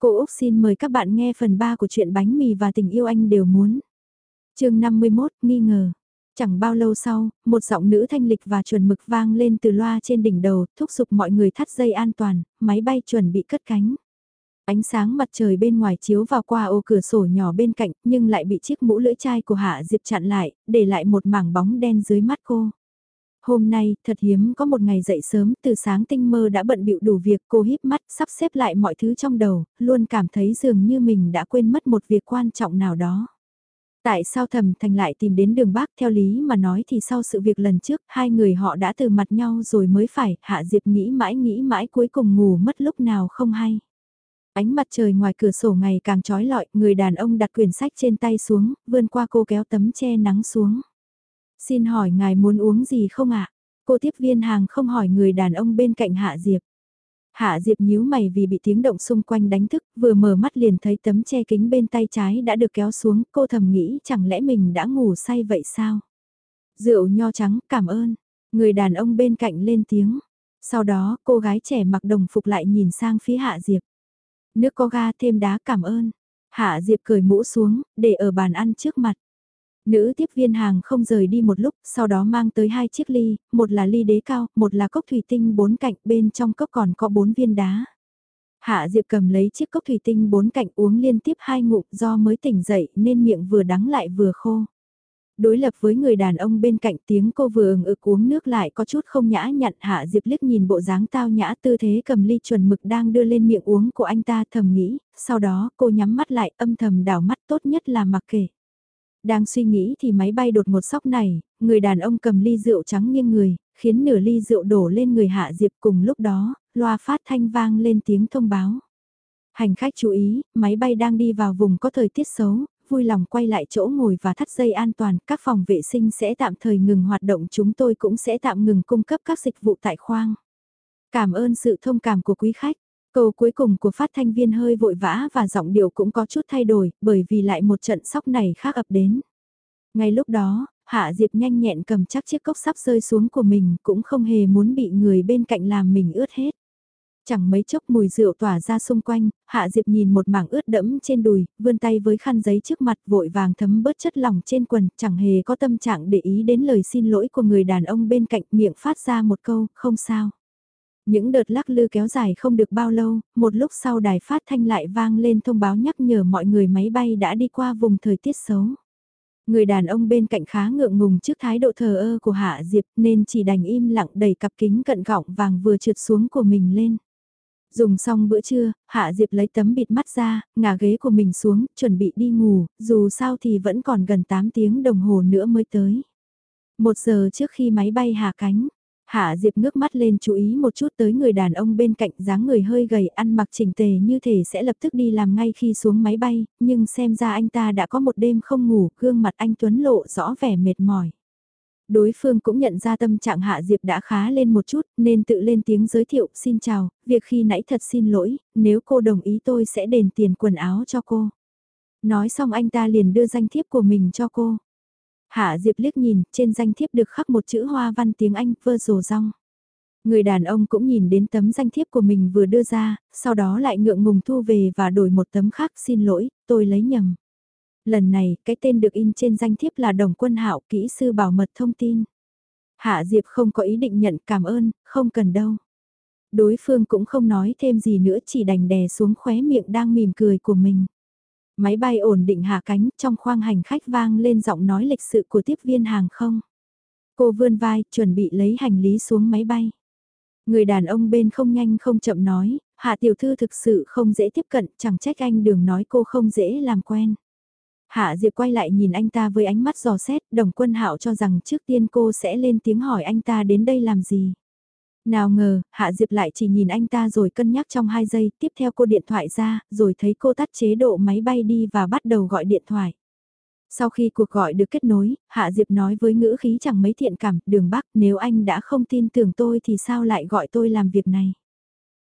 Cô Úc xin mời các bạn nghe phần 3 của truyện bánh mì và tình yêu anh đều muốn. chương 51, nghi ngờ. Chẳng bao lâu sau, một giọng nữ thanh lịch và chuẩn mực vang lên từ loa trên đỉnh đầu, thúc giục mọi người thắt dây an toàn, máy bay chuẩn bị cất cánh. Ánh sáng mặt trời bên ngoài chiếu vào qua ô cửa sổ nhỏ bên cạnh, nhưng lại bị chiếc mũ lưỡi chai của Hạ Diệp chặn lại, để lại một mảng bóng đen dưới mắt cô. Hôm nay, thật hiếm có một ngày dậy sớm, từ sáng tinh mơ đã bận bịu đủ việc, cô híp mắt, sắp xếp lại mọi thứ trong đầu, luôn cảm thấy dường như mình đã quên mất một việc quan trọng nào đó. Tại sao thầm thành lại tìm đến đường bác theo lý mà nói thì sau sự việc lần trước, hai người họ đã từ mặt nhau rồi mới phải, Hạ Diệp nghĩ mãi nghĩ mãi cuối cùng ngủ mất lúc nào không hay. Ánh mặt trời ngoài cửa sổ ngày càng trói lọi, người đàn ông đặt quyển sách trên tay xuống, vươn qua cô kéo tấm che nắng xuống. Xin hỏi ngài muốn uống gì không ạ? Cô tiếp viên hàng không hỏi người đàn ông bên cạnh Hạ Diệp. Hạ Diệp nhíu mày vì bị tiếng động xung quanh đánh thức, vừa mở mắt liền thấy tấm che kính bên tay trái đã được kéo xuống, cô thầm nghĩ chẳng lẽ mình đã ngủ say vậy sao? Rượu nho trắng, cảm ơn. Người đàn ông bên cạnh lên tiếng. Sau đó, cô gái trẻ mặc đồng phục lại nhìn sang phía Hạ Diệp. Nước có ga thêm đá cảm ơn. Hạ Diệp cởi mũ xuống, để ở bàn ăn trước mặt. Nữ tiếp viên hàng không rời đi một lúc, sau đó mang tới hai chiếc ly, một là ly đế cao, một là cốc thủy tinh bốn cạnh, bên trong cốc còn có bốn viên đá. Hạ Diệp cầm lấy chiếc cốc thủy tinh bốn cạnh uống liên tiếp hai ngụm do mới tỉnh dậy nên miệng vừa đắng lại vừa khô. Đối lập với người đàn ông bên cạnh tiếng cô vừa ừng ực uống nước lại có chút không nhã nhặn Hạ Diệp liếc nhìn bộ dáng tao nhã tư thế cầm ly chuẩn mực đang đưa lên miệng uống của anh ta thầm nghĩ, sau đó cô nhắm mắt lại âm thầm đảo mắt tốt nhất là mặc kệ. Đang suy nghĩ thì máy bay đột ngột sóc này, người đàn ông cầm ly rượu trắng nghiêng người, khiến nửa ly rượu đổ lên người Hạ Diệp cùng lúc đó, loa phát thanh vang lên tiếng thông báo. Hành khách chú ý, máy bay đang đi vào vùng có thời tiết xấu, vui lòng quay lại chỗ ngồi và thắt dây an toàn, các phòng vệ sinh sẽ tạm thời ngừng hoạt động chúng tôi cũng sẽ tạm ngừng cung cấp các dịch vụ tại khoang. Cảm ơn sự thông cảm của quý khách. Câu cuối cùng của phát thanh viên hơi vội vã và giọng điệu cũng có chút thay đổi bởi vì lại một trận sóc này khác ập đến. Ngay lúc đó, Hạ Diệp nhanh nhẹn cầm chắc chiếc cốc sắp rơi xuống của mình cũng không hề muốn bị người bên cạnh làm mình ướt hết. Chẳng mấy chốc mùi rượu tỏa ra xung quanh, Hạ Diệp nhìn một mảng ướt đẫm trên đùi, vươn tay với khăn giấy trước mặt vội vàng thấm bớt chất lỏng trên quần, chẳng hề có tâm trạng để ý đến lời xin lỗi của người đàn ông bên cạnh miệng phát ra một câu, không sao. Những đợt lắc lư kéo dài không được bao lâu, một lúc sau đài phát thanh lại vang lên thông báo nhắc nhở mọi người máy bay đã đi qua vùng thời tiết xấu. Người đàn ông bên cạnh khá ngượng ngùng trước thái độ thờ ơ của Hạ Diệp nên chỉ đành im lặng đẩy cặp kính cận gọng vàng vừa trượt xuống của mình lên. Dùng xong bữa trưa, Hạ Diệp lấy tấm bịt mắt ra, ngả ghế của mình xuống, chuẩn bị đi ngủ, dù sao thì vẫn còn gần 8 tiếng đồng hồ nữa mới tới. Một giờ trước khi máy bay hạ cánh, Hạ Diệp ngước mắt lên chú ý một chút tới người đàn ông bên cạnh dáng người hơi gầy ăn mặc chỉnh tề như thể sẽ lập tức đi làm ngay khi xuống máy bay, nhưng xem ra anh ta đã có một đêm không ngủ, gương mặt anh Tuấn lộ rõ vẻ mệt mỏi. Đối phương cũng nhận ra tâm trạng Hạ Diệp đã khá lên một chút nên tự lên tiếng giới thiệu xin chào, việc khi nãy thật xin lỗi, nếu cô đồng ý tôi sẽ đền tiền quần áo cho cô. Nói xong anh ta liền đưa danh thiếp của mình cho cô. Hạ Diệp liếc nhìn, trên danh thiếp được khắc một chữ hoa văn tiếng Anh vơ rồ rong. Người đàn ông cũng nhìn đến tấm danh thiếp của mình vừa đưa ra, sau đó lại ngượng ngùng thu về và đổi một tấm khác xin lỗi, tôi lấy nhầm. Lần này, cái tên được in trên danh thiếp là Đồng Quân Hạo kỹ sư bảo mật thông tin. Hạ Diệp không có ý định nhận cảm ơn, không cần đâu. Đối phương cũng không nói thêm gì nữa chỉ đành đè xuống khóe miệng đang mỉm cười của mình. Máy bay ổn định hạ cánh, trong khoang hành khách vang lên giọng nói lịch sự của tiếp viên hàng không. Cô vươn vai, chuẩn bị lấy hành lý xuống máy bay. Người đàn ông bên không nhanh không chậm nói, hạ tiểu thư thực sự không dễ tiếp cận, chẳng trách anh đường nói cô không dễ làm quen. Hạ Diệp quay lại nhìn anh ta với ánh mắt giò xét, đồng quân hạo cho rằng trước tiên cô sẽ lên tiếng hỏi anh ta đến đây làm gì. Nào ngờ, Hạ Diệp lại chỉ nhìn anh ta rồi cân nhắc trong 2 giây, tiếp theo cô điện thoại ra, rồi thấy cô tắt chế độ máy bay đi và bắt đầu gọi điện thoại. Sau khi cuộc gọi được kết nối, Hạ Diệp nói với ngữ khí chẳng mấy thiện cảm, đường Bắc nếu anh đã không tin tưởng tôi thì sao lại gọi tôi làm việc này.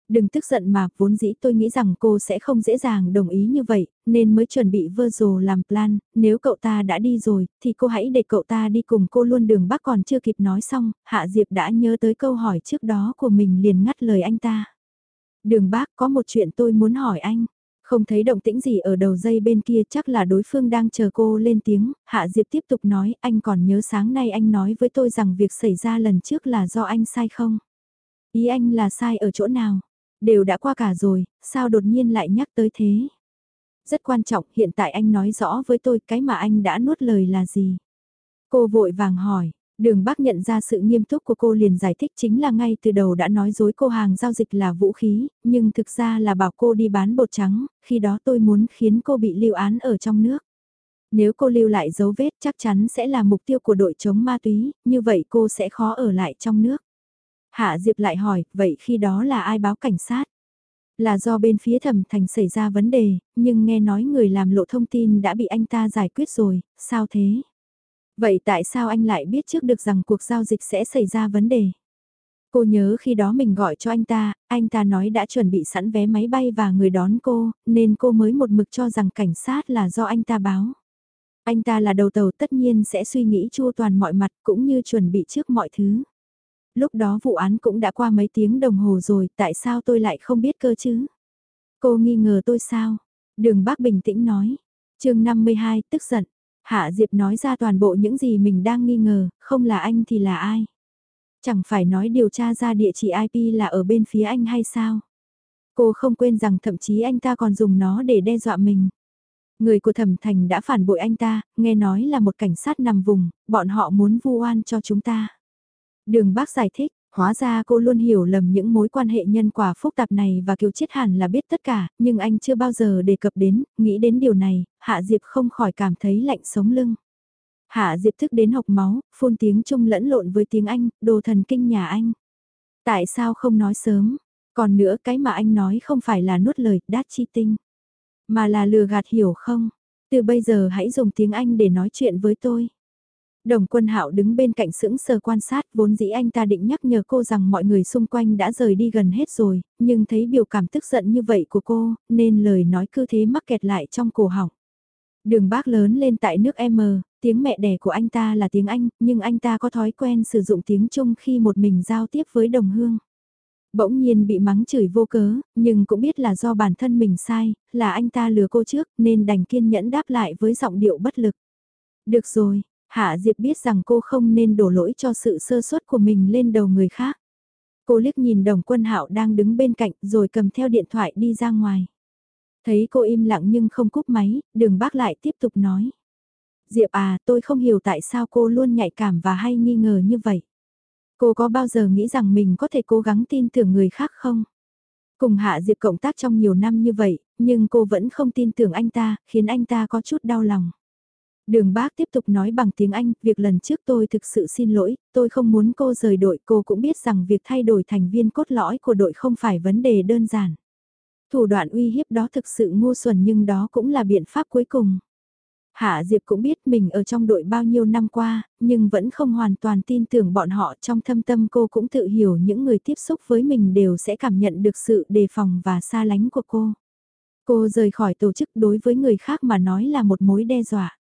Đừng tức giận mà, vốn dĩ tôi nghĩ rằng cô sẽ không dễ dàng đồng ý như vậy, nên mới chuẩn bị vơ rồ làm plan, nếu cậu ta đã đi rồi, thì cô hãy để cậu ta đi cùng cô luôn đường bác còn chưa kịp nói xong, Hạ Diệp đã nhớ tới câu hỏi trước đó của mình liền ngắt lời anh ta. Đường bác có một chuyện tôi muốn hỏi anh, Không thấy động tĩnh gì ở đầu dây bên kia chắc là đối phương đang chờ cô lên tiếng, Hạ Diệp tiếp tục nói anh còn nhớ sáng nay anh nói với tôi rằng việc xảy ra lần trước là do anh sai không? Ý anh là sai ở chỗ nào? Đều đã qua cả rồi, sao đột nhiên lại nhắc tới thế? Rất quan trọng, hiện tại anh nói rõ với tôi cái mà anh đã nuốt lời là gì? Cô vội vàng hỏi, Đường bác nhận ra sự nghiêm túc của cô liền giải thích chính là ngay từ đầu đã nói dối cô hàng giao dịch là vũ khí, nhưng thực ra là bảo cô đi bán bột trắng, khi đó tôi muốn khiến cô bị lưu án ở trong nước. Nếu cô lưu lại dấu vết chắc chắn sẽ là mục tiêu của đội chống ma túy, như vậy cô sẽ khó ở lại trong nước. Hạ Diệp lại hỏi, vậy khi đó là ai báo cảnh sát? Là do bên phía thẩm thành xảy ra vấn đề, nhưng nghe nói người làm lộ thông tin đã bị anh ta giải quyết rồi, sao thế? Vậy tại sao anh lại biết trước được rằng cuộc giao dịch sẽ xảy ra vấn đề? Cô nhớ khi đó mình gọi cho anh ta, anh ta nói đã chuẩn bị sẵn vé máy bay và người đón cô, nên cô mới một mực cho rằng cảnh sát là do anh ta báo. Anh ta là đầu tàu tất nhiên sẽ suy nghĩ chua toàn mọi mặt cũng như chuẩn bị trước mọi thứ. Lúc đó vụ án cũng đã qua mấy tiếng đồng hồ rồi, tại sao tôi lại không biết cơ chứ? Cô nghi ngờ tôi sao? Đường bác bình tĩnh nói. chương 52, tức giận. Hạ Diệp nói ra toàn bộ những gì mình đang nghi ngờ, không là anh thì là ai. Chẳng phải nói điều tra ra địa chỉ IP là ở bên phía anh hay sao? Cô không quên rằng thậm chí anh ta còn dùng nó để đe dọa mình. Người của thẩm thành đã phản bội anh ta, nghe nói là một cảnh sát nằm vùng, bọn họ muốn vu oan cho chúng ta. Đường bác giải thích, Hóa ra cô luôn hiểu lầm những mối quan hệ nhân quả phức tạp này và Kiều Chiết hẳn là biết tất cả, nhưng anh chưa bao giờ đề cập đến, nghĩ đến điều này, Hạ Diệp không khỏi cảm thấy lạnh sống lưng. Hạ Diệp thức đến học máu, phun tiếng Trung lẫn lộn với tiếng Anh, đồ thần kinh nhà anh. Tại sao không nói sớm? Còn nữa cái mà anh nói không phải là nuốt lời, đát chi tinh. Mà là lừa gạt hiểu không? Từ bây giờ hãy dùng tiếng Anh để nói chuyện với tôi. Đồng quân hạo đứng bên cạnh sững sờ quan sát vốn dĩ anh ta định nhắc nhở cô rằng mọi người xung quanh đã rời đi gần hết rồi, nhưng thấy biểu cảm tức giận như vậy của cô, nên lời nói cứ thế mắc kẹt lại trong cổ họng. Đường bác lớn lên tại nước M, tiếng mẹ đẻ của anh ta là tiếng Anh, nhưng anh ta có thói quen sử dụng tiếng Trung khi một mình giao tiếp với đồng hương. Bỗng nhiên bị mắng chửi vô cớ, nhưng cũng biết là do bản thân mình sai, là anh ta lừa cô trước nên đành kiên nhẫn đáp lại với giọng điệu bất lực. Được rồi, Hạ Diệp biết rằng cô không nên đổ lỗi cho sự sơ suất của mình lên đầu người khác. Cô liếc nhìn đồng quân hạo đang đứng bên cạnh rồi cầm theo điện thoại đi ra ngoài. Thấy cô im lặng nhưng không cúp máy, đường bác lại tiếp tục nói. Diệp à, tôi không hiểu tại sao cô luôn nhạy cảm và hay nghi ngờ như vậy. Cô có bao giờ nghĩ rằng mình có thể cố gắng tin tưởng người khác không? Cùng Hạ Diệp cộng tác trong nhiều năm như vậy, nhưng cô vẫn không tin tưởng anh ta, khiến anh ta có chút đau lòng. Đường bác tiếp tục nói bằng tiếng Anh, việc lần trước tôi thực sự xin lỗi, tôi không muốn cô rời đội, cô cũng biết rằng việc thay đổi thành viên cốt lõi của đội không phải vấn đề đơn giản. Thủ đoạn uy hiếp đó thực sự ngu xuẩn nhưng đó cũng là biện pháp cuối cùng. Hạ Diệp cũng biết mình ở trong đội bao nhiêu năm qua, nhưng vẫn không hoàn toàn tin tưởng bọn họ trong thâm tâm cô cũng tự hiểu những người tiếp xúc với mình đều sẽ cảm nhận được sự đề phòng và xa lánh của cô. Cô rời khỏi tổ chức đối với người khác mà nói là một mối đe dọa.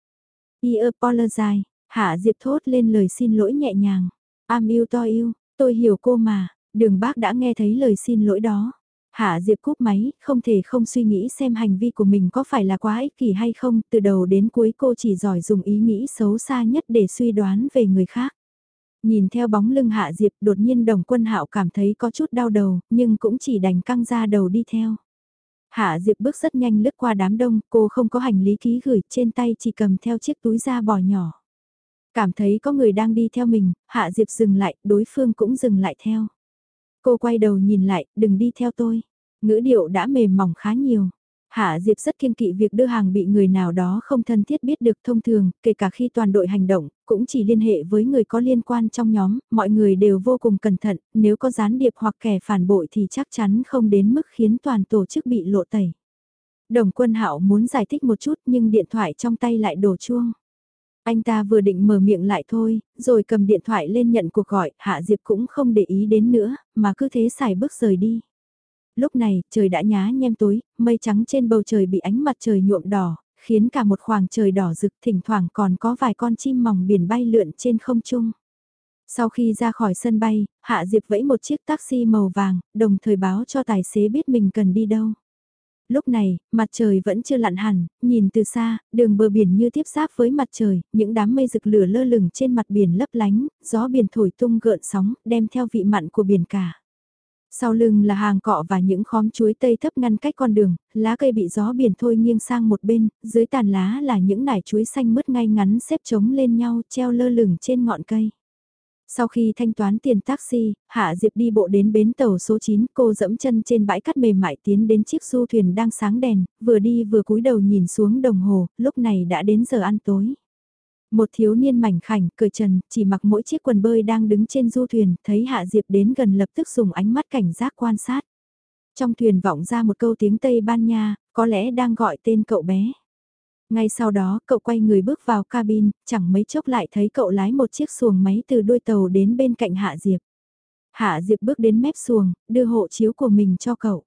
I apologize, Hạ Diệp thốt lên lời xin lỗi nhẹ nhàng. Am yêu to yêu, tôi hiểu cô mà, đường bác đã nghe thấy lời xin lỗi đó. Hạ Diệp cúp máy, không thể không suy nghĩ xem hành vi của mình có phải là quá ích kỷ hay không, từ đầu đến cuối cô chỉ giỏi dùng ý nghĩ xấu xa nhất để suy đoán về người khác. Nhìn theo bóng lưng Hạ Diệp đột nhiên đồng quân hạo cảm thấy có chút đau đầu, nhưng cũng chỉ đành căng ra đầu đi theo. Hạ Diệp bước rất nhanh lướt qua đám đông, cô không có hành lý ký gửi, trên tay chỉ cầm theo chiếc túi da bò nhỏ. Cảm thấy có người đang đi theo mình, Hạ Diệp dừng lại, đối phương cũng dừng lại theo. Cô quay đầu nhìn lại, đừng đi theo tôi. Ngữ điệu đã mềm mỏng khá nhiều. Hạ Diệp rất kiên kỵ việc đưa hàng bị người nào đó không thân thiết biết được thông thường, kể cả khi toàn đội hành động, cũng chỉ liên hệ với người có liên quan trong nhóm, mọi người đều vô cùng cẩn thận, nếu có gián điệp hoặc kẻ phản bội thì chắc chắn không đến mức khiến toàn tổ chức bị lộ tẩy. Đồng quân hạo muốn giải thích một chút nhưng điện thoại trong tay lại đổ chuông. Anh ta vừa định mở miệng lại thôi, rồi cầm điện thoại lên nhận cuộc gọi, Hạ Diệp cũng không để ý đến nữa, mà cứ thế xài bước rời đi lúc này trời đã nhá nhem tối, mây trắng trên bầu trời bị ánh mặt trời nhuộm đỏ, khiến cả một khoảng trời đỏ rực thỉnh thoảng còn có vài con chim mỏng biển bay lượn trên không trung. Sau khi ra khỏi sân bay, Hạ Diệp vẫy một chiếc taxi màu vàng, đồng thời báo cho tài xế biết mình cần đi đâu. Lúc này, mặt trời vẫn chưa lặn hẳn, nhìn từ xa, đường bờ biển như tiếp giáp với mặt trời, những đám mây rực lửa lơ lửng trên mặt biển lấp lánh, gió biển thổi tung gợn sóng, đem theo vị mặn của biển cả. Sau lưng là hàng cọ và những khóm chuối tây thấp ngăn cách con đường, lá cây bị gió biển thôi nghiêng sang một bên, dưới tàn lá là những nải chuối xanh mứt ngay ngắn xếp trống lên nhau treo lơ lửng trên ngọn cây. Sau khi thanh toán tiền taxi, Hạ Diệp đi bộ đến bến tàu số 9, cô dẫm chân trên bãi cát mềm mại tiến đến chiếc du thuyền đang sáng đèn, vừa đi vừa cúi đầu nhìn xuống đồng hồ, lúc này đã đến giờ ăn tối. Một thiếu niên mảnh khảnh, cười trần, chỉ mặc mỗi chiếc quần bơi đang đứng trên du thuyền, thấy Hạ Diệp đến gần lập tức dùng ánh mắt cảnh giác quan sát. Trong thuyền vọng ra một câu tiếng Tây Ban Nha, có lẽ đang gọi tên cậu bé. Ngay sau đó, cậu quay người bước vào cabin, chẳng mấy chốc lại thấy cậu lái một chiếc xuồng máy từ đuôi tàu đến bên cạnh Hạ Diệp. Hạ Diệp bước đến mép xuồng, đưa hộ chiếu của mình cho cậu.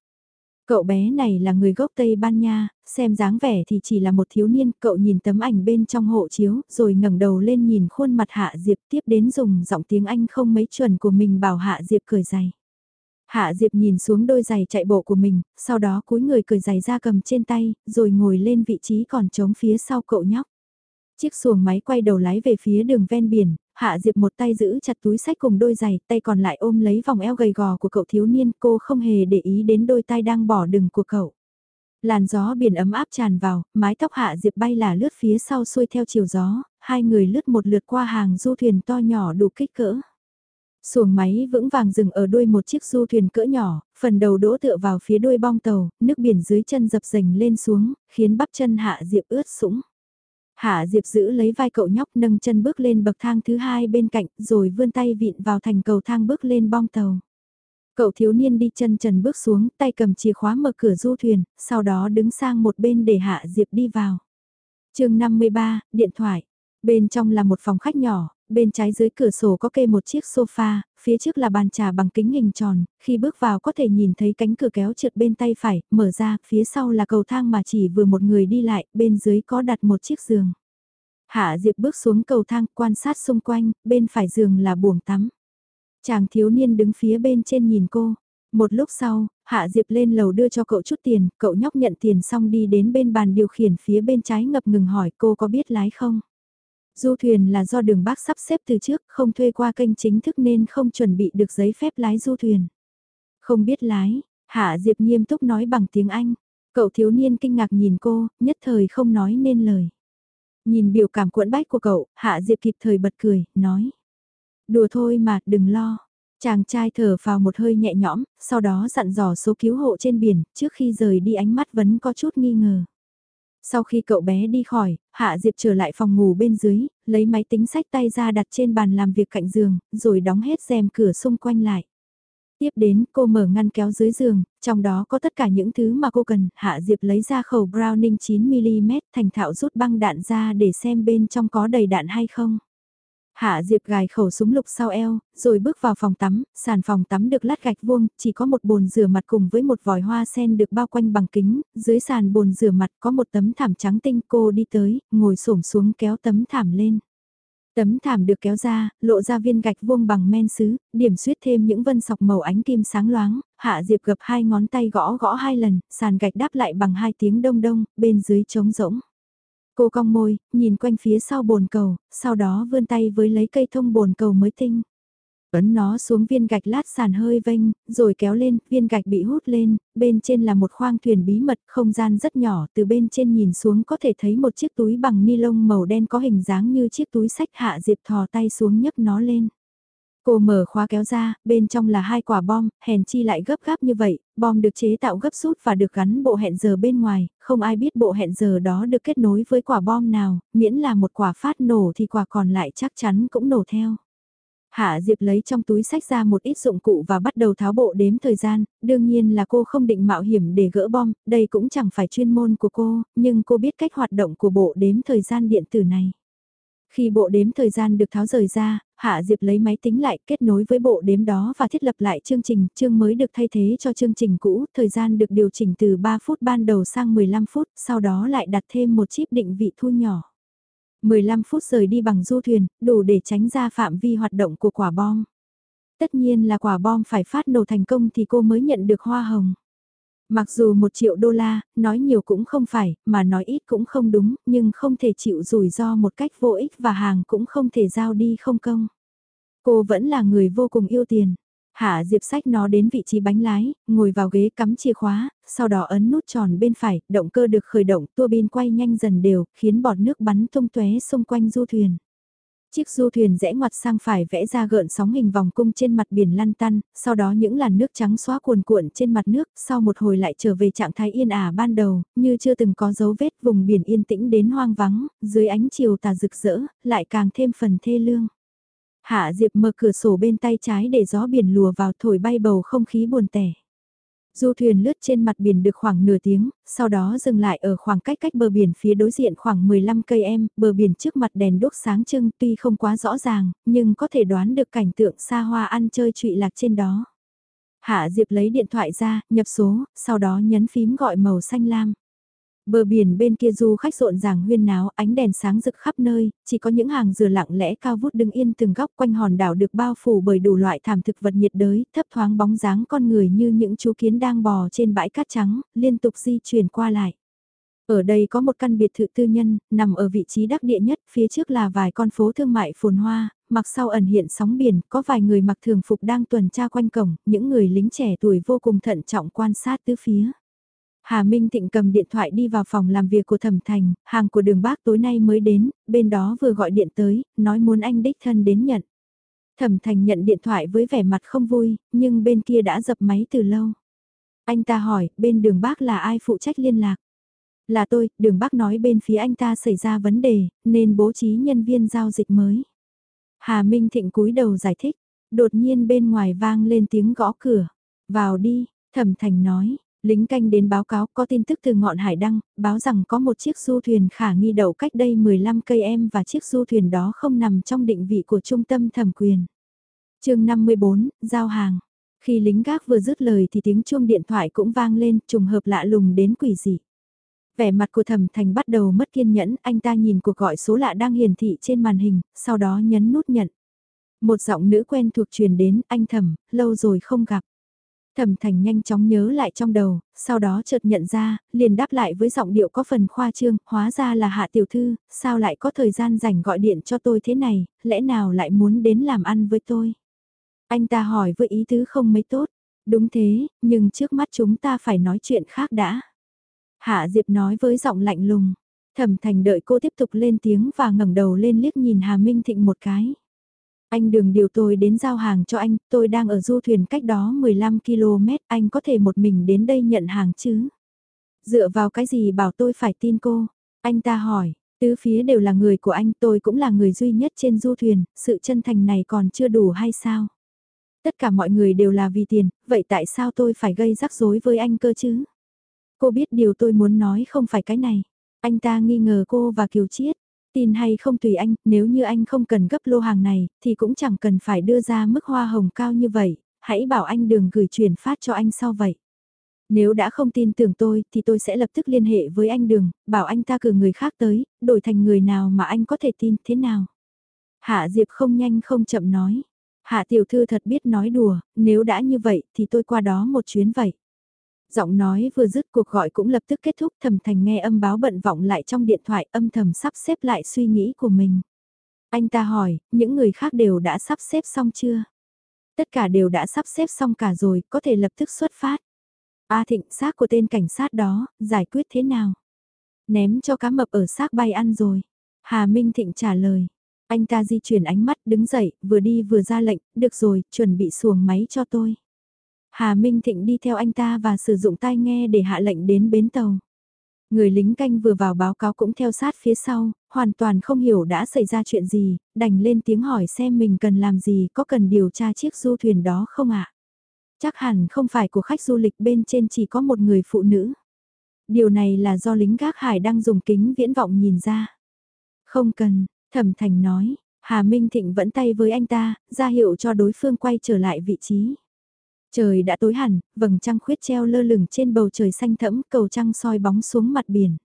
Cậu bé này là người gốc Tây Ban Nha, xem dáng vẻ thì chỉ là một thiếu niên, cậu nhìn tấm ảnh bên trong hộ chiếu, rồi ngẩng đầu lên nhìn khuôn mặt Hạ Diệp tiếp đến dùng giọng tiếng Anh không mấy chuẩn của mình bảo Hạ Diệp cười dày. Hạ Diệp nhìn xuống đôi giày chạy bộ của mình, sau đó cúi người cười giày ra cầm trên tay, rồi ngồi lên vị trí còn trống phía sau cậu nhóc. Chiếc xuồng máy quay đầu lái về phía đường ven biển, Hạ Diệp một tay giữ chặt túi sách cùng đôi giày, tay còn lại ôm lấy vòng eo gầy gò của cậu thiếu niên, cô không hề để ý đến đôi tay đang bỏ đừng của cậu. Làn gió biển ấm áp tràn vào, mái tóc Hạ Diệp bay là lướt phía sau xuôi theo chiều gió, hai người lướt một lượt qua hàng du thuyền to nhỏ đủ kích cỡ. Xuồng máy vững vàng dừng ở đuôi một chiếc du thuyền cỡ nhỏ, phần đầu đỗ tựa vào phía đuôi bong tàu, nước biển dưới chân dập dềnh lên xuống, khiến bắp chân Hạ Diệp ướt sũng. Hạ Diệp giữ lấy vai cậu nhóc nâng chân bước lên bậc thang thứ hai bên cạnh rồi vươn tay vịn vào thành cầu thang bước lên bong tàu. Cậu thiếu niên đi chân trần bước xuống tay cầm chìa khóa mở cửa du thuyền, sau đó đứng sang một bên để Hạ Diệp đi vào. chương 53, điện thoại. Bên trong là một phòng khách nhỏ, bên trái dưới cửa sổ có kê một chiếc sofa, phía trước là bàn trà bằng kính hình tròn, khi bước vào có thể nhìn thấy cánh cửa kéo trượt bên tay phải, mở ra, phía sau là cầu thang mà chỉ vừa một người đi lại, bên dưới có đặt một chiếc giường. Hạ Diệp bước xuống cầu thang, quan sát xung quanh, bên phải giường là buồng tắm. Chàng thiếu niên đứng phía bên trên nhìn cô. Một lúc sau, Hạ Diệp lên lầu đưa cho cậu chút tiền, cậu nhóc nhận tiền xong đi đến bên bàn điều khiển phía bên trái ngập ngừng hỏi cô có biết lái không? Du thuyền là do đường bác sắp xếp từ trước, không thuê qua kênh chính thức nên không chuẩn bị được giấy phép lái du thuyền. Không biết lái, Hạ Diệp nghiêm túc nói bằng tiếng Anh. Cậu thiếu niên kinh ngạc nhìn cô, nhất thời không nói nên lời. Nhìn biểu cảm cuộn bách của cậu, Hạ Diệp kịp thời bật cười, nói. Đùa thôi mà, đừng lo. Chàng trai thở vào một hơi nhẹ nhõm, sau đó dặn dò số cứu hộ trên biển, trước khi rời đi ánh mắt vẫn có chút nghi ngờ. Sau khi cậu bé đi khỏi, Hạ Diệp trở lại phòng ngủ bên dưới, lấy máy tính sách tay ra đặt trên bàn làm việc cạnh giường, rồi đóng hết rèm cửa xung quanh lại. Tiếp đến, cô mở ngăn kéo dưới giường, trong đó có tất cả những thứ mà cô cần, Hạ Diệp lấy ra khẩu Browning 9mm thành thạo rút băng đạn ra để xem bên trong có đầy đạn hay không. Hạ Diệp gài khẩu súng lục sau eo, rồi bước vào phòng tắm, sàn phòng tắm được lát gạch vuông, chỉ có một bồn rửa mặt cùng với một vòi hoa sen được bao quanh bằng kính, dưới sàn bồn rửa mặt có một tấm thảm trắng tinh cô đi tới, ngồi xổm xuống kéo tấm thảm lên. Tấm thảm được kéo ra, lộ ra viên gạch vuông bằng men sứ, điểm xuyết thêm những vân sọc màu ánh kim sáng loáng, Hạ Diệp gập hai ngón tay gõ gõ hai lần, sàn gạch đáp lại bằng hai tiếng đông đông, bên dưới trống rỗng. Cô cong môi, nhìn quanh phía sau bồn cầu, sau đó vươn tay với lấy cây thông bồn cầu mới tinh. Ấn nó xuống viên gạch lát sàn hơi vênh, rồi kéo lên, viên gạch bị hút lên, bên trên là một khoang thuyền bí mật, không gian rất nhỏ, từ bên trên nhìn xuống có thể thấy một chiếc túi bằng ni lông màu đen có hình dáng như chiếc túi sách hạ diệp thò tay xuống nhấc nó lên. Cô mở khóa kéo ra, bên trong là hai quả bom, hèn chi lại gấp gáp như vậy, bom được chế tạo gấp rút và được gắn bộ hẹn giờ bên ngoài, không ai biết bộ hẹn giờ đó được kết nối với quả bom nào, miễn là một quả phát nổ thì quả còn lại chắc chắn cũng nổ theo. Hạ Diệp lấy trong túi sách ra một ít dụng cụ và bắt đầu tháo bộ đếm thời gian, đương nhiên là cô không định mạo hiểm để gỡ bom, đây cũng chẳng phải chuyên môn của cô, nhưng cô biết cách hoạt động của bộ đếm thời gian điện tử này. Khi bộ đếm thời gian được tháo rời ra, Hạ Diệp lấy máy tính lại kết nối với bộ đếm đó và thiết lập lại chương trình, chương mới được thay thế cho chương trình cũ, thời gian được điều chỉnh từ 3 phút ban đầu sang 15 phút, sau đó lại đặt thêm một chip định vị thu nhỏ. 15 phút rời đi bằng du thuyền, đủ để tránh ra phạm vi hoạt động của quả bom. Tất nhiên là quả bom phải phát nổ thành công thì cô mới nhận được hoa hồng. Mặc dù một triệu đô la, nói nhiều cũng không phải, mà nói ít cũng không đúng, nhưng không thể chịu rủi ro một cách vô ích và hàng cũng không thể giao đi không công. Cô vẫn là người vô cùng yêu tiền. Hạ Diệp sách nó đến vị trí bánh lái, ngồi vào ghế cắm chìa khóa, sau đó ấn nút tròn bên phải, động cơ được khởi động, tua bin quay nhanh dần đều, khiến bọt nước bắn tung tóe xung quanh du thuyền. Chiếc du thuyền rẽ ngoặt sang phải vẽ ra gợn sóng hình vòng cung trên mặt biển lăn tăn, sau đó những làn nước trắng xóa cuồn cuộn trên mặt nước, sau một hồi lại trở về trạng thái yên ả ban đầu, như chưa từng có dấu vết vùng biển yên tĩnh đến hoang vắng, dưới ánh chiều tà rực rỡ, lại càng thêm phần thê lương. Hạ Diệp mở cửa sổ bên tay trái để gió biển lùa vào thổi bay bầu không khí buồn tẻ. Du thuyền lướt trên mặt biển được khoảng nửa tiếng, sau đó dừng lại ở khoảng cách cách bờ biển phía đối diện khoảng 15 cây em, bờ biển trước mặt đèn đốt sáng trưng tuy không quá rõ ràng, nhưng có thể đoán được cảnh tượng xa hoa ăn chơi trụy lạc trên đó. Hạ Diệp lấy điện thoại ra, nhập số, sau đó nhấn phím gọi màu xanh lam. Bờ biển bên kia du khách rộn ràng huyên náo, ánh đèn sáng rực khắp nơi, chỉ có những hàng dừa lặng lẽ cao vút đứng yên từng góc quanh hòn đảo được bao phủ bởi đủ loại thảm thực vật nhiệt đới, thấp thoáng bóng dáng con người như những chú kiến đang bò trên bãi cát trắng, liên tục di chuyển qua lại. Ở đây có một căn biệt thự tư nhân, nằm ở vị trí đắc địa nhất, phía trước là vài con phố thương mại phồn hoa, mặc sau ẩn hiện sóng biển, có vài người mặc thường phục đang tuần tra quanh cổng, những người lính trẻ tuổi vô cùng thận trọng quan sát tứ phía. Hà Minh Thịnh cầm điện thoại đi vào phòng làm việc của Thẩm Thành, hàng của đường bác tối nay mới đến, bên đó vừa gọi điện tới, nói muốn anh đích thân đến nhận. Thẩm Thành nhận điện thoại với vẻ mặt không vui, nhưng bên kia đã dập máy từ lâu. Anh ta hỏi, bên đường bác là ai phụ trách liên lạc? Là tôi, đường bác nói bên phía anh ta xảy ra vấn đề, nên bố trí nhân viên giao dịch mới. Hà Minh Thịnh cúi đầu giải thích, đột nhiên bên ngoài vang lên tiếng gõ cửa. Vào đi, Thẩm Thành nói, Lính canh đến báo cáo có tin tức từ ngọn hải đăng, báo rằng có một chiếc du thuyền khả nghi đậu cách đây 15 cây em và chiếc du thuyền đó không nằm trong định vị của trung tâm thẩm quyền. chương 54, giao hàng. Khi lính gác vừa dứt lời thì tiếng chuông điện thoại cũng vang lên, trùng hợp lạ lùng đến quỷ dị. Vẻ mặt của thẩm thành bắt đầu mất kiên nhẫn, anh ta nhìn cuộc gọi số lạ đang hiển thị trên màn hình, sau đó nhấn nút nhận. Một giọng nữ quen thuộc truyền đến, anh thẩm, lâu rồi không gặp. Thẩm Thành nhanh chóng nhớ lại trong đầu, sau đó chợt nhận ra, liền đáp lại với giọng điệu có phần khoa trương, hóa ra là hạ tiểu thư, sao lại có thời gian rảnh gọi điện cho tôi thế này, lẽ nào lại muốn đến làm ăn với tôi? Anh ta hỏi với ý tứ không mấy tốt, đúng thế, nhưng trước mắt chúng ta phải nói chuyện khác đã. Hạ Diệp nói với giọng lạnh lùng, Thẩm Thành đợi cô tiếp tục lên tiếng và ngẩng đầu lên liếc nhìn Hà Minh Thịnh một cái. Anh đừng điều tôi đến giao hàng cho anh, tôi đang ở du thuyền cách đó 15 km, anh có thể một mình đến đây nhận hàng chứ? Dựa vào cái gì bảo tôi phải tin cô? Anh ta hỏi, tứ phía đều là người của anh, tôi cũng là người duy nhất trên du thuyền, sự chân thành này còn chưa đủ hay sao? Tất cả mọi người đều là vì tiền, vậy tại sao tôi phải gây rắc rối với anh cơ chứ? Cô biết điều tôi muốn nói không phải cái này. Anh ta nghi ngờ cô và Kiều Chiết. Tin hay không tùy anh, nếu như anh không cần gấp lô hàng này, thì cũng chẳng cần phải đưa ra mức hoa hồng cao như vậy, hãy bảo anh đường gửi chuyển phát cho anh sau vậy. Nếu đã không tin tưởng tôi, thì tôi sẽ lập tức liên hệ với anh Đường, bảo anh ta cử người khác tới, đổi thành người nào mà anh có thể tin thế nào. Hạ Diệp không nhanh không chậm nói. Hạ tiểu thư thật biết nói đùa, nếu đã như vậy thì tôi qua đó một chuyến vậy. Giọng nói vừa dứt cuộc gọi cũng lập tức kết thúc thầm thành nghe âm báo bận vọng lại trong điện thoại âm thầm sắp xếp lại suy nghĩ của mình. Anh ta hỏi, những người khác đều đã sắp xếp xong chưa? Tất cả đều đã sắp xếp xong cả rồi, có thể lập tức xuất phát. A thịnh xác của tên cảnh sát đó, giải quyết thế nào? Ném cho cá mập ở xác bay ăn rồi. Hà Minh Thịnh trả lời. Anh ta di chuyển ánh mắt đứng dậy, vừa đi vừa ra lệnh, được rồi, chuẩn bị xuồng máy cho tôi. Hà Minh Thịnh đi theo anh ta và sử dụng tai nghe để hạ lệnh đến bến tàu. Người lính canh vừa vào báo cáo cũng theo sát phía sau, hoàn toàn không hiểu đã xảy ra chuyện gì, đành lên tiếng hỏi xem mình cần làm gì, có cần điều tra chiếc du thuyền đó không ạ? Chắc hẳn không phải của khách du lịch bên trên chỉ có một người phụ nữ. Điều này là do lính gác hải đang dùng kính viễn vọng nhìn ra. Không cần, thẩm thành nói, Hà Minh Thịnh vẫn tay với anh ta, ra hiệu cho đối phương quay trở lại vị trí. Trời đã tối hẳn, vầng trăng khuyết treo lơ lửng trên bầu trời xanh thẫm, cầu trăng soi bóng xuống mặt biển.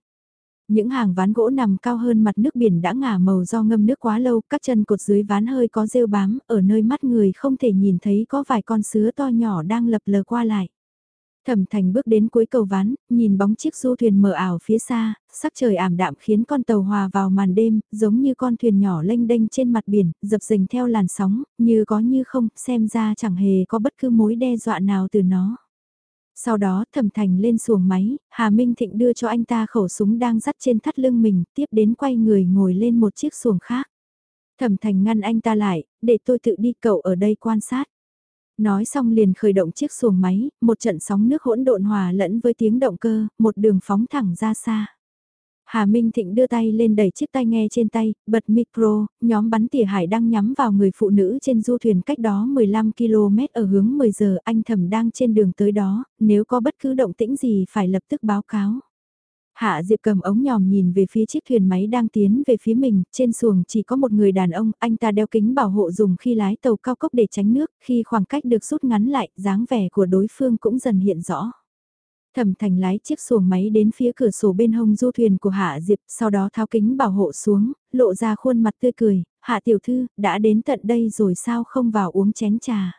Những hàng ván gỗ nằm cao hơn mặt nước biển đã ngả màu do ngâm nước quá lâu, các chân cột dưới ván hơi có rêu bám, ở nơi mắt người không thể nhìn thấy có vài con sứa to nhỏ đang lập lờ qua lại. Thẩm Thành bước đến cuối cầu ván, nhìn bóng chiếc du thuyền mờ ảo phía xa, sắc trời ảm đạm khiến con tàu hòa vào màn đêm, giống như con thuyền nhỏ lênh đênh trên mặt biển, dập dềnh theo làn sóng, như có như không, xem ra chẳng hề có bất cứ mối đe dọa nào từ nó. Sau đó Thẩm Thành lên xuồng máy, Hà Minh Thịnh đưa cho anh ta khẩu súng đang dắt trên thắt lưng mình, tiếp đến quay người ngồi lên một chiếc xuồng khác. Thẩm Thành ngăn anh ta lại, để tôi tự đi cậu ở đây quan sát. Nói xong liền khởi động chiếc xuồng máy, một trận sóng nước hỗn độn hòa lẫn với tiếng động cơ, một đường phóng thẳng ra xa. Hà Minh Thịnh đưa tay lên đẩy chiếc tai nghe trên tay, bật micro, nhóm bắn tỉa hải đang nhắm vào người phụ nữ trên du thuyền cách đó 15 km ở hướng 10 giờ anh thầm đang trên đường tới đó, nếu có bất cứ động tĩnh gì phải lập tức báo cáo. Hạ Diệp cầm ống nhòm nhìn về phía chiếc thuyền máy đang tiến về phía mình, trên xuồng chỉ có một người đàn ông, anh ta đeo kính bảo hộ dùng khi lái tàu cao cốc để tránh nước, khi khoảng cách được rút ngắn lại, dáng vẻ của đối phương cũng dần hiện rõ. Thẩm Thành lái chiếc xuồng máy đến phía cửa sổ bên hông du thuyền của Hạ Diệp, sau đó tháo kính bảo hộ xuống, lộ ra khuôn mặt tươi cười, Hạ Tiểu Thư, đã đến tận đây rồi sao không vào uống chén trà.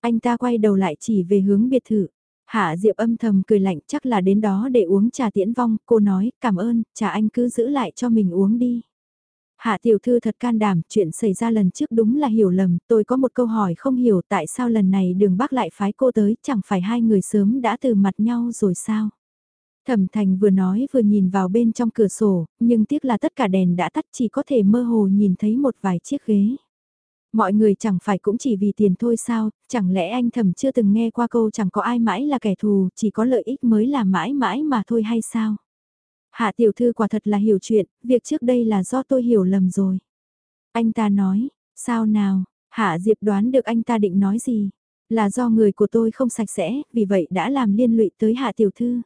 Anh ta quay đầu lại chỉ về hướng biệt thự. Hạ Diệp âm thầm cười lạnh chắc là đến đó để uống trà tiễn vong, cô nói, cảm ơn, trà anh cứ giữ lại cho mình uống đi. Hạ tiểu thư thật can đảm, chuyện xảy ra lần trước đúng là hiểu lầm, tôi có một câu hỏi không hiểu tại sao lần này đường bác lại phái cô tới, chẳng phải hai người sớm đã từ mặt nhau rồi sao? Thẩm Thành vừa nói vừa nhìn vào bên trong cửa sổ, nhưng tiếc là tất cả đèn đã tắt chỉ có thể mơ hồ nhìn thấy một vài chiếc ghế. Mọi người chẳng phải cũng chỉ vì tiền thôi sao, chẳng lẽ anh thầm chưa từng nghe qua câu chẳng có ai mãi là kẻ thù, chỉ có lợi ích mới là mãi mãi mà thôi hay sao? Hạ tiểu thư quả thật là hiểu chuyện, việc trước đây là do tôi hiểu lầm rồi. Anh ta nói, sao nào, Hạ Diệp đoán được anh ta định nói gì? Là do người của tôi không sạch sẽ, vì vậy đã làm liên lụy tới Hạ tiểu thư.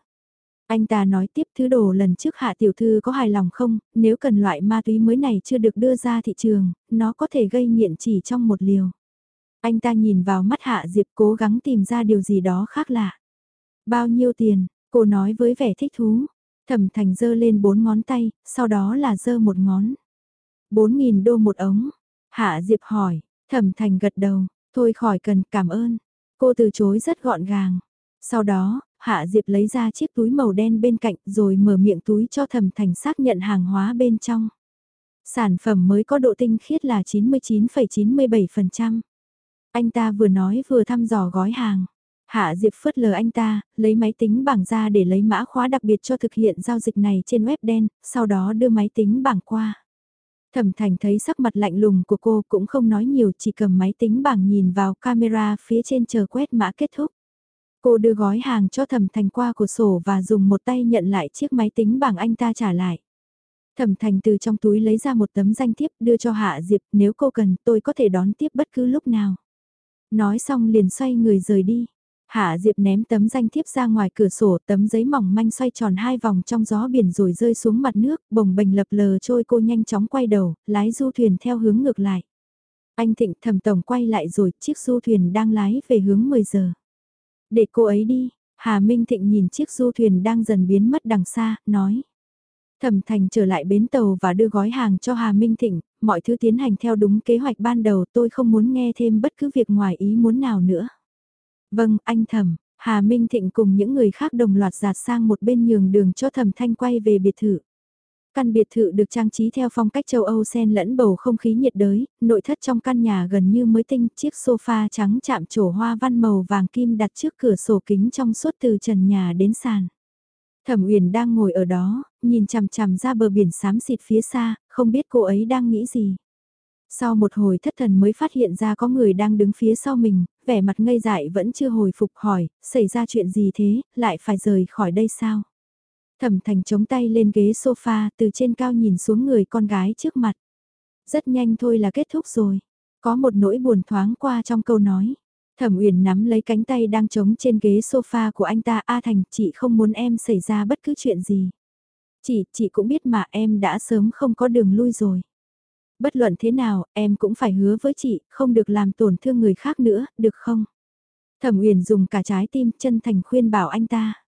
Anh ta nói tiếp thứ đồ lần trước hạ tiểu thư có hài lòng không, nếu cần loại ma túy mới này chưa được đưa ra thị trường, nó có thể gây nghiện chỉ trong một liều. Anh ta nhìn vào mắt hạ diệp cố gắng tìm ra điều gì đó khác lạ. Bao nhiêu tiền, cô nói với vẻ thích thú. Thẩm thành dơ lên bốn ngón tay, sau đó là dơ một ngón. Bốn nghìn đô một ống. Hạ diệp hỏi, thẩm thành gật đầu, thôi khỏi cần cảm ơn. Cô từ chối rất gọn gàng. Sau đó, Hạ Diệp lấy ra chiếc túi màu đen bên cạnh rồi mở miệng túi cho thẩm thành xác nhận hàng hóa bên trong. Sản phẩm mới có độ tinh khiết là 99,97%. Anh ta vừa nói vừa thăm dò gói hàng. Hạ Diệp phớt lờ anh ta, lấy máy tính bảng ra để lấy mã khóa đặc biệt cho thực hiện giao dịch này trên web đen, sau đó đưa máy tính bảng qua. Thẩm Thành thấy sắc mặt lạnh lùng của cô cũng không nói nhiều chỉ cầm máy tính bảng nhìn vào camera phía trên chờ quét mã kết thúc. Cô đưa gói hàng cho Thẩm Thành qua cửa sổ và dùng một tay nhận lại chiếc máy tính bảng anh ta trả lại. Thẩm Thành từ trong túi lấy ra một tấm danh thiếp đưa cho Hạ Diệp nếu cô cần tôi có thể đón tiếp bất cứ lúc nào. Nói xong liền xoay người rời đi. Hạ Diệp ném tấm danh thiếp ra ngoài cửa sổ tấm giấy mỏng manh xoay tròn hai vòng trong gió biển rồi rơi xuống mặt nước, bồng bềnh lập lờ trôi cô nhanh chóng quay đầu, lái du thuyền theo hướng ngược lại. Anh Thịnh thẩm tổng quay lại rồi, chiếc du thuyền đang lái về hướng 10 giờ. Để cô ấy đi, Hà Minh Thịnh nhìn chiếc du thuyền đang dần biến mất đằng xa, nói. Thẩm Thành trở lại bến tàu và đưa gói hàng cho Hà Minh Thịnh, mọi thứ tiến hành theo đúng kế hoạch ban đầu tôi không muốn nghe thêm bất cứ việc ngoài ý muốn nào nữa. Vâng, anh Thẩm, Hà Minh Thịnh cùng những người khác đồng loạt giạt sang một bên nhường đường cho Thẩm Thanh quay về biệt thự. Căn biệt thự được trang trí theo phong cách châu Âu xen lẫn bầu không khí nhiệt đới, nội thất trong căn nhà gần như mới tinh, chiếc sofa trắng chạm trổ hoa văn màu vàng kim đặt trước cửa sổ kính trong suốt từ trần nhà đến sàn. Thẩm Uyển đang ngồi ở đó, nhìn chằm chằm ra bờ biển xám xịt phía xa, không biết cô ấy đang nghĩ gì. Sau một hồi thất thần mới phát hiện ra có người đang đứng phía sau mình, vẻ mặt ngây dại vẫn chưa hồi phục hỏi, xảy ra chuyện gì thế, lại phải rời khỏi đây sao? Thẩm thành chống tay lên ghế sofa từ trên cao nhìn xuống người con gái trước mặt. Rất nhanh thôi là kết thúc rồi. Có một nỗi buồn thoáng qua trong câu nói. Thẩm Uyển nắm lấy cánh tay đang chống trên ghế sofa của anh ta A Thành, chị không muốn em xảy ra bất cứ chuyện gì. Chị, chị cũng biết mà em đã sớm không có đường lui rồi. Bất luận thế nào, em cũng phải hứa với chị, không được làm tổn thương người khác nữa, được không? Thẩm Uyển dùng cả trái tim chân thành khuyên bảo anh ta.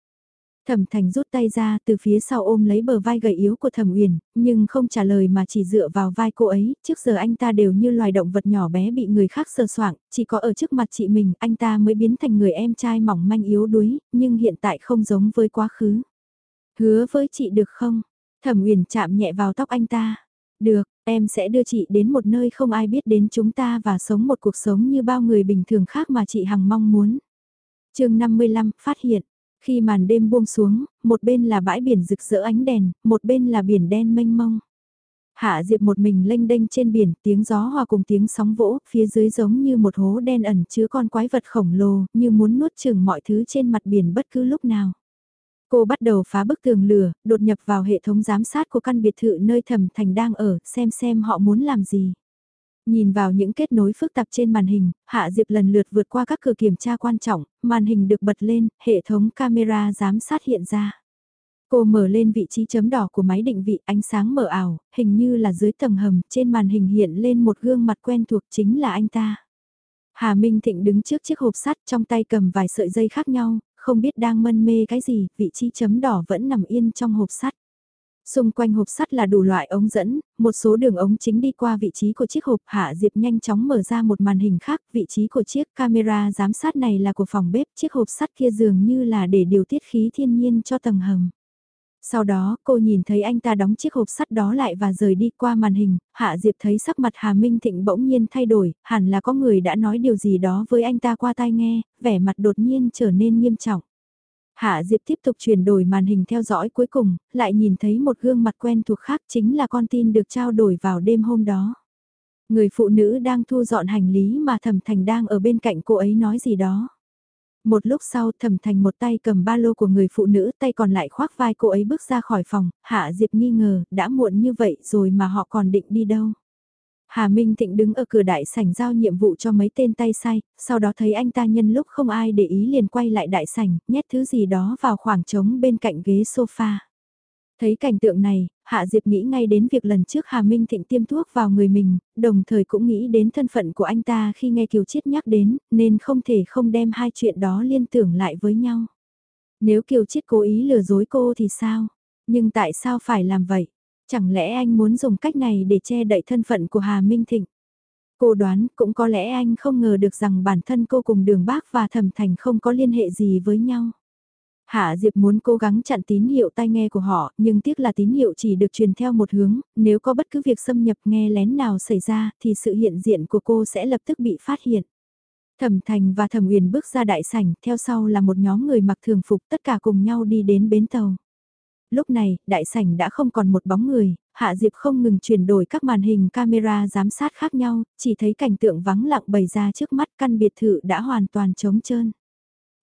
Thẩm Thành rút tay ra từ phía sau ôm lấy bờ vai gầy yếu của Thẩm Uyển, nhưng không trả lời mà chỉ dựa vào vai cô ấy, trước giờ anh ta đều như loài động vật nhỏ bé bị người khác sờ soạng, chỉ có ở trước mặt chị mình anh ta mới biến thành người em trai mỏng manh yếu đuối, nhưng hiện tại không giống với quá khứ. Hứa với chị được không? Thẩm Uyển chạm nhẹ vào tóc anh ta. Được, em sẽ đưa chị đến một nơi không ai biết đến chúng ta và sống một cuộc sống như bao người bình thường khác mà chị hằng mong muốn. chương 55, phát hiện. Khi màn đêm buông xuống, một bên là bãi biển rực rỡ ánh đèn, một bên là biển đen mênh mông. Hạ Diệp một mình lênh đênh trên biển, tiếng gió hòa cùng tiếng sóng vỗ, phía dưới giống như một hố đen ẩn chứa con quái vật khổng lồ, như muốn nuốt chửng mọi thứ trên mặt biển bất cứ lúc nào. Cô bắt đầu phá bức tường lửa, đột nhập vào hệ thống giám sát của căn biệt thự nơi thẩm thành đang ở, xem xem họ muốn làm gì. Nhìn vào những kết nối phức tạp trên màn hình, Hạ Diệp lần lượt vượt qua các cửa kiểm tra quan trọng, màn hình được bật lên, hệ thống camera giám sát hiện ra. Cô mở lên vị trí chấm đỏ của máy định vị ánh sáng mở ảo, hình như là dưới tầng hầm, trên màn hình hiện lên một gương mặt quen thuộc chính là anh ta. Hà Minh Thịnh đứng trước chiếc hộp sắt trong tay cầm vài sợi dây khác nhau, không biết đang mân mê cái gì, vị trí chấm đỏ vẫn nằm yên trong hộp sắt. Xung quanh hộp sắt là đủ loại ống dẫn, một số đường ống chính đi qua vị trí của chiếc hộp Hạ Diệp nhanh chóng mở ra một màn hình khác, vị trí của chiếc camera giám sát này là của phòng bếp, chiếc hộp sắt kia dường như là để điều tiết khí thiên nhiên cho tầng hầm. Sau đó, cô nhìn thấy anh ta đóng chiếc hộp sắt đó lại và rời đi qua màn hình, Hạ Diệp thấy sắc mặt Hà Minh Thịnh bỗng nhiên thay đổi, hẳn là có người đã nói điều gì đó với anh ta qua tai nghe, vẻ mặt đột nhiên trở nên nghiêm trọng. Hạ Diệp tiếp tục chuyển đổi màn hình theo dõi cuối cùng, lại nhìn thấy một gương mặt quen thuộc khác chính là con tin được trao đổi vào đêm hôm đó. Người phụ nữ đang thu dọn hành lý mà Thẩm Thành đang ở bên cạnh cô ấy nói gì đó. Một lúc sau Thẩm Thành một tay cầm ba lô của người phụ nữ tay còn lại khoác vai cô ấy bước ra khỏi phòng, Hạ Diệp nghi ngờ, đã muộn như vậy rồi mà họ còn định đi đâu. Hà Minh Thịnh đứng ở cửa đại sảnh giao nhiệm vụ cho mấy tên tay sai, sau đó thấy anh ta nhân lúc không ai để ý liền quay lại đại sảnh, nhét thứ gì đó vào khoảng trống bên cạnh ghế sofa. Thấy cảnh tượng này, Hạ Diệp nghĩ ngay đến việc lần trước Hà Minh Thịnh tiêm thuốc vào người mình, đồng thời cũng nghĩ đến thân phận của anh ta khi nghe Kiều Chiết nhắc đến, nên không thể không đem hai chuyện đó liên tưởng lại với nhau. Nếu Kiều Chiết cố ý lừa dối cô thì sao? Nhưng tại sao phải làm vậy? Chẳng lẽ anh muốn dùng cách này để che đậy thân phận của Hà Minh Thịnh? Cô đoán cũng có lẽ anh không ngờ được rằng bản thân cô cùng đường bác và thẩm thành không có liên hệ gì với nhau. Hạ Diệp muốn cố gắng chặn tín hiệu tai nghe của họ, nhưng tiếc là tín hiệu chỉ được truyền theo một hướng, nếu có bất cứ việc xâm nhập nghe lén nào xảy ra thì sự hiện diện của cô sẽ lập tức bị phát hiện. Thẩm Thành và Thẩm Uyển bước ra đại sảnh, theo sau là một nhóm người mặc thường phục tất cả cùng nhau đi đến bến tàu. Lúc này, đại sảnh đã không còn một bóng người, Hạ Diệp không ngừng chuyển đổi các màn hình camera giám sát khác nhau, chỉ thấy cảnh tượng vắng lặng bày ra trước mắt căn biệt thự đã hoàn toàn trống trơn.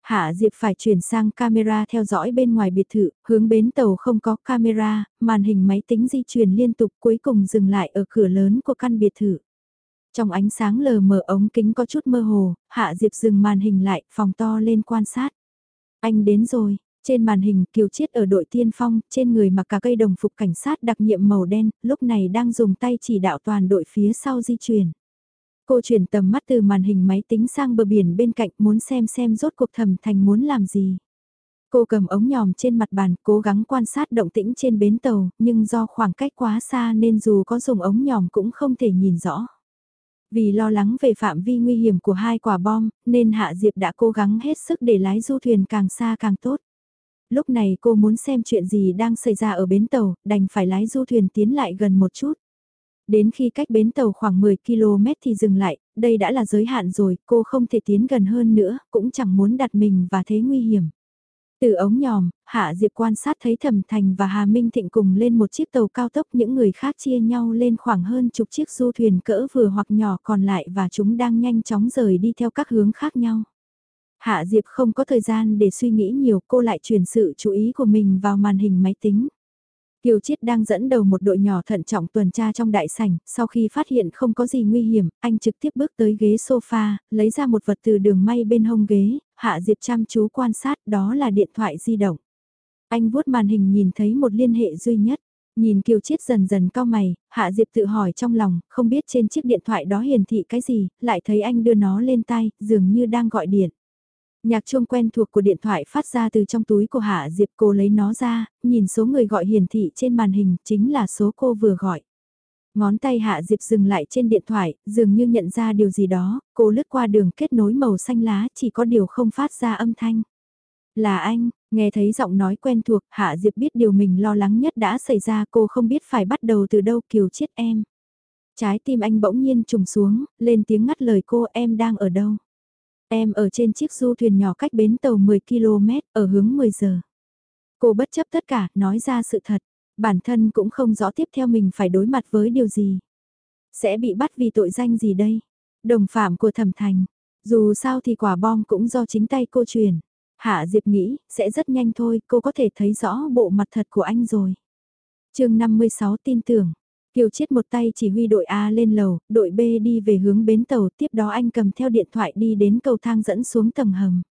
Hạ Diệp phải chuyển sang camera theo dõi bên ngoài biệt thự, hướng bến tàu không có camera, màn hình máy tính di chuyển liên tục cuối cùng dừng lại ở cửa lớn của căn biệt thự. Trong ánh sáng lờ mờ ống kính có chút mơ hồ, Hạ Diệp dừng màn hình lại, phòng to lên quan sát. Anh đến rồi, trên màn hình Kiều Chiết ở đội tiên phong, trên người mặc cả cây đồng phục cảnh sát đặc nhiệm màu đen, lúc này đang dùng tay chỉ đạo toàn đội phía sau di chuyển. Cô chuyển tầm mắt từ màn hình máy tính sang bờ biển bên cạnh muốn xem xem rốt cuộc thầm thành muốn làm gì. Cô cầm ống nhòm trên mặt bàn, cố gắng quan sát động tĩnh trên bến tàu, nhưng do khoảng cách quá xa nên dù có dùng ống nhòm cũng không thể nhìn rõ. Vì lo lắng về phạm vi nguy hiểm của hai quả bom, nên Hạ Diệp đã cố gắng hết sức để lái du thuyền càng xa càng tốt lúc này cô muốn xem chuyện gì đang xảy ra ở bến tàu, đành phải lái du thuyền tiến lại gần một chút. Đến khi cách bến tàu khoảng 10 km thì dừng lại, đây đã là giới hạn rồi, cô không thể tiến gần hơn nữa, cũng chẳng muốn đặt mình và thế nguy hiểm. Từ ống nhòm, Hạ Diệp quan sát thấy Thẩm Thành và Hà Minh Thịnh cùng lên một chiếc tàu cao tốc những người khác chia nhau lên khoảng hơn chục chiếc du thuyền cỡ vừa hoặc nhỏ còn lại và chúng đang nhanh chóng rời đi theo các hướng khác nhau. Hạ Diệp không có thời gian để suy nghĩ nhiều cô lại chuyển sự chú ý của mình vào màn hình máy tính. Kiều Chiết đang dẫn đầu một đội nhỏ thận trọng tuần tra trong đại sảnh, sau khi phát hiện không có gì nguy hiểm, anh trực tiếp bước tới ghế sofa, lấy ra một vật từ đường may bên hông ghế, Hạ Diệp chăm chú quan sát đó là điện thoại di động. Anh vuốt màn hình nhìn thấy một liên hệ duy nhất. Nhìn Kiều Chiết dần dần cao mày, Hạ Diệp tự hỏi trong lòng, không biết trên chiếc điện thoại đó hiển thị cái gì, lại thấy anh đưa nó lên tay, dường như đang gọi điện. Nhạc chuông quen thuộc của điện thoại phát ra từ trong túi của Hạ Diệp cô lấy nó ra, nhìn số người gọi hiển thị trên màn hình chính là số cô vừa gọi. Ngón tay Hạ Diệp dừng lại trên điện thoại, dường như nhận ra điều gì đó, cô lướt qua đường kết nối màu xanh lá chỉ có điều không phát ra âm thanh. Là anh, nghe thấy giọng nói quen thuộc, Hạ Diệp biết điều mình lo lắng nhất đã xảy ra cô không biết phải bắt đầu từ đâu kiều chết em. Trái tim anh bỗng nhiên trùng xuống, lên tiếng ngắt lời cô em đang ở đâu. Em ở trên chiếc du thuyền nhỏ cách bến tàu 10 km, ở hướng 10 giờ. Cô bất chấp tất cả, nói ra sự thật. Bản thân cũng không rõ tiếp theo mình phải đối mặt với điều gì. Sẽ bị bắt vì tội danh gì đây? Đồng phạm của thẩm thành. Dù sao thì quả bom cũng do chính tay cô truyền. Hạ Diệp nghĩ, sẽ rất nhanh thôi, cô có thể thấy rõ bộ mặt thật của anh rồi. chương 56 tin tưởng. Kiều Chiết một tay chỉ huy đội A lên lầu, đội B đi về hướng bến tàu, tiếp đó anh cầm theo điện thoại đi đến cầu thang dẫn xuống tầng hầm.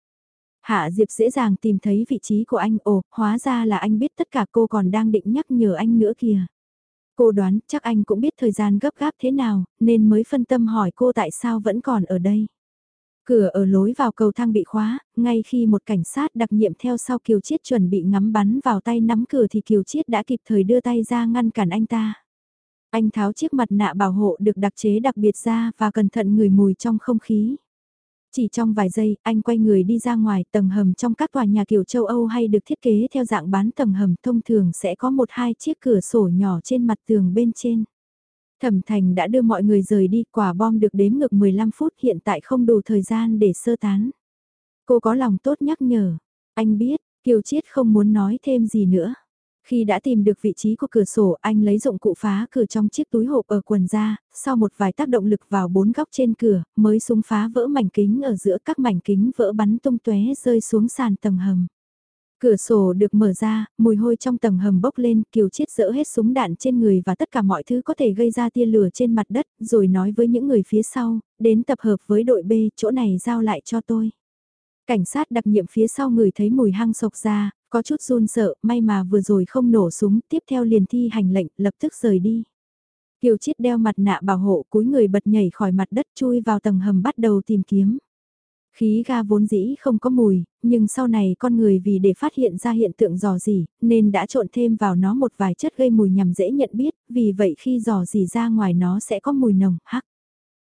Hạ Diệp dễ dàng tìm thấy vị trí của anh, ồ, hóa ra là anh biết tất cả cô còn đang định nhắc nhở anh nữa kìa. Cô đoán chắc anh cũng biết thời gian gấp gáp thế nào, nên mới phân tâm hỏi cô tại sao vẫn còn ở đây. Cửa ở lối vào cầu thang bị khóa, ngay khi một cảnh sát đặc nhiệm theo sau Kiều Chiết chuẩn bị ngắm bắn vào tay nắm cửa thì Kiều Chiết đã kịp thời đưa tay ra ngăn cản anh ta. Anh tháo chiếc mặt nạ bảo hộ được đặc chế đặc biệt ra và cẩn thận ngửi mùi trong không khí. Chỉ trong vài giây, anh quay người đi ra ngoài tầng hầm trong các tòa nhà kiểu châu Âu hay được thiết kế theo dạng bán tầng hầm thông thường sẽ có một hai chiếc cửa sổ nhỏ trên mặt tường bên trên. Thẩm Thành đã đưa mọi người rời đi, quả bom được đếm ngược 15 phút hiện tại không đủ thời gian để sơ tán. Cô có lòng tốt nhắc nhở, anh biết, Kiều Chiết không muốn nói thêm gì nữa. Khi đã tìm được vị trí của cửa sổ, anh lấy dụng cụ phá cửa trong chiếc túi hộp ở quần ra, sau một vài tác động lực vào bốn góc trên cửa, mới súng phá vỡ mảnh kính ở giữa các mảnh kính vỡ bắn tung tóe rơi xuống sàn tầng hầm. Cửa sổ được mở ra, mùi hôi trong tầng hầm bốc lên, Kiều Chiết dỡ hết súng đạn trên người và tất cả mọi thứ có thể gây ra tia lửa trên mặt đất, rồi nói với những người phía sau, đến tập hợp với đội B, chỗ này giao lại cho tôi. Cảnh sát đặc nhiệm phía sau người thấy mùi hăng sộc ra, có chút run sợ, may mà vừa rồi không nổ súng, tiếp theo liền thi hành lệnh, lập tức rời đi. Kiều Chiết đeo mặt nạ bảo hộ cúi người bật nhảy khỏi mặt đất chui vào tầng hầm bắt đầu tìm kiếm. Khí ga vốn dĩ không có mùi, nhưng sau này con người vì để phát hiện ra hiện tượng dò dỉ, nên đã trộn thêm vào nó một vài chất gây mùi nhằm dễ nhận biết, vì vậy khi dò dỉ ra ngoài nó sẽ có mùi nồng, hắc.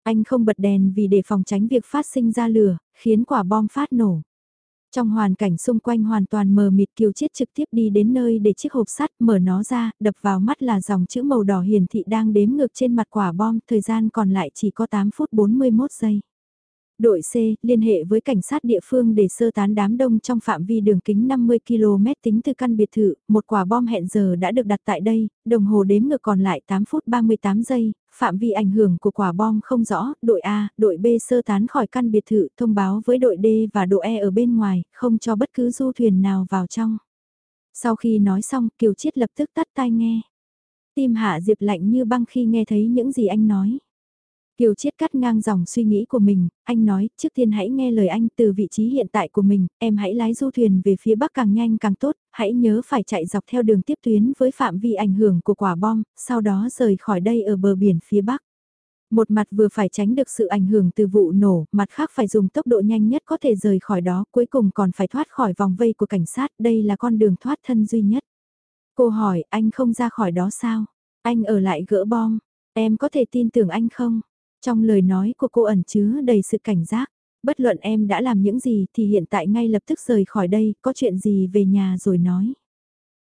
Anh không bật đèn vì để phòng tránh việc phát sinh ra lửa, khiến quả bom phát nổ. Trong hoàn cảnh xung quanh hoàn toàn mờ mịt Kiều Chiết trực tiếp đi đến nơi để chiếc hộp sắt mở nó ra, đập vào mắt là dòng chữ màu đỏ hiển thị đang đếm ngược trên mặt quả bom, thời gian còn lại chỉ có 8 phút 41 giây. Đội C liên hệ với cảnh sát địa phương để sơ tán đám đông trong phạm vi đường kính 50 km tính từ căn biệt thự, một quả bom hẹn giờ đã được đặt tại đây, đồng hồ đếm ngược còn lại 8 phút 38 giây, phạm vi ảnh hưởng của quả bom không rõ, đội A, đội B sơ tán khỏi căn biệt thự thông báo với đội D và đội E ở bên ngoài, không cho bất cứ du thuyền nào vào trong. Sau khi nói xong, Kiều Chiết lập tức tắt tai nghe. Tim Hạ Diệp lạnh như băng khi nghe thấy những gì anh nói. Kiều Chiết cắt ngang dòng suy nghĩ của mình, anh nói, trước tiên hãy nghe lời anh từ vị trí hiện tại của mình, em hãy lái du thuyền về phía bắc càng nhanh càng tốt, hãy nhớ phải chạy dọc theo đường tiếp tuyến với phạm vi ảnh hưởng của quả bom, sau đó rời khỏi đây ở bờ biển phía bắc. Một mặt vừa phải tránh được sự ảnh hưởng từ vụ nổ, mặt khác phải dùng tốc độ nhanh nhất có thể rời khỏi đó, cuối cùng còn phải thoát khỏi vòng vây của cảnh sát, đây là con đường thoát thân duy nhất. Cô hỏi, anh không ra khỏi đó sao? Anh ở lại gỡ bom, em có thể tin tưởng anh không? Trong lời nói của cô ẩn chứa đầy sự cảnh giác, bất luận em đã làm những gì thì hiện tại ngay lập tức rời khỏi đây, có chuyện gì về nhà rồi nói.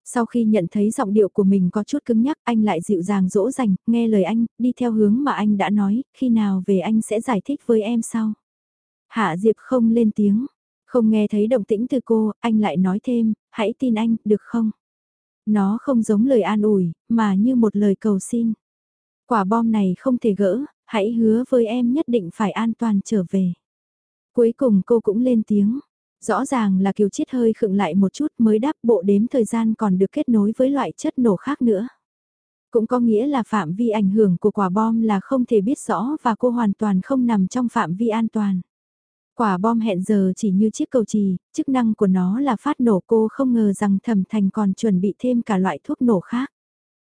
Sau khi nhận thấy giọng điệu của mình có chút cứng nhắc, anh lại dịu dàng dỗ dành, nghe lời anh, đi theo hướng mà anh đã nói, khi nào về anh sẽ giải thích với em sau. Hạ Diệp không lên tiếng, không nghe thấy động tĩnh từ cô, anh lại nói thêm, hãy tin anh, được không? Nó không giống lời an ủi, mà như một lời cầu xin. Quả bom này không thể gỡ, hãy hứa với em nhất định phải an toàn trở về. Cuối cùng cô cũng lên tiếng. Rõ ràng là Kiều Chiết hơi khựng lại một chút mới đáp bộ đếm thời gian còn được kết nối với loại chất nổ khác nữa. Cũng có nghĩa là phạm vi ảnh hưởng của quả bom là không thể biết rõ và cô hoàn toàn không nằm trong phạm vi an toàn. Quả bom hẹn giờ chỉ như chiếc cầu trì, chức năng của nó là phát nổ cô không ngờ rằng thẩm thành còn chuẩn bị thêm cả loại thuốc nổ khác.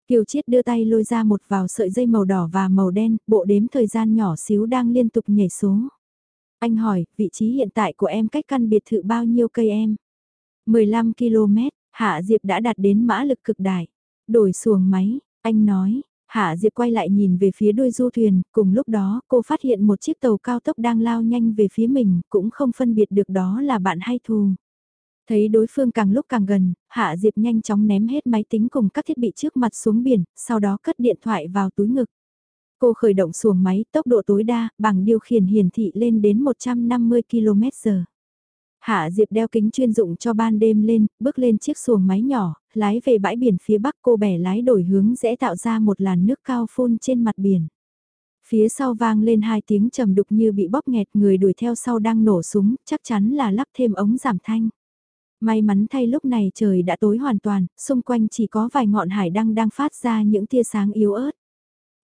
Kiều Chiết đưa tay lôi ra một vào sợi dây màu đỏ và màu đen, bộ đếm thời gian nhỏ xíu đang liên tục nhảy số. Anh hỏi, vị trí hiện tại của em cách căn biệt thự bao nhiêu cây em? 15 km, Hạ Diệp đã đạt đến mã lực cực đại. Đổi xuồng máy, anh nói, Hạ Diệp quay lại nhìn về phía đuôi du thuyền, cùng lúc đó cô phát hiện một chiếc tàu cao tốc đang lao nhanh về phía mình, cũng không phân biệt được đó là bạn hay thù. Thấy đối phương càng lúc càng gần, Hạ Diệp nhanh chóng ném hết máy tính cùng các thiết bị trước mặt xuống biển, sau đó cất điện thoại vào túi ngực. Cô khởi động xuồng máy tốc độ tối đa, bằng điều khiển hiển thị lên đến 150 km/h. Hạ Diệp đeo kính chuyên dụng cho ban đêm lên, bước lên chiếc xuồng máy nhỏ, lái về bãi biển phía bắc cô bẻ lái đổi hướng dễ tạo ra một làn nước cao phun trên mặt biển. Phía sau vang lên hai tiếng trầm đục như bị bóp nghẹt người đuổi theo sau đang nổ súng, chắc chắn là lắp thêm ống giảm thanh. May mắn thay lúc này trời đã tối hoàn toàn, xung quanh chỉ có vài ngọn hải đăng đang phát ra những tia sáng yếu ớt.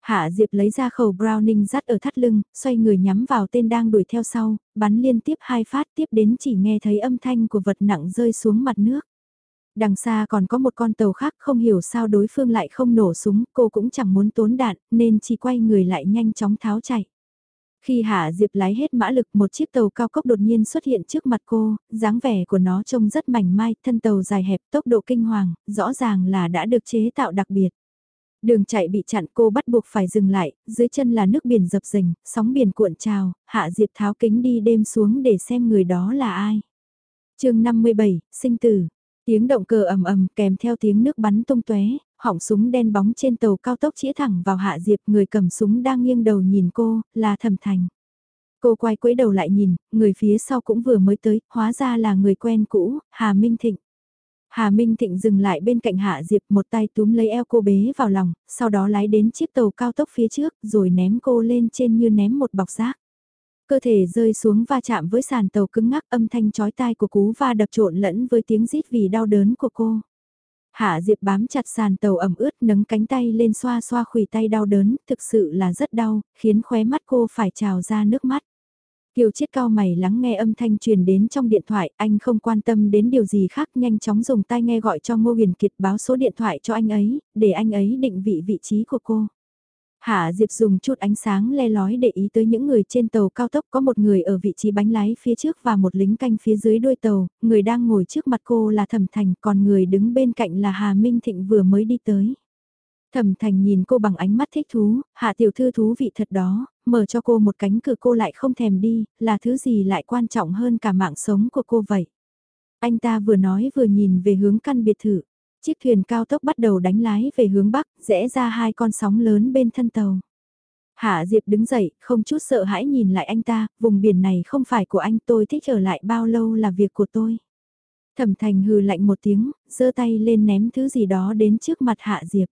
Hạ Diệp lấy ra khẩu Browning dắt ở thắt lưng, xoay người nhắm vào tên đang đuổi theo sau, bắn liên tiếp hai phát tiếp đến chỉ nghe thấy âm thanh của vật nặng rơi xuống mặt nước. Đằng xa còn có một con tàu khác không hiểu sao đối phương lại không nổ súng, cô cũng chẳng muốn tốn đạn, nên chỉ quay người lại nhanh chóng tháo chạy. Khi Hạ Diệp lái hết mã lực một chiếc tàu cao cốc đột nhiên xuất hiện trước mặt cô, dáng vẻ của nó trông rất mảnh mai, thân tàu dài hẹp, tốc độ kinh hoàng, rõ ràng là đã được chế tạo đặc biệt. Đường chạy bị chặn cô bắt buộc phải dừng lại, dưới chân là nước biển dập dềnh, sóng biển cuộn trào, Hạ Diệp tháo kính đi đêm xuống để xem người đó là ai. chương 57, sinh tử, tiếng động cờ ầm ầm kèm theo tiếng nước bắn tung tóe họng súng đen bóng trên tàu cao tốc chĩa thẳng vào Hạ Diệp, người cầm súng đang nghiêng đầu nhìn cô, là Thẩm Thành. Cô quay quấy đầu lại nhìn, người phía sau cũng vừa mới tới, hóa ra là người quen cũ, Hà Minh Thịnh. Hà Minh Thịnh dừng lại bên cạnh Hạ Diệp một tay túm lấy eo cô bế vào lòng, sau đó lái đến chiếc tàu cao tốc phía trước rồi ném cô lên trên như ném một bọc rác. Cơ thể rơi xuống va chạm với sàn tàu cứng ngắc âm thanh chói tai của cú va đập trộn lẫn với tiếng rít vì đau đớn của cô. Hạ Diệp bám chặt sàn tàu ẩm ướt nấng cánh tay lên xoa xoa khủy tay đau đớn, thực sự là rất đau, khiến khóe mắt cô phải trào ra nước mắt. Kiều Chiết cao mày lắng nghe âm thanh truyền đến trong điện thoại, anh không quan tâm đến điều gì khác, nhanh chóng dùng tai nghe gọi cho Ngô Huyền Kiệt báo số điện thoại cho anh ấy, để anh ấy định vị vị trí của cô. Hạ Diệp dùng chút ánh sáng le lói để ý tới những người trên tàu cao tốc có một người ở vị trí bánh lái phía trước và một lính canh phía dưới đuôi tàu, người đang ngồi trước mặt cô là Thẩm Thành, còn người đứng bên cạnh là Hà Minh Thịnh vừa mới đi tới. Thẩm Thành nhìn cô bằng ánh mắt thích thú, hạ tiểu thư thú vị thật đó, mở cho cô một cánh cửa cô lại không thèm đi, là thứ gì lại quan trọng hơn cả mạng sống của cô vậy. Anh ta vừa nói vừa nhìn về hướng căn biệt thự. Chiếc thuyền cao tốc bắt đầu đánh lái về hướng bắc, rẽ ra hai con sóng lớn bên thân tàu. Hạ Diệp đứng dậy, không chút sợ hãi nhìn lại anh ta, vùng biển này không phải của anh tôi thích ở lại bao lâu là việc của tôi. Thẩm Thành hừ lạnh một tiếng, giơ tay lên ném thứ gì đó đến trước mặt Hạ Diệp.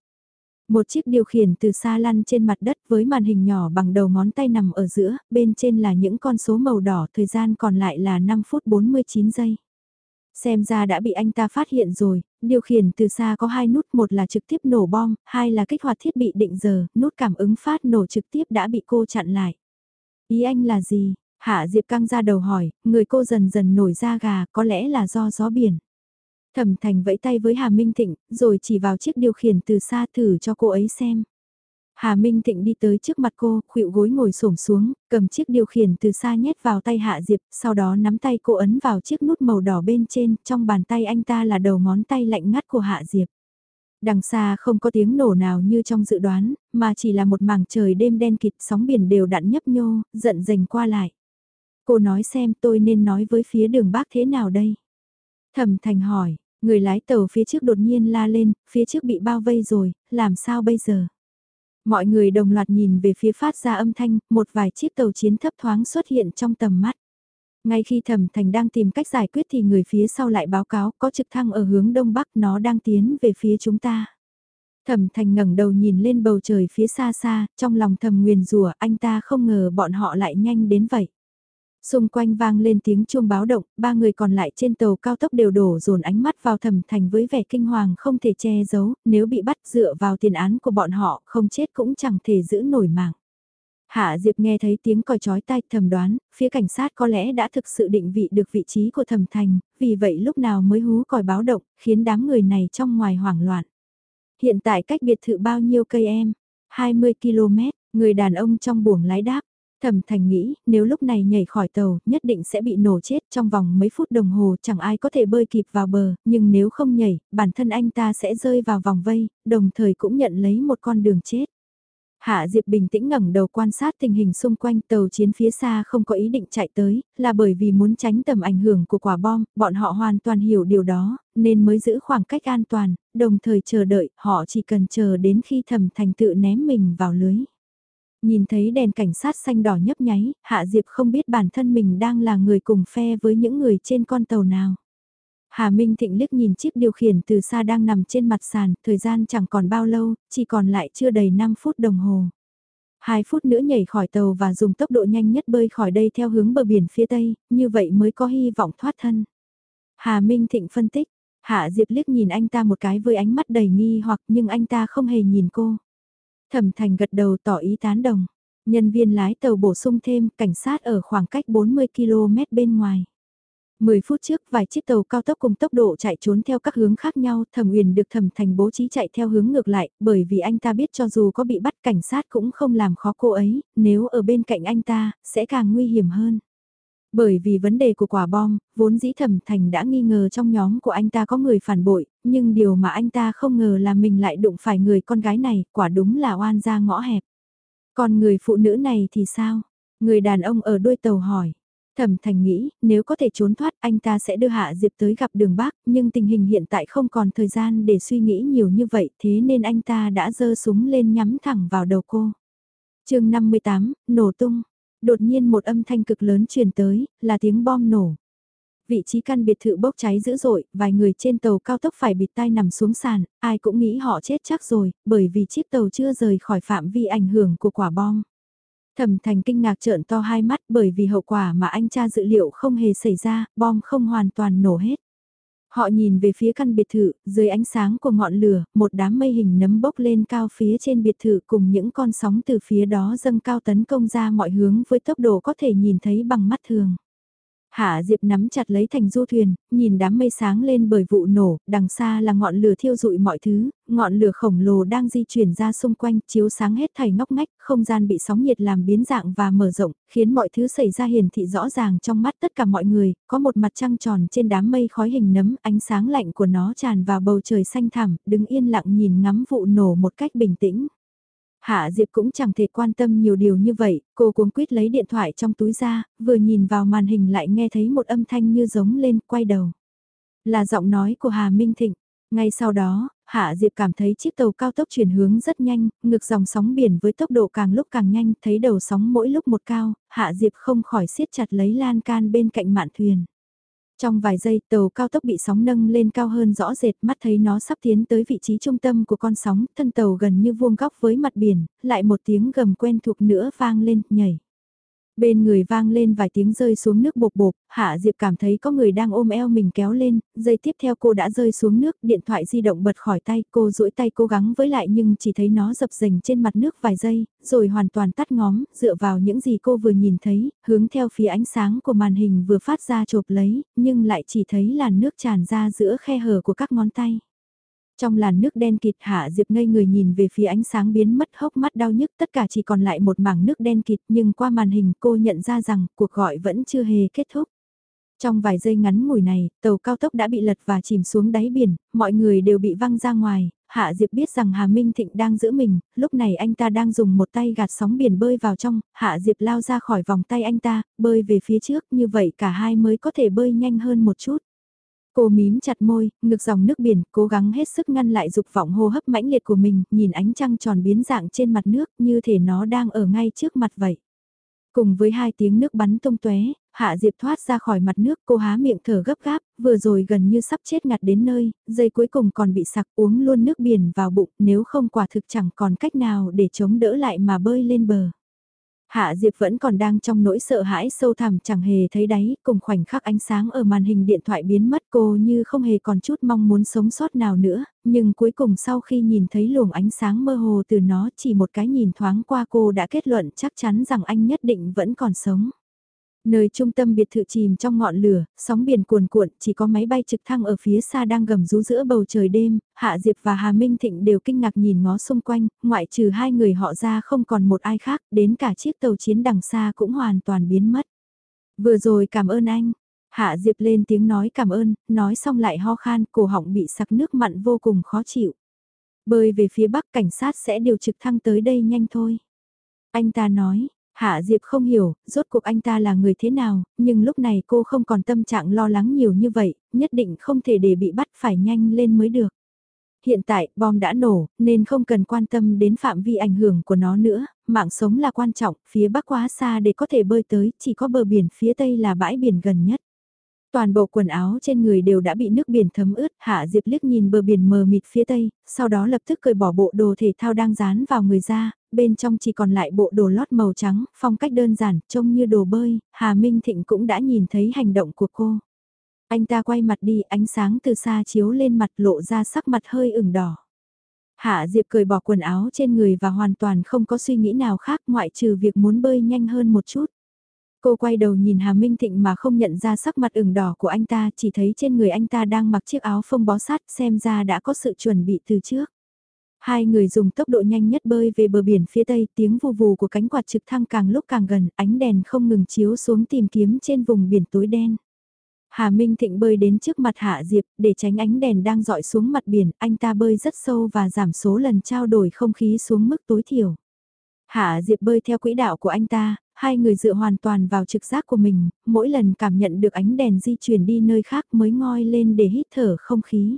Một chiếc điều khiển từ xa lăn trên mặt đất với màn hình nhỏ bằng đầu ngón tay nằm ở giữa, bên trên là những con số màu đỏ, thời gian còn lại là 5 phút 49 giây. Xem ra đã bị anh ta phát hiện rồi, điều khiển từ xa có hai nút, một là trực tiếp nổ bom, hai là kích hoạt thiết bị định giờ, nút cảm ứng phát nổ trực tiếp đã bị cô chặn lại. Ý anh là gì? Hạ Diệp căng ra đầu hỏi, người cô dần dần nổi da gà, có lẽ là do gió biển. Thẩm Thành vẫy tay với Hà Minh Thịnh, rồi chỉ vào chiếc điều khiển từ xa thử cho cô ấy xem. Hà Minh Thịnh đi tới trước mặt cô, khuỵu gối ngồi xổm xuống, cầm chiếc điều khiển từ xa nhét vào tay Hạ Diệp, sau đó nắm tay cô ấn vào chiếc nút màu đỏ bên trên, trong bàn tay anh ta là đầu ngón tay lạnh ngắt của Hạ Diệp. Đằng xa không có tiếng nổ nào như trong dự đoán, mà chỉ là một mảng trời đêm đen kịt sóng biển đều đặn nhấp nhô, giận dành qua lại. Cô nói xem tôi nên nói với phía đường bác thế nào đây? Thẩm Thành hỏi, người lái tàu phía trước đột nhiên la lên, phía trước bị bao vây rồi, làm sao bây giờ? Mọi người đồng loạt nhìn về phía phát ra âm thanh, một vài chiếc tàu chiến thấp thoáng xuất hiện trong tầm mắt. Ngay khi Thẩm Thành đang tìm cách giải quyết thì người phía sau lại báo cáo có trực thăng ở hướng đông bắc nó đang tiến về phía chúng ta. Thẩm Thành ngẩng đầu nhìn lên bầu trời phía xa xa, trong lòng thầm nguyền rủa anh ta không ngờ bọn họ lại nhanh đến vậy. Xung quanh vang lên tiếng chuông báo động, ba người còn lại trên tàu cao tốc đều đổ dồn ánh mắt vào thẩm thành với vẻ kinh hoàng không thể che giấu, nếu bị bắt dựa vào tiền án của bọn họ, không chết cũng chẳng thể giữ nổi mạng. Hạ Diệp nghe thấy tiếng còi chói tai thầm đoán, phía cảnh sát có lẽ đã thực sự định vị được vị trí của thẩm thành, vì vậy lúc nào mới hú còi báo động, khiến đám người này trong ngoài hoảng loạn. Hiện tại cách biệt thự bao nhiêu cây em? 20 km, người đàn ông trong buồng lái đáp, Thẩm Thành nghĩ, nếu lúc này nhảy khỏi tàu, nhất định sẽ bị nổ chết trong vòng mấy phút đồng hồ chẳng ai có thể bơi kịp vào bờ, nhưng nếu không nhảy, bản thân anh ta sẽ rơi vào vòng vây, đồng thời cũng nhận lấy một con đường chết. Hạ Diệp bình tĩnh ngẩng đầu quan sát tình hình xung quanh tàu chiến phía xa không có ý định chạy tới, là bởi vì muốn tránh tầm ảnh hưởng của quả bom, bọn họ hoàn toàn hiểu điều đó, nên mới giữ khoảng cách an toàn, đồng thời chờ đợi, họ chỉ cần chờ đến khi thẩm thành tự ném mình vào lưới. Nhìn thấy đèn cảnh sát xanh đỏ nhấp nháy, Hạ Diệp không biết bản thân mình đang là người cùng phe với những người trên con tàu nào. Hà Minh Thịnh liếc nhìn chiếc điều khiển từ xa đang nằm trên mặt sàn, thời gian chẳng còn bao lâu, chỉ còn lại chưa đầy 5 phút đồng hồ. Hai phút nữa nhảy khỏi tàu và dùng tốc độ nhanh nhất bơi khỏi đây theo hướng bờ biển phía tây, như vậy mới có hy vọng thoát thân. Hà Minh Thịnh phân tích, Hạ Diệp liếc nhìn anh ta một cái với ánh mắt đầy nghi hoặc nhưng anh ta không hề nhìn cô. Thẩm Thành gật đầu tỏ ý tán đồng. Nhân viên lái tàu bổ sung thêm cảnh sát ở khoảng cách 40 km bên ngoài. 10 phút trước vài chiếc tàu cao tốc cùng tốc độ chạy trốn theo các hướng khác nhau, Thẩm Uyển được Thẩm Thành bố trí chạy theo hướng ngược lại, bởi vì anh ta biết cho dù có bị bắt cảnh sát cũng không làm khó cô ấy, nếu ở bên cạnh anh ta, sẽ càng nguy hiểm hơn. Bởi vì vấn đề của quả bom, vốn dĩ Thẩm Thành đã nghi ngờ trong nhóm của anh ta có người phản bội, nhưng điều mà anh ta không ngờ là mình lại đụng phải người con gái này, quả đúng là oan ra ngõ hẹp. Còn người phụ nữ này thì sao? Người đàn ông ở đuôi tàu hỏi. Thẩm Thành nghĩ, nếu có thể trốn thoát anh ta sẽ đưa Hạ Diệp tới gặp đường bác, nhưng tình hình hiện tại không còn thời gian để suy nghĩ nhiều như vậy thế nên anh ta đã giơ súng lên nhắm thẳng vào đầu cô. chương 58, nổ tung. Đột nhiên một âm thanh cực lớn truyền tới, là tiếng bom nổ. Vị trí căn biệt thự bốc cháy dữ dội, vài người trên tàu cao tốc phải bịt tai nằm xuống sàn, ai cũng nghĩ họ chết chắc rồi, bởi vì chiếc tàu chưa rời khỏi phạm vi ảnh hưởng của quả bom. Thẩm Thành kinh ngạc trợn to hai mắt bởi vì hậu quả mà anh cha dự liệu không hề xảy ra, bom không hoàn toàn nổ hết. Họ nhìn về phía căn biệt thự, dưới ánh sáng của ngọn lửa, một đám mây hình nấm bốc lên cao phía trên biệt thự cùng những con sóng từ phía đó dâng cao tấn công ra mọi hướng với tốc độ có thể nhìn thấy bằng mắt thường. Hạ Diệp nắm chặt lấy thành du thuyền, nhìn đám mây sáng lên bởi vụ nổ, đằng xa là ngọn lửa thiêu rụi mọi thứ, ngọn lửa khổng lồ đang di chuyển ra xung quanh, chiếu sáng hết thảy ngóc ngách, không gian bị sóng nhiệt làm biến dạng và mở rộng, khiến mọi thứ xảy ra hiển thị rõ ràng trong mắt tất cả mọi người, có một mặt trăng tròn trên đám mây khói hình nấm, ánh sáng lạnh của nó tràn vào bầu trời xanh thẳm, đứng yên lặng nhìn ngắm vụ nổ một cách bình tĩnh. Hạ Diệp cũng chẳng thể quan tâm nhiều điều như vậy, cô cuống quýt lấy điện thoại trong túi ra, vừa nhìn vào màn hình lại nghe thấy một âm thanh như giống lên, quay đầu. Là giọng nói của Hà Minh Thịnh. Ngay sau đó, Hạ Diệp cảm thấy chiếc tàu cao tốc chuyển hướng rất nhanh, ngược dòng sóng biển với tốc độ càng lúc càng nhanh, thấy đầu sóng mỗi lúc một cao, Hạ Diệp không khỏi siết chặt lấy lan can bên cạnh mạn thuyền. Trong vài giây tàu cao tốc bị sóng nâng lên cao hơn rõ rệt mắt thấy nó sắp tiến tới vị trí trung tâm của con sóng, thân tàu gần như vuông góc với mặt biển, lại một tiếng gầm quen thuộc nữa vang lên, nhảy. Bên người vang lên vài tiếng rơi xuống nước bột bột, Hạ Diệp cảm thấy có người đang ôm eo mình kéo lên, giây tiếp theo cô đã rơi xuống nước, điện thoại di động bật khỏi tay, cô duỗi tay cố gắng với lại nhưng chỉ thấy nó dập dềnh trên mặt nước vài giây, rồi hoàn toàn tắt ngóm, dựa vào những gì cô vừa nhìn thấy, hướng theo phía ánh sáng của màn hình vừa phát ra chộp lấy, nhưng lại chỉ thấy làn nước tràn ra giữa khe hở của các ngón tay. Trong làn nước đen kịt Hạ Diệp ngây người nhìn về phía ánh sáng biến mất hốc mắt đau nhức tất cả chỉ còn lại một mảng nước đen kịt nhưng qua màn hình cô nhận ra rằng cuộc gọi vẫn chưa hề kết thúc. Trong vài giây ngắn ngủi này, tàu cao tốc đã bị lật và chìm xuống đáy biển, mọi người đều bị văng ra ngoài, Hạ Diệp biết rằng Hà Minh Thịnh đang giữ mình, lúc này anh ta đang dùng một tay gạt sóng biển bơi vào trong, Hạ Diệp lao ra khỏi vòng tay anh ta, bơi về phía trước như vậy cả hai mới có thể bơi nhanh hơn một chút. Cô mím chặt môi, ngược dòng nước biển, cố gắng hết sức ngăn lại dục vọng hô hấp mãnh liệt của mình, nhìn ánh trăng tròn biến dạng trên mặt nước như thể nó đang ở ngay trước mặt vậy. Cùng với hai tiếng nước bắn tung tóe, Hạ Diệp thoát ra khỏi mặt nước cô há miệng thở gấp gáp, vừa rồi gần như sắp chết ngạt đến nơi, dây cuối cùng còn bị sặc uống luôn nước biển vào bụng nếu không quả thực chẳng còn cách nào để chống đỡ lại mà bơi lên bờ. Hạ Diệp vẫn còn đang trong nỗi sợ hãi sâu thẳm chẳng hề thấy đáy, cùng khoảnh khắc ánh sáng ở màn hình điện thoại biến mất cô như không hề còn chút mong muốn sống sót nào nữa, nhưng cuối cùng sau khi nhìn thấy luồng ánh sáng mơ hồ từ nó chỉ một cái nhìn thoáng qua cô đã kết luận chắc chắn rằng anh nhất định vẫn còn sống. Nơi trung tâm biệt thự chìm trong ngọn lửa, sóng biển cuồn cuộn, chỉ có máy bay trực thăng ở phía xa đang gầm rú giữa bầu trời đêm, Hạ Diệp và Hà Minh Thịnh đều kinh ngạc nhìn ngó xung quanh, ngoại trừ hai người họ ra không còn một ai khác, đến cả chiếc tàu chiến đằng xa cũng hoàn toàn biến mất. Vừa rồi cảm ơn anh. Hạ Diệp lên tiếng nói cảm ơn, nói xong lại ho khan, cổ họng bị sặc nước mặn vô cùng khó chịu. Bơi về phía bắc cảnh sát sẽ điều trực thăng tới đây nhanh thôi. Anh ta nói, Hạ Diệp không hiểu, rốt cuộc anh ta là người thế nào, nhưng lúc này cô không còn tâm trạng lo lắng nhiều như vậy, nhất định không thể để bị bắt phải nhanh lên mới được. Hiện tại, bom đã nổ, nên không cần quan tâm đến phạm vi ảnh hưởng của nó nữa, mạng sống là quan trọng, phía bắc quá xa để có thể bơi tới, chỉ có bờ biển phía tây là bãi biển gần nhất. Toàn bộ quần áo trên người đều đã bị nước biển thấm ướt, Hạ Diệp liếc nhìn bờ biển mờ mịt phía tây, sau đó lập tức cởi bỏ bộ đồ thể thao đang dán vào người ra, bên trong chỉ còn lại bộ đồ lót màu trắng, phong cách đơn giản, trông như đồ bơi, Hà Minh Thịnh cũng đã nhìn thấy hành động của cô. Anh ta quay mặt đi, ánh sáng từ xa chiếu lên mặt lộ ra sắc mặt hơi ửng đỏ. Hạ Diệp cởi bỏ quần áo trên người và hoàn toàn không có suy nghĩ nào khác ngoại trừ việc muốn bơi nhanh hơn một chút. Cô quay đầu nhìn Hà Minh Thịnh mà không nhận ra sắc mặt ửng đỏ của anh ta, chỉ thấy trên người anh ta đang mặc chiếc áo phông bó sát xem ra đã có sự chuẩn bị từ trước. Hai người dùng tốc độ nhanh nhất bơi về bờ biển phía tây, tiếng vù vù của cánh quạt trực thăng càng lúc càng gần, ánh đèn không ngừng chiếu xuống tìm kiếm trên vùng biển tối đen. Hà Minh Thịnh bơi đến trước mặt Hạ Diệp, để tránh ánh đèn đang dọi xuống mặt biển, anh ta bơi rất sâu và giảm số lần trao đổi không khí xuống mức tối thiểu. Hạ Diệp bơi theo quỹ đạo của anh ta, hai người dựa hoàn toàn vào trực giác của mình, mỗi lần cảm nhận được ánh đèn di chuyển đi nơi khác mới ngoi lên để hít thở không khí.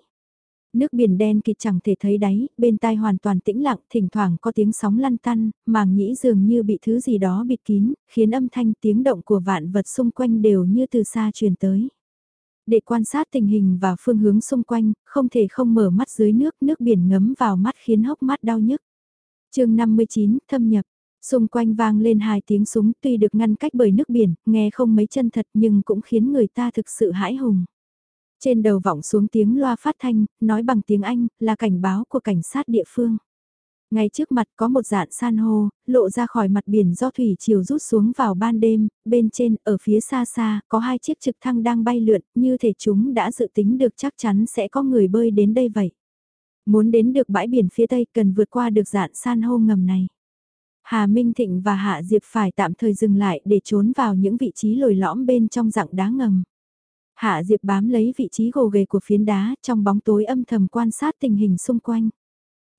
Nước biển đen kịt chẳng thể thấy đáy, bên tai hoàn toàn tĩnh lặng, thỉnh thoảng có tiếng sóng lăn tăn, màng nhĩ dường như bị thứ gì đó bịt kín, khiến âm thanh tiếng động của vạn vật xung quanh đều như từ xa truyền tới. Để quan sát tình hình và phương hướng xung quanh, không thể không mở mắt dưới nước, nước biển ngấm vào mắt khiến hốc mắt đau nhức. chương 59, thâm nhập. Xung quanh vang lên hai tiếng súng tuy được ngăn cách bởi nước biển, nghe không mấy chân thật nhưng cũng khiến người ta thực sự hãi hùng. Trên đầu vọng xuống tiếng loa phát thanh, nói bằng tiếng Anh, là cảnh báo của cảnh sát địa phương. Ngay trước mặt có một dạn san hô, lộ ra khỏi mặt biển do thủy chiều rút xuống vào ban đêm, bên trên, ở phía xa xa, có hai chiếc trực thăng đang bay lượn, như thể chúng đã dự tính được chắc chắn sẽ có người bơi đến đây vậy. Muốn đến được bãi biển phía tây cần vượt qua được dạn san hô ngầm này. Hà Minh Thịnh và Hạ Diệp phải tạm thời dừng lại để trốn vào những vị trí lồi lõm bên trong dạng đá ngầm. Hạ Diệp bám lấy vị trí gồ ghề của phiến đá trong bóng tối âm thầm quan sát tình hình xung quanh.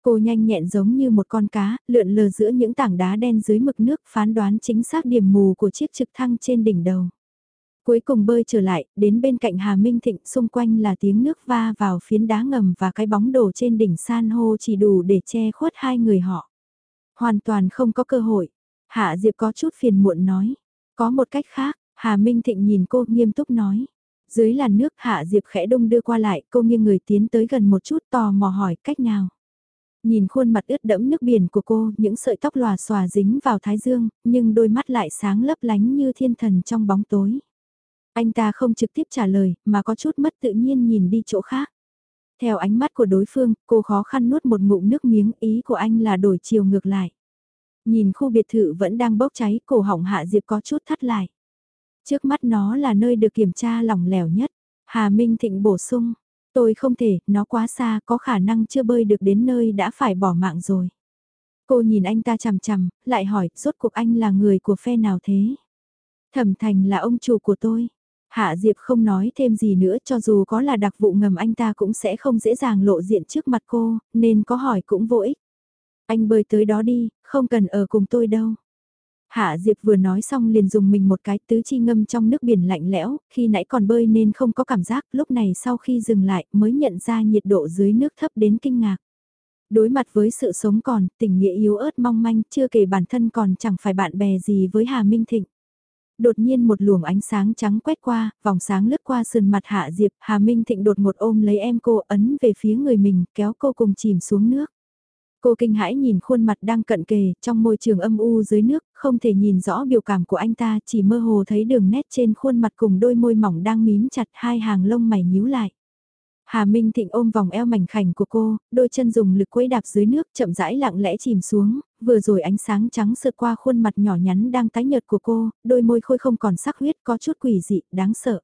Cô nhanh nhẹn giống như một con cá, lượn lờ giữa những tảng đá đen dưới mực nước phán đoán chính xác điểm mù của chiếc trực thăng trên đỉnh đầu. Cuối cùng bơi trở lại, đến bên cạnh Hà Minh Thịnh xung quanh là tiếng nước va vào phiến đá ngầm và cái bóng đổ trên đỉnh san hô chỉ đủ để che khuất hai người họ. Hoàn toàn không có cơ hội. Hạ Diệp có chút phiền muộn nói. Có một cách khác, Hà Minh Thịnh nhìn cô nghiêm túc nói. Dưới làn nước Hạ Diệp khẽ đông đưa qua lại, cô nghiêng người tiến tới gần một chút tò mò hỏi cách nào. Nhìn khuôn mặt ướt đẫm nước biển của cô, những sợi tóc lòa xòa dính vào thái dương, nhưng đôi mắt lại sáng lấp lánh như thiên thần trong bóng tối. Anh ta không trực tiếp trả lời, mà có chút mất tự nhiên nhìn đi chỗ khác. Theo ánh mắt của đối phương, cô khó khăn nuốt một ngụm nước miếng, ý của anh là đổi chiều ngược lại. Nhìn khu biệt thự vẫn đang bốc cháy, cổ hỏng Hạ Diệp có chút thắt lại. Trước mắt nó là nơi được kiểm tra lỏng lẻo nhất. Hà Minh Thịnh bổ sung, tôi không thể, nó quá xa, có khả năng chưa bơi được đến nơi đã phải bỏ mạng rồi. Cô nhìn anh ta chằm chằm, lại hỏi, rốt cuộc anh là người của phe nào thế? Thẩm Thành là ông chủ của tôi. Hạ Diệp không nói thêm gì nữa cho dù có là đặc vụ ngầm anh ta cũng sẽ không dễ dàng lộ diện trước mặt cô, nên có hỏi cũng vô ích. Anh bơi tới đó đi, không cần ở cùng tôi đâu. Hạ Diệp vừa nói xong liền dùng mình một cái tứ chi ngâm trong nước biển lạnh lẽo, khi nãy còn bơi nên không có cảm giác, lúc này sau khi dừng lại mới nhận ra nhiệt độ dưới nước thấp đến kinh ngạc. Đối mặt với sự sống còn, tình nghĩa yếu ớt mong manh, chưa kể bản thân còn chẳng phải bạn bè gì với Hà Minh Thịnh. Đột nhiên một luồng ánh sáng trắng quét qua, vòng sáng lướt qua sườn mặt Hạ Diệp, Hà Minh Thịnh đột một ôm lấy em cô ấn về phía người mình, kéo cô cùng chìm xuống nước. Cô kinh hãi nhìn khuôn mặt đang cận kề, trong môi trường âm u dưới nước, không thể nhìn rõ biểu cảm của anh ta, chỉ mơ hồ thấy đường nét trên khuôn mặt cùng đôi môi mỏng đang mím chặt hai hàng lông mày nhíu lại. Hà Minh Thịnh ôm vòng eo mảnh khảnh của cô, đôi chân dùng lực quấy đạp dưới nước chậm rãi lặng lẽ chìm xuống, vừa rồi ánh sáng trắng sượt qua khuôn mặt nhỏ nhắn đang tái nhợt của cô, đôi môi khôi không còn sắc huyết có chút quỷ dị, đáng sợ.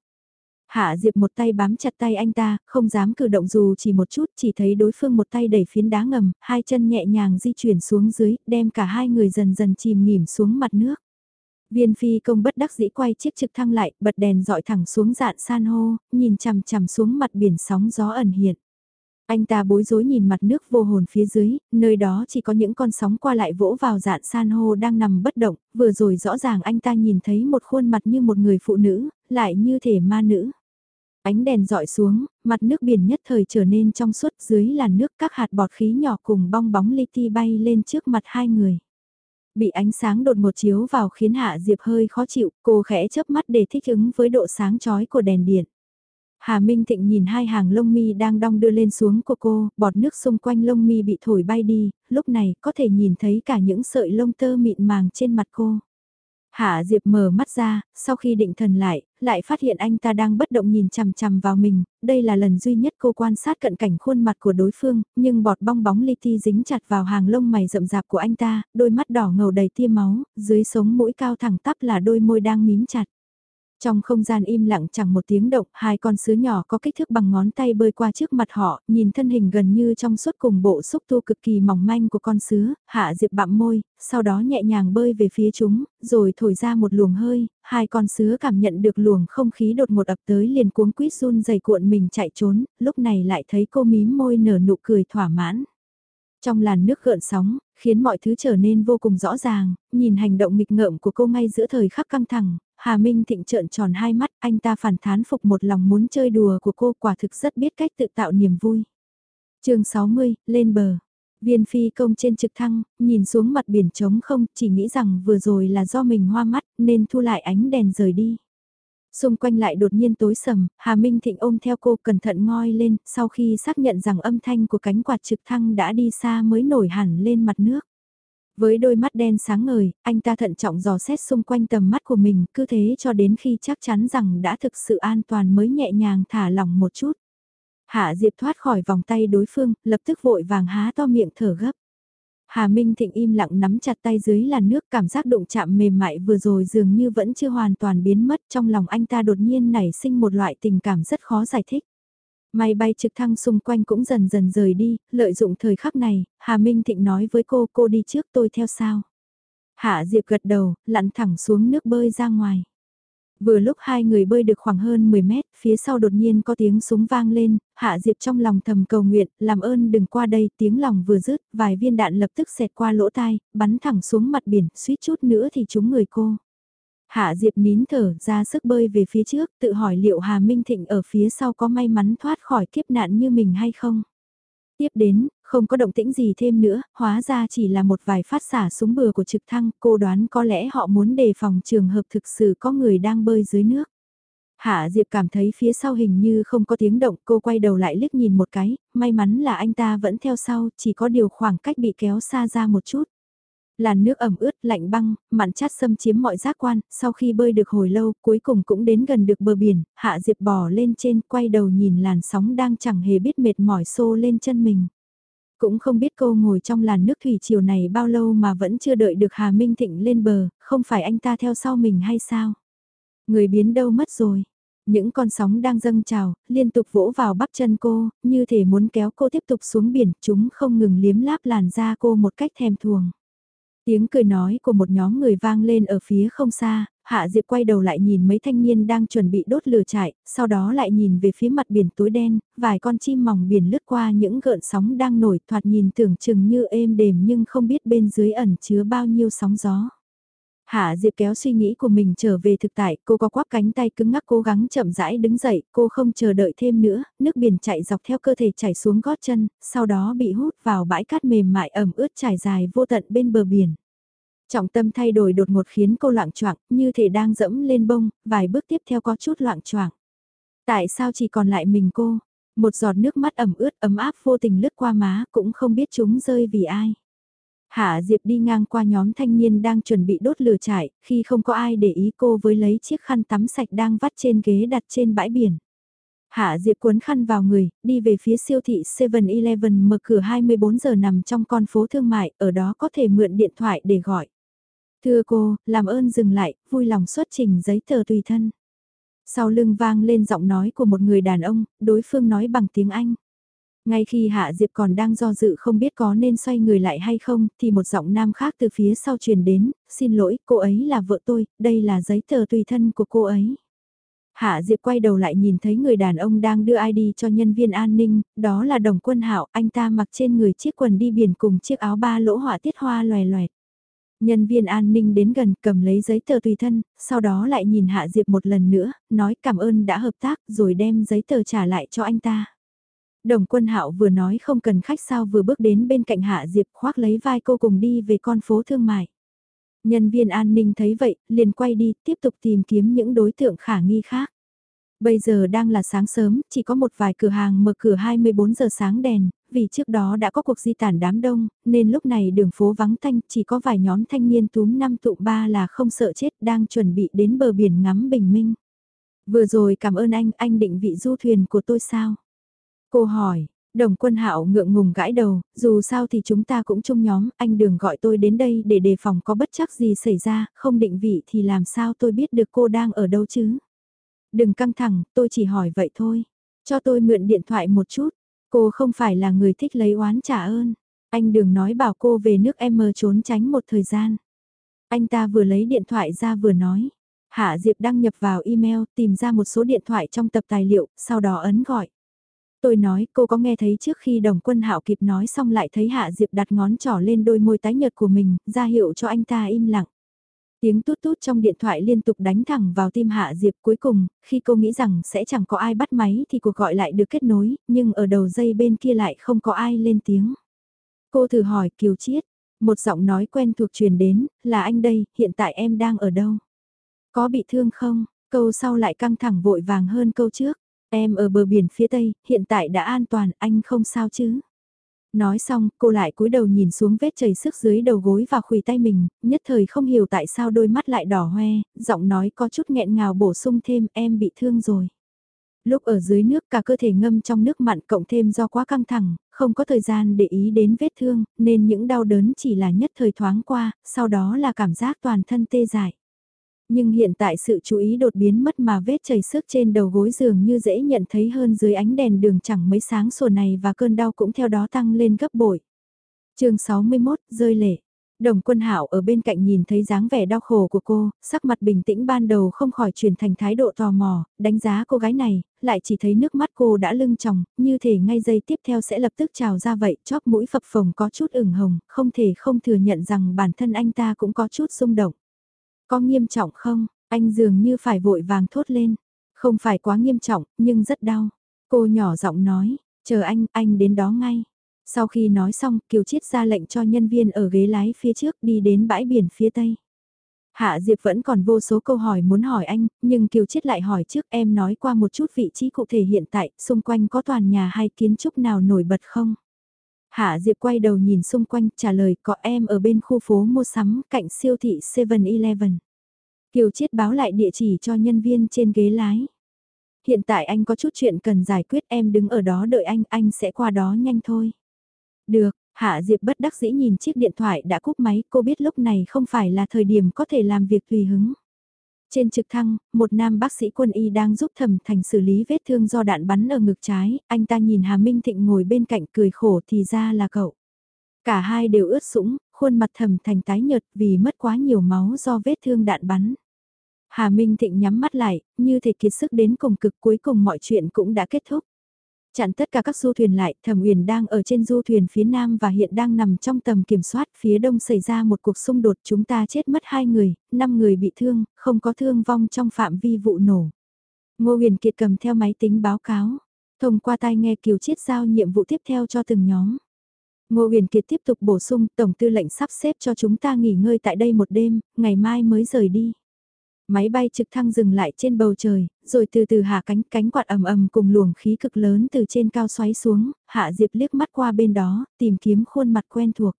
Hạ Diệp một tay bám chặt tay anh ta, không dám cử động dù chỉ một chút, chỉ thấy đối phương một tay đẩy phiến đá ngầm, hai chân nhẹ nhàng di chuyển xuống dưới, đem cả hai người dần dần chìm nghỉm xuống mặt nước. Viên phi công bất đắc dĩ quay chiếc trực thăng lại, bật đèn dọi thẳng xuống dạn san hô, nhìn chằm chằm xuống mặt biển sóng gió ẩn hiện. Anh ta bối rối nhìn mặt nước vô hồn phía dưới, nơi đó chỉ có những con sóng qua lại vỗ vào dạn san hô đang nằm bất động, vừa rồi rõ ràng anh ta nhìn thấy một khuôn mặt như một người phụ nữ, lại như thể ma nữ. Ánh đèn dọi xuống, mặt nước biển nhất thời trở nên trong suốt dưới làn nước các hạt bọt khí nhỏ cùng bong bóng li ti bay lên trước mặt hai người. Bị ánh sáng đột một chiếu vào khiến Hạ Diệp hơi khó chịu, cô khẽ chớp mắt để thích ứng với độ sáng chói của đèn điện. Hà Minh Thịnh nhìn hai hàng lông mi đang đong đưa lên xuống của cô, bọt nước xung quanh lông mi bị thổi bay đi, lúc này có thể nhìn thấy cả những sợi lông tơ mịn màng trên mặt cô. Hạ Diệp mở mắt ra, sau khi định thần lại, lại phát hiện anh ta đang bất động nhìn chằm chằm vào mình, đây là lần duy nhất cô quan sát cận cảnh khuôn mặt của đối phương, nhưng bọt bong bóng li ti dính chặt vào hàng lông mày rậm rạp của anh ta, đôi mắt đỏ ngầu đầy tia máu, dưới sống mũi cao thẳng tắp là đôi môi đang mím chặt. Trong không gian im lặng chẳng một tiếng động, hai con sứa nhỏ có kích thước bằng ngón tay bơi qua trước mặt họ, nhìn thân hình gần như trong suốt cùng bộ xúc tu cực kỳ mỏng manh của con sứa, hạ diệp bặm môi, sau đó nhẹ nhàng bơi về phía chúng, rồi thổi ra một luồng hơi, hai con sứa cảm nhận được luồng không khí đột ngột ập tới liền cuống quýt run dày cuộn mình chạy trốn, lúc này lại thấy cô mím môi nở nụ cười thỏa mãn. Trong làn nước gợn sóng, khiến mọi thứ trở nên vô cùng rõ ràng, nhìn hành động nghịch ngợm của cô ngay giữa thời khắc căng thẳng, Hà Minh Thịnh trợn tròn hai mắt, anh ta phản thán phục một lòng muốn chơi đùa của cô quả thực rất biết cách tự tạo niềm vui. chương 60, lên bờ. Viên phi công trên trực thăng, nhìn xuống mặt biển trống không, chỉ nghĩ rằng vừa rồi là do mình hoa mắt, nên thu lại ánh đèn rời đi. Xung quanh lại đột nhiên tối sầm, Hà Minh Thịnh ôm theo cô cẩn thận ngoi lên, sau khi xác nhận rằng âm thanh của cánh quạt trực thăng đã đi xa mới nổi hẳn lên mặt nước. Với đôi mắt đen sáng ngời, anh ta thận trọng dò xét xung quanh tầm mắt của mình, cứ thế cho đến khi chắc chắn rằng đã thực sự an toàn mới nhẹ nhàng thả lỏng một chút. Hạ Diệp thoát khỏi vòng tay đối phương, lập tức vội vàng há to miệng thở gấp. Hà Minh Thịnh im lặng nắm chặt tay dưới làn nước cảm giác đụng chạm mềm mại vừa rồi dường như vẫn chưa hoàn toàn biến mất trong lòng anh ta đột nhiên nảy sinh một loại tình cảm rất khó giải thích. Máy bay trực thăng xung quanh cũng dần dần rời đi, lợi dụng thời khắc này, Hà Minh Thịnh nói với cô cô đi trước tôi theo sao. Hạ Diệp gật đầu, lặn thẳng xuống nước bơi ra ngoài. Vừa lúc hai người bơi được khoảng hơn 10 mét, phía sau đột nhiên có tiếng súng vang lên, Hạ Diệp trong lòng thầm cầu nguyện, làm ơn đừng qua đây, tiếng lòng vừa dứt, vài viên đạn lập tức xẹt qua lỗ tai, bắn thẳng xuống mặt biển, suýt chút nữa thì trúng người cô. Hạ Diệp nín thở ra sức bơi về phía trước, tự hỏi liệu Hà Minh Thịnh ở phía sau có may mắn thoát khỏi kiếp nạn như mình hay không. Tiếp đến, không có động tĩnh gì thêm nữa, hóa ra chỉ là một vài phát xả súng bừa của trực thăng, cô đoán có lẽ họ muốn đề phòng trường hợp thực sự có người đang bơi dưới nước. Hạ Diệp cảm thấy phía sau hình như không có tiếng động, cô quay đầu lại liếc nhìn một cái, may mắn là anh ta vẫn theo sau, chỉ có điều khoảng cách bị kéo xa ra một chút. Làn nước ẩm ướt, lạnh băng, mặn chát xâm chiếm mọi giác quan, sau khi bơi được hồi lâu, cuối cùng cũng đến gần được bờ biển, Hạ Diệp bò lên trên, quay đầu nhìn làn sóng đang chẳng hề biết mệt mỏi xô lên chân mình. Cũng không biết cô ngồi trong làn nước thủy chiều này bao lâu mà vẫn chưa đợi được Hà Minh Thịnh lên bờ, không phải anh ta theo sau mình hay sao? Người biến đâu mất rồi? Những con sóng đang dâng trào, liên tục vỗ vào bắp chân cô, như thể muốn kéo cô tiếp tục xuống biển, chúng không ngừng liếm láp làn da cô một cách thèm thuồng. Tiếng cười nói của một nhóm người vang lên ở phía không xa, Hạ Diệp quay đầu lại nhìn mấy thanh niên đang chuẩn bị đốt lửa trại, sau đó lại nhìn về phía mặt biển tối đen, vài con chim mỏng biển lướt qua những gợn sóng đang nổi thoạt nhìn tưởng chừng như êm đềm nhưng không biết bên dưới ẩn chứa bao nhiêu sóng gió. Hạ Diệp kéo suy nghĩ của mình trở về thực tại, cô có quắp cánh tay cứng ngắc cố gắng chậm rãi đứng dậy, cô không chờ đợi thêm nữa, nước biển chạy dọc theo cơ thể chảy xuống gót chân, sau đó bị hút vào bãi cát mềm mại ẩm ướt trải dài vô tận bên bờ biển. Trọng tâm thay đổi đột ngột khiến cô loạn choạng, như thể đang dẫm lên bông, vài bước tiếp theo có chút loạn choạng. Tại sao chỉ còn lại mình cô? Một giọt nước mắt ẩm ướt ấm áp vô tình lướt qua má cũng không biết chúng rơi vì ai. Hạ Diệp đi ngang qua nhóm thanh niên đang chuẩn bị đốt lửa trại, khi không có ai để ý cô với lấy chiếc khăn tắm sạch đang vắt trên ghế đặt trên bãi biển. Hạ Diệp cuốn khăn vào người, đi về phía siêu thị 7-Eleven mở cửa 24 giờ nằm trong con phố thương mại, ở đó có thể mượn điện thoại để gọi. Thưa cô, làm ơn dừng lại, vui lòng xuất trình giấy tờ tùy thân. Sau lưng vang lên giọng nói của một người đàn ông, đối phương nói bằng tiếng Anh. Ngay khi Hạ Diệp còn đang do dự không biết có nên xoay người lại hay không, thì một giọng nam khác từ phía sau truyền đến, xin lỗi, cô ấy là vợ tôi, đây là giấy tờ tùy thân của cô ấy. Hạ Diệp quay đầu lại nhìn thấy người đàn ông đang đưa ID cho nhân viên an ninh, đó là đồng quân hạo anh ta mặc trên người chiếc quần đi biển cùng chiếc áo ba lỗ họa tiết hoa loè loẹt. Nhân viên an ninh đến gần cầm lấy giấy tờ tùy thân, sau đó lại nhìn Hạ Diệp một lần nữa, nói cảm ơn đã hợp tác rồi đem giấy tờ trả lại cho anh ta. Đồng quân hạo vừa nói không cần khách sao vừa bước đến bên cạnh Hạ Diệp khoác lấy vai cô cùng đi về con phố thương mại. Nhân viên an ninh thấy vậy, liền quay đi, tiếp tục tìm kiếm những đối tượng khả nghi khác. Bây giờ đang là sáng sớm, chỉ có một vài cửa hàng mở cửa 24 giờ sáng đèn, vì trước đó đã có cuộc di tản đám đông, nên lúc này đường phố vắng thanh, chỉ có vài nhóm thanh niên túm năm tụ ba là không sợ chết đang chuẩn bị đến bờ biển ngắm bình minh. Vừa rồi cảm ơn anh, anh định vị du thuyền của tôi sao? Cô hỏi, đồng quân hạo ngượng ngùng gãi đầu, dù sao thì chúng ta cũng chung nhóm, anh đừng gọi tôi đến đây để đề phòng có bất chắc gì xảy ra, không định vị thì làm sao tôi biết được cô đang ở đâu chứ? Đừng căng thẳng, tôi chỉ hỏi vậy thôi. Cho tôi mượn điện thoại một chút, cô không phải là người thích lấy oán trả ơn. Anh đừng nói bảo cô về nước em mơ trốn tránh một thời gian. Anh ta vừa lấy điện thoại ra vừa nói. Hạ Diệp đăng nhập vào email tìm ra một số điện thoại trong tập tài liệu, sau đó ấn gọi. Tôi nói cô có nghe thấy trước khi đồng quân hạo kịp nói xong lại thấy Hạ Diệp đặt ngón trỏ lên đôi môi tái nhợt của mình, ra hiệu cho anh ta im lặng. Tiếng tút tút trong điện thoại liên tục đánh thẳng vào tim Hạ Diệp cuối cùng, khi cô nghĩ rằng sẽ chẳng có ai bắt máy thì cuộc gọi lại được kết nối, nhưng ở đầu dây bên kia lại không có ai lên tiếng. Cô thử hỏi Kiều Chiết, một giọng nói quen thuộc truyền đến, là anh đây, hiện tại em đang ở đâu? Có bị thương không? Câu sau lại căng thẳng vội vàng hơn câu trước. Em ở bờ biển phía tây, hiện tại đã an toàn, anh không sao chứ? Nói xong, cô lại cúi đầu nhìn xuống vết chảy sức dưới đầu gối và khuỷu tay mình, nhất thời không hiểu tại sao đôi mắt lại đỏ hoe, giọng nói có chút nghẹn ngào bổ sung thêm em bị thương rồi. Lúc ở dưới nước cả cơ thể ngâm trong nước mặn cộng thêm do quá căng thẳng, không có thời gian để ý đến vết thương, nên những đau đớn chỉ là nhất thời thoáng qua, sau đó là cảm giác toàn thân tê dại nhưng hiện tại sự chú ý đột biến mất mà vết chảy xước trên đầu gối giường như dễ nhận thấy hơn dưới ánh đèn đường chẳng mấy sáng sổ này và cơn đau cũng theo đó tăng lên gấp bội. chương 61, rơi lệ. Đồng quân hảo ở bên cạnh nhìn thấy dáng vẻ đau khổ của cô, sắc mặt bình tĩnh ban đầu không khỏi chuyển thành thái độ tò mò, đánh giá cô gái này, lại chỉ thấy nước mắt cô đã lưng tròng, như thể ngay giây tiếp theo sẽ lập tức trào ra vậy, chóp mũi phập phồng có chút ửng hồng, không thể không thừa nhận rằng bản thân anh ta cũng có chút xung động. Có nghiêm trọng không? Anh dường như phải vội vàng thốt lên. Không phải quá nghiêm trọng, nhưng rất đau. Cô nhỏ giọng nói, chờ anh, anh đến đó ngay. Sau khi nói xong, Kiều Chiết ra lệnh cho nhân viên ở ghế lái phía trước đi đến bãi biển phía tây. Hạ Diệp vẫn còn vô số câu hỏi muốn hỏi anh, nhưng Kiều Chiết lại hỏi trước em nói qua một chút vị trí cụ thể hiện tại, xung quanh có toàn nhà hay kiến trúc nào nổi bật không? Hạ Diệp quay đầu nhìn xung quanh trả lời có em ở bên khu phố mua sắm cạnh siêu thị 7-Eleven. Kiều Chiết báo lại địa chỉ cho nhân viên trên ghế lái. Hiện tại anh có chút chuyện cần giải quyết em đứng ở đó đợi anh, anh sẽ qua đó nhanh thôi. Được, Hạ Diệp bất đắc dĩ nhìn chiếc điện thoại đã cúp máy, cô biết lúc này không phải là thời điểm có thể làm việc tùy hứng. Trên trực thăng, một nam bác sĩ quân y đang giúp thẩm thành xử lý vết thương do đạn bắn ở ngực trái, anh ta nhìn Hà Minh Thịnh ngồi bên cạnh cười khổ thì ra là cậu. Cả hai đều ướt sũng, khuôn mặt thẩm thành tái nhợt vì mất quá nhiều máu do vết thương đạn bắn. Hà Minh Thịnh nhắm mắt lại, như thể kiệt sức đến cùng cực cuối cùng mọi chuyện cũng đã kết thúc. Chặn tất cả các du thuyền lại, Thẩm Uyển đang ở trên du thuyền phía nam và hiện đang nằm trong tầm kiểm soát, phía đông xảy ra một cuộc xung đột, chúng ta chết mất hai người, năm người bị thương, không có thương vong trong phạm vi vụ nổ. Ngô Huyền Kiệt cầm theo máy tính báo cáo, thông qua tai nghe Kiều Chiết giao nhiệm vụ tiếp theo cho từng nhóm. Ngô Huyền Kiệt tiếp tục bổ sung, Tổng tư lệnh sắp xếp cho chúng ta nghỉ ngơi tại đây một đêm, ngày mai mới rời đi. Máy bay trực thăng dừng lại trên bầu trời, rồi từ từ hạ cánh cánh quạt ầm ầm cùng luồng khí cực lớn từ trên cao xoáy xuống, hạ diệp liếc mắt qua bên đó, tìm kiếm khuôn mặt quen thuộc.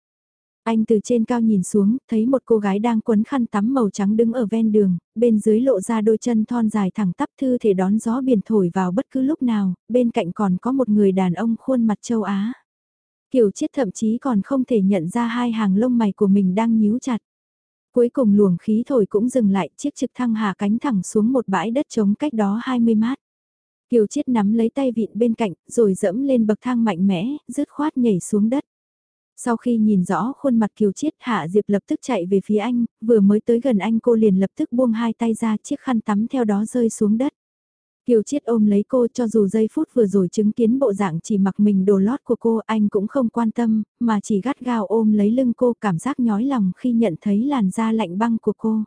Anh từ trên cao nhìn xuống, thấy một cô gái đang quấn khăn tắm màu trắng đứng ở ven đường, bên dưới lộ ra đôi chân thon dài thẳng tắp thư thể đón gió biển thổi vào bất cứ lúc nào, bên cạnh còn có một người đàn ông khuôn mặt châu Á. Kiều Chiết thậm chí còn không thể nhận ra hai hàng lông mày của mình đang nhíu chặt. Cuối cùng luồng khí thổi cũng dừng lại, chiếc trực thăng hạ cánh thẳng xuống một bãi đất trống cách đó 20 mát. Kiều Chiết nắm lấy tay vịn bên cạnh, rồi dẫm lên bậc thang mạnh mẽ, dứt khoát nhảy xuống đất. Sau khi nhìn rõ khuôn mặt Kiều Chiết Hạ Diệp lập tức chạy về phía anh, vừa mới tới gần anh cô liền lập tức buông hai tay ra chiếc khăn tắm theo đó rơi xuống đất. Kiều Chiết ôm lấy cô cho dù giây phút vừa rồi chứng kiến bộ dạng chỉ mặc mình đồ lót của cô anh cũng không quan tâm, mà chỉ gắt gao ôm lấy lưng cô cảm giác nhói lòng khi nhận thấy làn da lạnh băng của cô.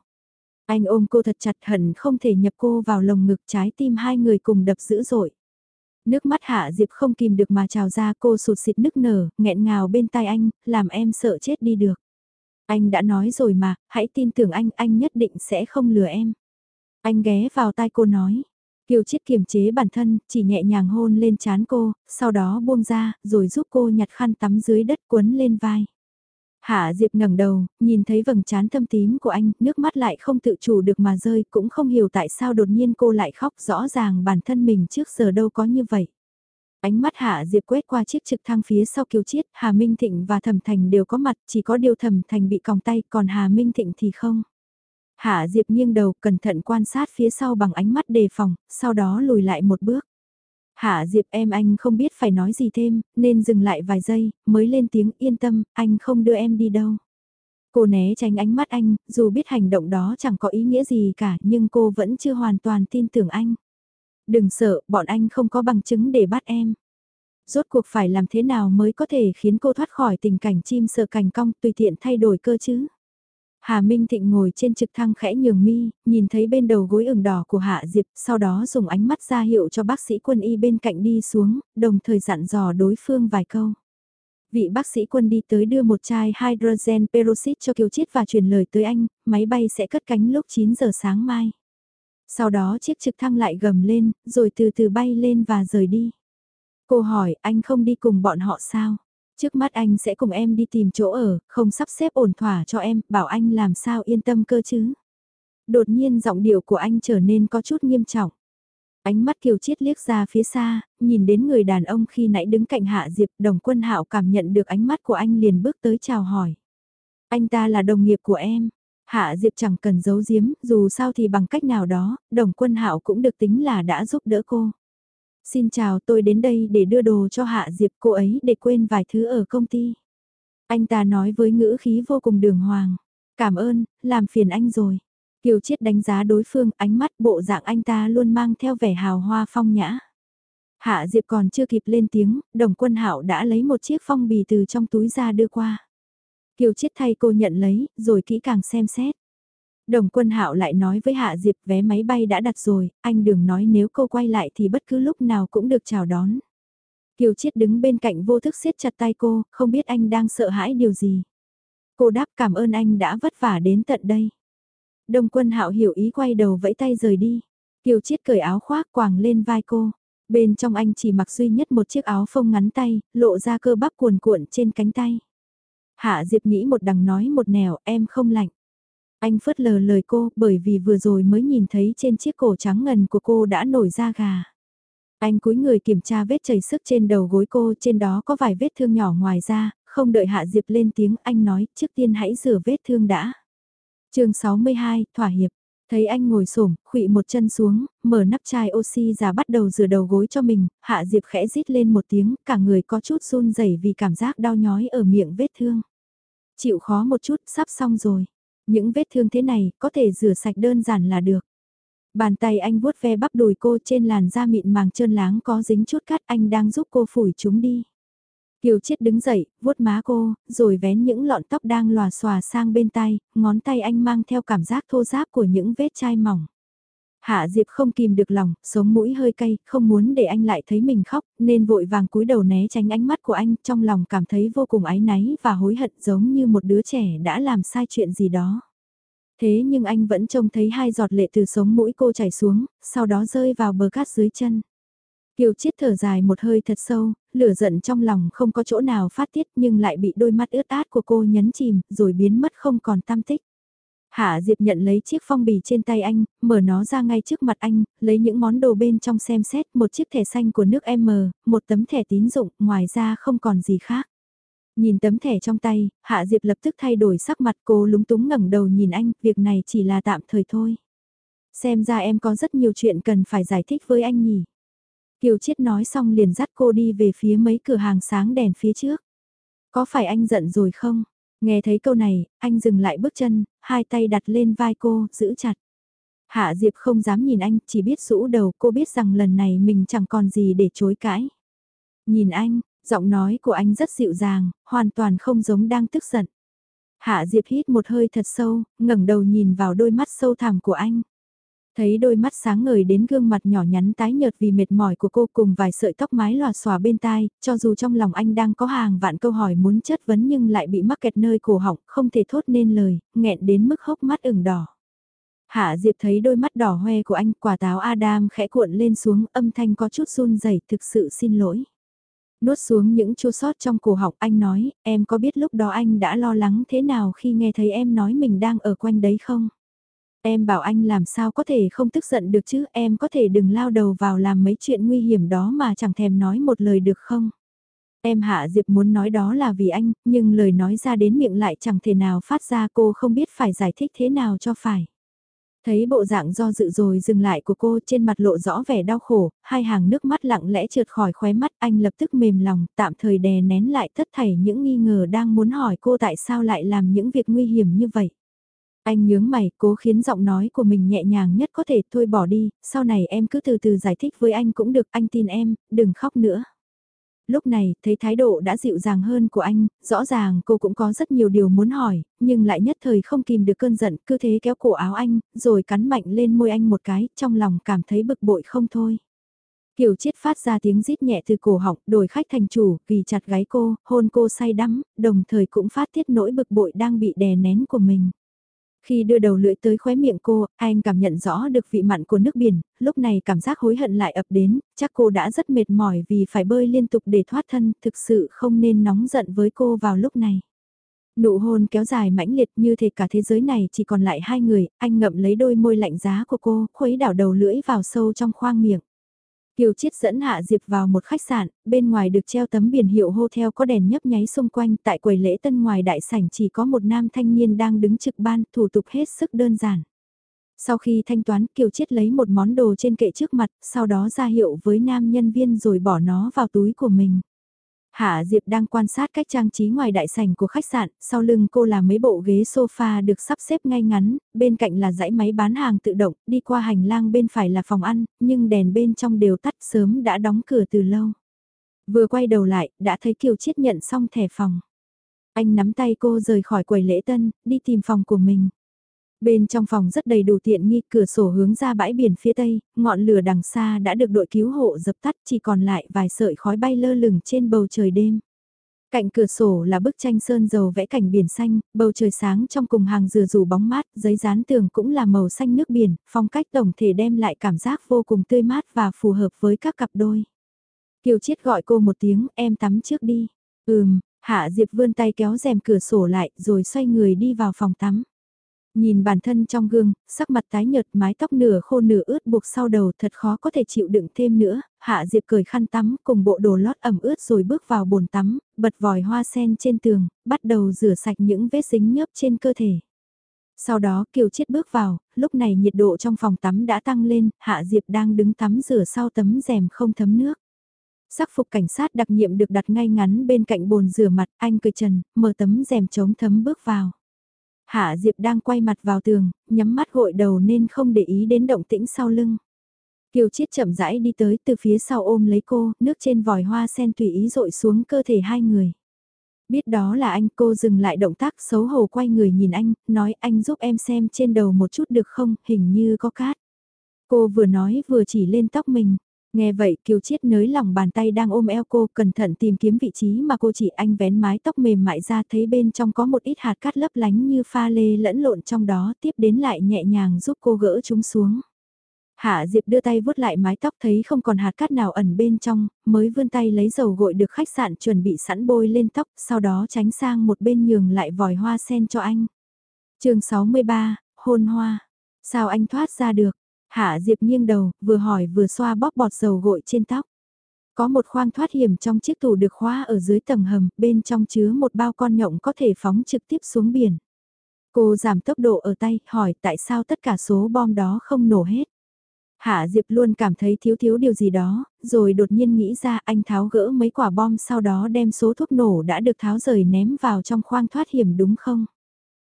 Anh ôm cô thật chặt hận không thể nhập cô vào lồng ngực trái tim hai người cùng đập dữ dội. Nước mắt Hạ Diệp không kìm được mà trào ra cô sụt xịt nức nở, nghẹn ngào bên tai anh, làm em sợ chết đi được. Anh đã nói rồi mà, hãy tin tưởng anh, anh nhất định sẽ không lừa em. Anh ghé vào tai cô nói. Kiều Chiết kiềm chế bản thân, chỉ nhẹ nhàng hôn lên trán cô, sau đó buông ra, rồi giúp cô nhặt khăn tắm dưới đất quấn lên vai. Hạ Diệp ngẩng đầu, nhìn thấy vầng trán thâm tím của anh, nước mắt lại không tự chủ được mà rơi, cũng không hiểu tại sao đột nhiên cô lại khóc rõ ràng bản thân mình trước giờ đâu có như vậy. Ánh mắt Hạ Diệp quét qua chiếc trực thăng phía sau kiều chiết, Hà Minh Thịnh và Thẩm Thành đều có mặt, chỉ có điều Thẩm Thành bị còng tay, còn Hà Minh Thịnh thì không. Hạ Diệp nghiêng đầu, cẩn thận quan sát phía sau bằng ánh mắt đề phòng, sau đó lùi lại một bước. Hạ Diệp em anh không biết phải nói gì thêm, nên dừng lại vài giây, mới lên tiếng yên tâm, anh không đưa em đi đâu. Cô né tránh ánh mắt anh, dù biết hành động đó chẳng có ý nghĩa gì cả nhưng cô vẫn chưa hoàn toàn tin tưởng anh. Đừng sợ, bọn anh không có bằng chứng để bắt em. Rốt cuộc phải làm thế nào mới có thể khiến cô thoát khỏi tình cảnh chim sợ cành cong tùy tiện thay đổi cơ chứ? Hà Minh Thịnh ngồi trên trực thăng khẽ nhường mi, nhìn thấy bên đầu gối ửng đỏ của Hạ Diệp, sau đó dùng ánh mắt ra hiệu cho bác sĩ quân y bên cạnh đi xuống, đồng thời dặn dò đối phương vài câu. Vị bác sĩ quân đi tới đưa một chai hydrogen peroxide cho Kiều Chiết và truyền lời tới anh, máy bay sẽ cất cánh lúc 9 giờ sáng mai. Sau đó chiếc trực thăng lại gầm lên, rồi từ từ bay lên và rời đi. Cô hỏi anh không đi cùng bọn họ sao? Trước mắt anh sẽ cùng em đi tìm chỗ ở, không sắp xếp ổn thỏa cho em, bảo anh làm sao yên tâm cơ chứ. Đột nhiên giọng điệu của anh trở nên có chút nghiêm trọng. Ánh mắt Kiều Chiết liếc ra phía xa, nhìn đến người đàn ông khi nãy đứng cạnh Hạ Diệp, đồng quân hạo cảm nhận được ánh mắt của anh liền bước tới chào hỏi. Anh ta là đồng nghiệp của em. Hạ Diệp chẳng cần giấu giếm, dù sao thì bằng cách nào đó, đồng quân hạo cũng được tính là đã giúp đỡ cô. Xin chào tôi đến đây để đưa đồ cho Hạ Diệp cô ấy để quên vài thứ ở công ty. Anh ta nói với ngữ khí vô cùng đường hoàng. Cảm ơn, làm phiền anh rồi. Kiều Chiết đánh giá đối phương ánh mắt bộ dạng anh ta luôn mang theo vẻ hào hoa phong nhã. Hạ Diệp còn chưa kịp lên tiếng, đồng quân hạo đã lấy một chiếc phong bì từ trong túi ra đưa qua. Kiều Chiết thay cô nhận lấy, rồi kỹ càng xem xét. Đồng quân hạo lại nói với Hạ Diệp vé máy bay đã đặt rồi, anh đừng nói nếu cô quay lại thì bất cứ lúc nào cũng được chào đón. Kiều Chiết đứng bên cạnh vô thức siết chặt tay cô, không biết anh đang sợ hãi điều gì. Cô đáp cảm ơn anh đã vất vả đến tận đây. Đồng quân hạo hiểu ý quay đầu vẫy tay rời đi. Kiều Chiết cởi áo khoác quàng lên vai cô. Bên trong anh chỉ mặc duy nhất một chiếc áo phông ngắn tay, lộ ra cơ bắp cuồn cuộn trên cánh tay. Hạ Diệp nghĩ một đằng nói một nẻo, em không lạnh. Anh phớt lờ lời cô bởi vì vừa rồi mới nhìn thấy trên chiếc cổ trắng ngần của cô đã nổi da gà. Anh cúi người kiểm tra vết chảy sức trên đầu gối cô, trên đó có vài vết thương nhỏ ngoài ra, không đợi Hạ Diệp lên tiếng anh nói trước tiên hãy rửa vết thương đã. chương 62, Thỏa Hiệp. Thấy anh ngồi xổm khụy một chân xuống, mở nắp chai oxy ra bắt đầu rửa đầu gối cho mình, Hạ Diệp khẽ rít lên một tiếng, cả người có chút run rẩy vì cảm giác đau nhói ở miệng vết thương. Chịu khó một chút, sắp xong rồi. Những vết thương thế này có thể rửa sạch đơn giản là được. Bàn tay anh vuốt ve bắp đùi cô trên làn da mịn màng trơn láng có dính chút cát anh đang giúp cô phủi chúng đi. Kiều Chiết đứng dậy, vuốt má cô, rồi vén những lọn tóc đang lòa xòa sang bên tay, ngón tay anh mang theo cảm giác thô ráp của những vết chai mỏng. Hạ Diệp không kìm được lòng, sống mũi hơi cay, không muốn để anh lại thấy mình khóc, nên vội vàng cúi đầu né tránh ánh mắt của anh, trong lòng cảm thấy vô cùng áy náy và hối hận giống như một đứa trẻ đã làm sai chuyện gì đó. Thế nhưng anh vẫn trông thấy hai giọt lệ từ sống mũi cô chảy xuống, sau đó rơi vào bờ cát dưới chân. Kiều Chiết thở dài một hơi thật sâu, lửa giận trong lòng không có chỗ nào phát tiết nhưng lại bị đôi mắt ướt át của cô nhấn chìm rồi biến mất không còn tam tích. Hạ Diệp nhận lấy chiếc phong bì trên tay anh, mở nó ra ngay trước mặt anh, lấy những món đồ bên trong xem xét một chiếc thẻ xanh của nước M, một tấm thẻ tín dụng, ngoài ra không còn gì khác. Nhìn tấm thẻ trong tay, Hạ Diệp lập tức thay đổi sắc mặt cô lúng túng ngẩng đầu nhìn anh, việc này chỉ là tạm thời thôi. Xem ra em có rất nhiều chuyện cần phải giải thích với anh nhỉ. Kiều Chiết nói xong liền dắt cô đi về phía mấy cửa hàng sáng đèn phía trước. Có phải anh giận rồi không? Nghe thấy câu này, anh dừng lại bước chân, hai tay đặt lên vai cô, giữ chặt. Hạ Diệp không dám nhìn anh, chỉ biết rũ đầu cô biết rằng lần này mình chẳng còn gì để chối cãi. Nhìn anh, giọng nói của anh rất dịu dàng, hoàn toàn không giống đang tức giận. Hạ Diệp hít một hơi thật sâu, ngẩng đầu nhìn vào đôi mắt sâu thẳm của anh. Thấy đôi mắt sáng ngời đến gương mặt nhỏ nhắn tái nhợt vì mệt mỏi của cô cùng vài sợi tóc mái lòa xòa bên tai, cho dù trong lòng anh đang có hàng vạn câu hỏi muốn chất vấn nhưng lại bị mắc kẹt nơi cổ họng, không thể thốt nên lời, nghẹn đến mức hốc mắt ửng đỏ. Hạ Diệp thấy đôi mắt đỏ hoe của anh, quả táo Adam khẽ cuộn lên xuống, âm thanh có chút run rẩy, thực sự xin lỗi. Nuốt xuống những chua sót trong cổ họng anh nói, em có biết lúc đó anh đã lo lắng thế nào khi nghe thấy em nói mình đang ở quanh đấy không? Em bảo anh làm sao có thể không tức giận được chứ, em có thể đừng lao đầu vào làm mấy chuyện nguy hiểm đó mà chẳng thèm nói một lời được không? Em Hạ Diệp muốn nói đó là vì anh, nhưng lời nói ra đến miệng lại chẳng thể nào phát ra cô không biết phải giải thích thế nào cho phải. Thấy bộ dạng do dự rồi dừng lại của cô trên mặt lộ rõ vẻ đau khổ, hai hàng nước mắt lặng lẽ trượt khỏi khóe mắt anh lập tức mềm lòng, tạm thời đè nén lại tất thảy những nghi ngờ đang muốn hỏi cô tại sao lại làm những việc nguy hiểm như vậy. Anh nhướng mày, cố khiến giọng nói của mình nhẹ nhàng nhất có thể thôi bỏ đi, sau này em cứ từ từ giải thích với anh cũng được, anh tin em, đừng khóc nữa. Lúc này, thấy thái độ đã dịu dàng hơn của anh, rõ ràng cô cũng có rất nhiều điều muốn hỏi, nhưng lại nhất thời không kìm được cơn giận, cứ thế kéo cổ áo anh, rồi cắn mạnh lên môi anh một cái, trong lòng cảm thấy bực bội không thôi. Kiều Chiết phát ra tiếng rít nhẹ từ cổ họng, đổi khách thành chủ, kỳ chặt gái cô, hôn cô say đắm, đồng thời cũng phát tiết nỗi bực bội đang bị đè nén của mình. Khi đưa đầu lưỡi tới khóe miệng cô, anh cảm nhận rõ được vị mặn của nước biển, lúc này cảm giác hối hận lại ập đến, chắc cô đã rất mệt mỏi vì phải bơi liên tục để thoát thân, thực sự không nên nóng giận với cô vào lúc này. Nụ hôn kéo dài mãnh liệt như thể cả thế giới này chỉ còn lại hai người, anh ngậm lấy đôi môi lạnh giá của cô, khuấy đảo đầu lưỡi vào sâu trong khoang miệng. Kiều Chiết dẫn Hạ Diệp vào một khách sạn, bên ngoài được treo tấm biển hiệu hotel có đèn nhấp nháy xung quanh, tại quầy lễ tân ngoài đại sảnh chỉ có một nam thanh niên đang đứng trực ban, thủ tục hết sức đơn giản. Sau khi thanh toán, Kiều Chiết lấy một món đồ trên kệ trước mặt, sau đó ra hiệu với nam nhân viên rồi bỏ nó vào túi của mình. Hạ Diệp đang quan sát cách trang trí ngoài đại sảnh của khách sạn, sau lưng cô là mấy bộ ghế sofa được sắp xếp ngay ngắn, bên cạnh là dãy máy bán hàng tự động, đi qua hành lang bên phải là phòng ăn, nhưng đèn bên trong đều tắt sớm đã đóng cửa từ lâu. Vừa quay đầu lại, đã thấy Kiều Chiết nhận xong thẻ phòng. Anh nắm tay cô rời khỏi quầy lễ tân, đi tìm phòng của mình. Bên trong phòng rất đầy đủ tiện nghi, cửa sổ hướng ra bãi biển phía tây, ngọn lửa đằng xa đã được đội cứu hộ dập tắt chỉ còn lại vài sợi khói bay lơ lửng trên bầu trời đêm. Cạnh cửa sổ là bức tranh sơn dầu vẽ cảnh biển xanh, bầu trời sáng trong cùng hàng dừa rủ bóng mát, giấy dán tường cũng là màu xanh nước biển, phong cách tổng thể đem lại cảm giác vô cùng tươi mát và phù hợp với các cặp đôi. Kiều Chiết gọi cô một tiếng, em tắm trước đi. Ừm, Hạ Diệp vươn tay kéo rèm cửa sổ lại rồi xoay người đi vào phòng tắm. Nhìn bản thân trong gương, sắc mặt tái nhợt mái tóc nửa khô nửa ướt buộc sau đầu thật khó có thể chịu đựng thêm nữa, Hạ Diệp cởi khăn tắm cùng bộ đồ lót ẩm ướt rồi bước vào bồn tắm, bật vòi hoa sen trên tường, bắt đầu rửa sạch những vết dính nhớp trên cơ thể. Sau đó Kiều Chiết bước vào, lúc này nhiệt độ trong phòng tắm đã tăng lên, Hạ Diệp đang đứng tắm rửa sau tấm rèm không thấm nước. Sắc phục cảnh sát đặc nhiệm được đặt ngay ngắn bên cạnh bồn rửa mặt, anh cười trần, mở tấm rèm chống thấm bước vào. Hạ Diệp đang quay mặt vào tường, nhắm mắt gội đầu nên không để ý đến động tĩnh sau lưng. Kiều Chiết chậm rãi đi tới từ phía sau ôm lấy cô, nước trên vòi hoa sen tùy ý rội xuống cơ thể hai người. Biết đó là anh cô dừng lại động tác xấu hổ quay người nhìn anh, nói anh giúp em xem trên đầu một chút được không, hình như có cát. Cô vừa nói vừa chỉ lên tóc mình, Nghe vậy Kiều Chiết nới lòng bàn tay đang ôm eo cô cẩn thận tìm kiếm vị trí mà cô chỉ anh vén mái tóc mềm mại ra thấy bên trong có một ít hạt cát lấp lánh như pha lê lẫn lộn trong đó tiếp đến lại nhẹ nhàng giúp cô gỡ chúng xuống. Hạ Diệp đưa tay vuốt lại mái tóc thấy không còn hạt cát nào ẩn bên trong, mới vươn tay lấy dầu gội được khách sạn chuẩn bị sẵn bôi lên tóc, sau đó tránh sang một bên nhường lại vòi hoa sen cho anh. chương 63, hôn hoa. Sao anh thoát ra được? Hạ Diệp nghiêng đầu, vừa hỏi vừa xoa bóp bọt dầu gội trên tóc. Có một khoang thoát hiểm trong chiếc tủ được khóa ở dưới tầng hầm, bên trong chứa một bao con nhộng có thể phóng trực tiếp xuống biển. Cô giảm tốc độ ở tay, hỏi tại sao tất cả số bom đó không nổ hết. Hạ Diệp luôn cảm thấy thiếu thiếu điều gì đó, rồi đột nhiên nghĩ ra anh tháo gỡ mấy quả bom sau đó đem số thuốc nổ đã được tháo rời ném vào trong khoang thoát hiểm đúng không?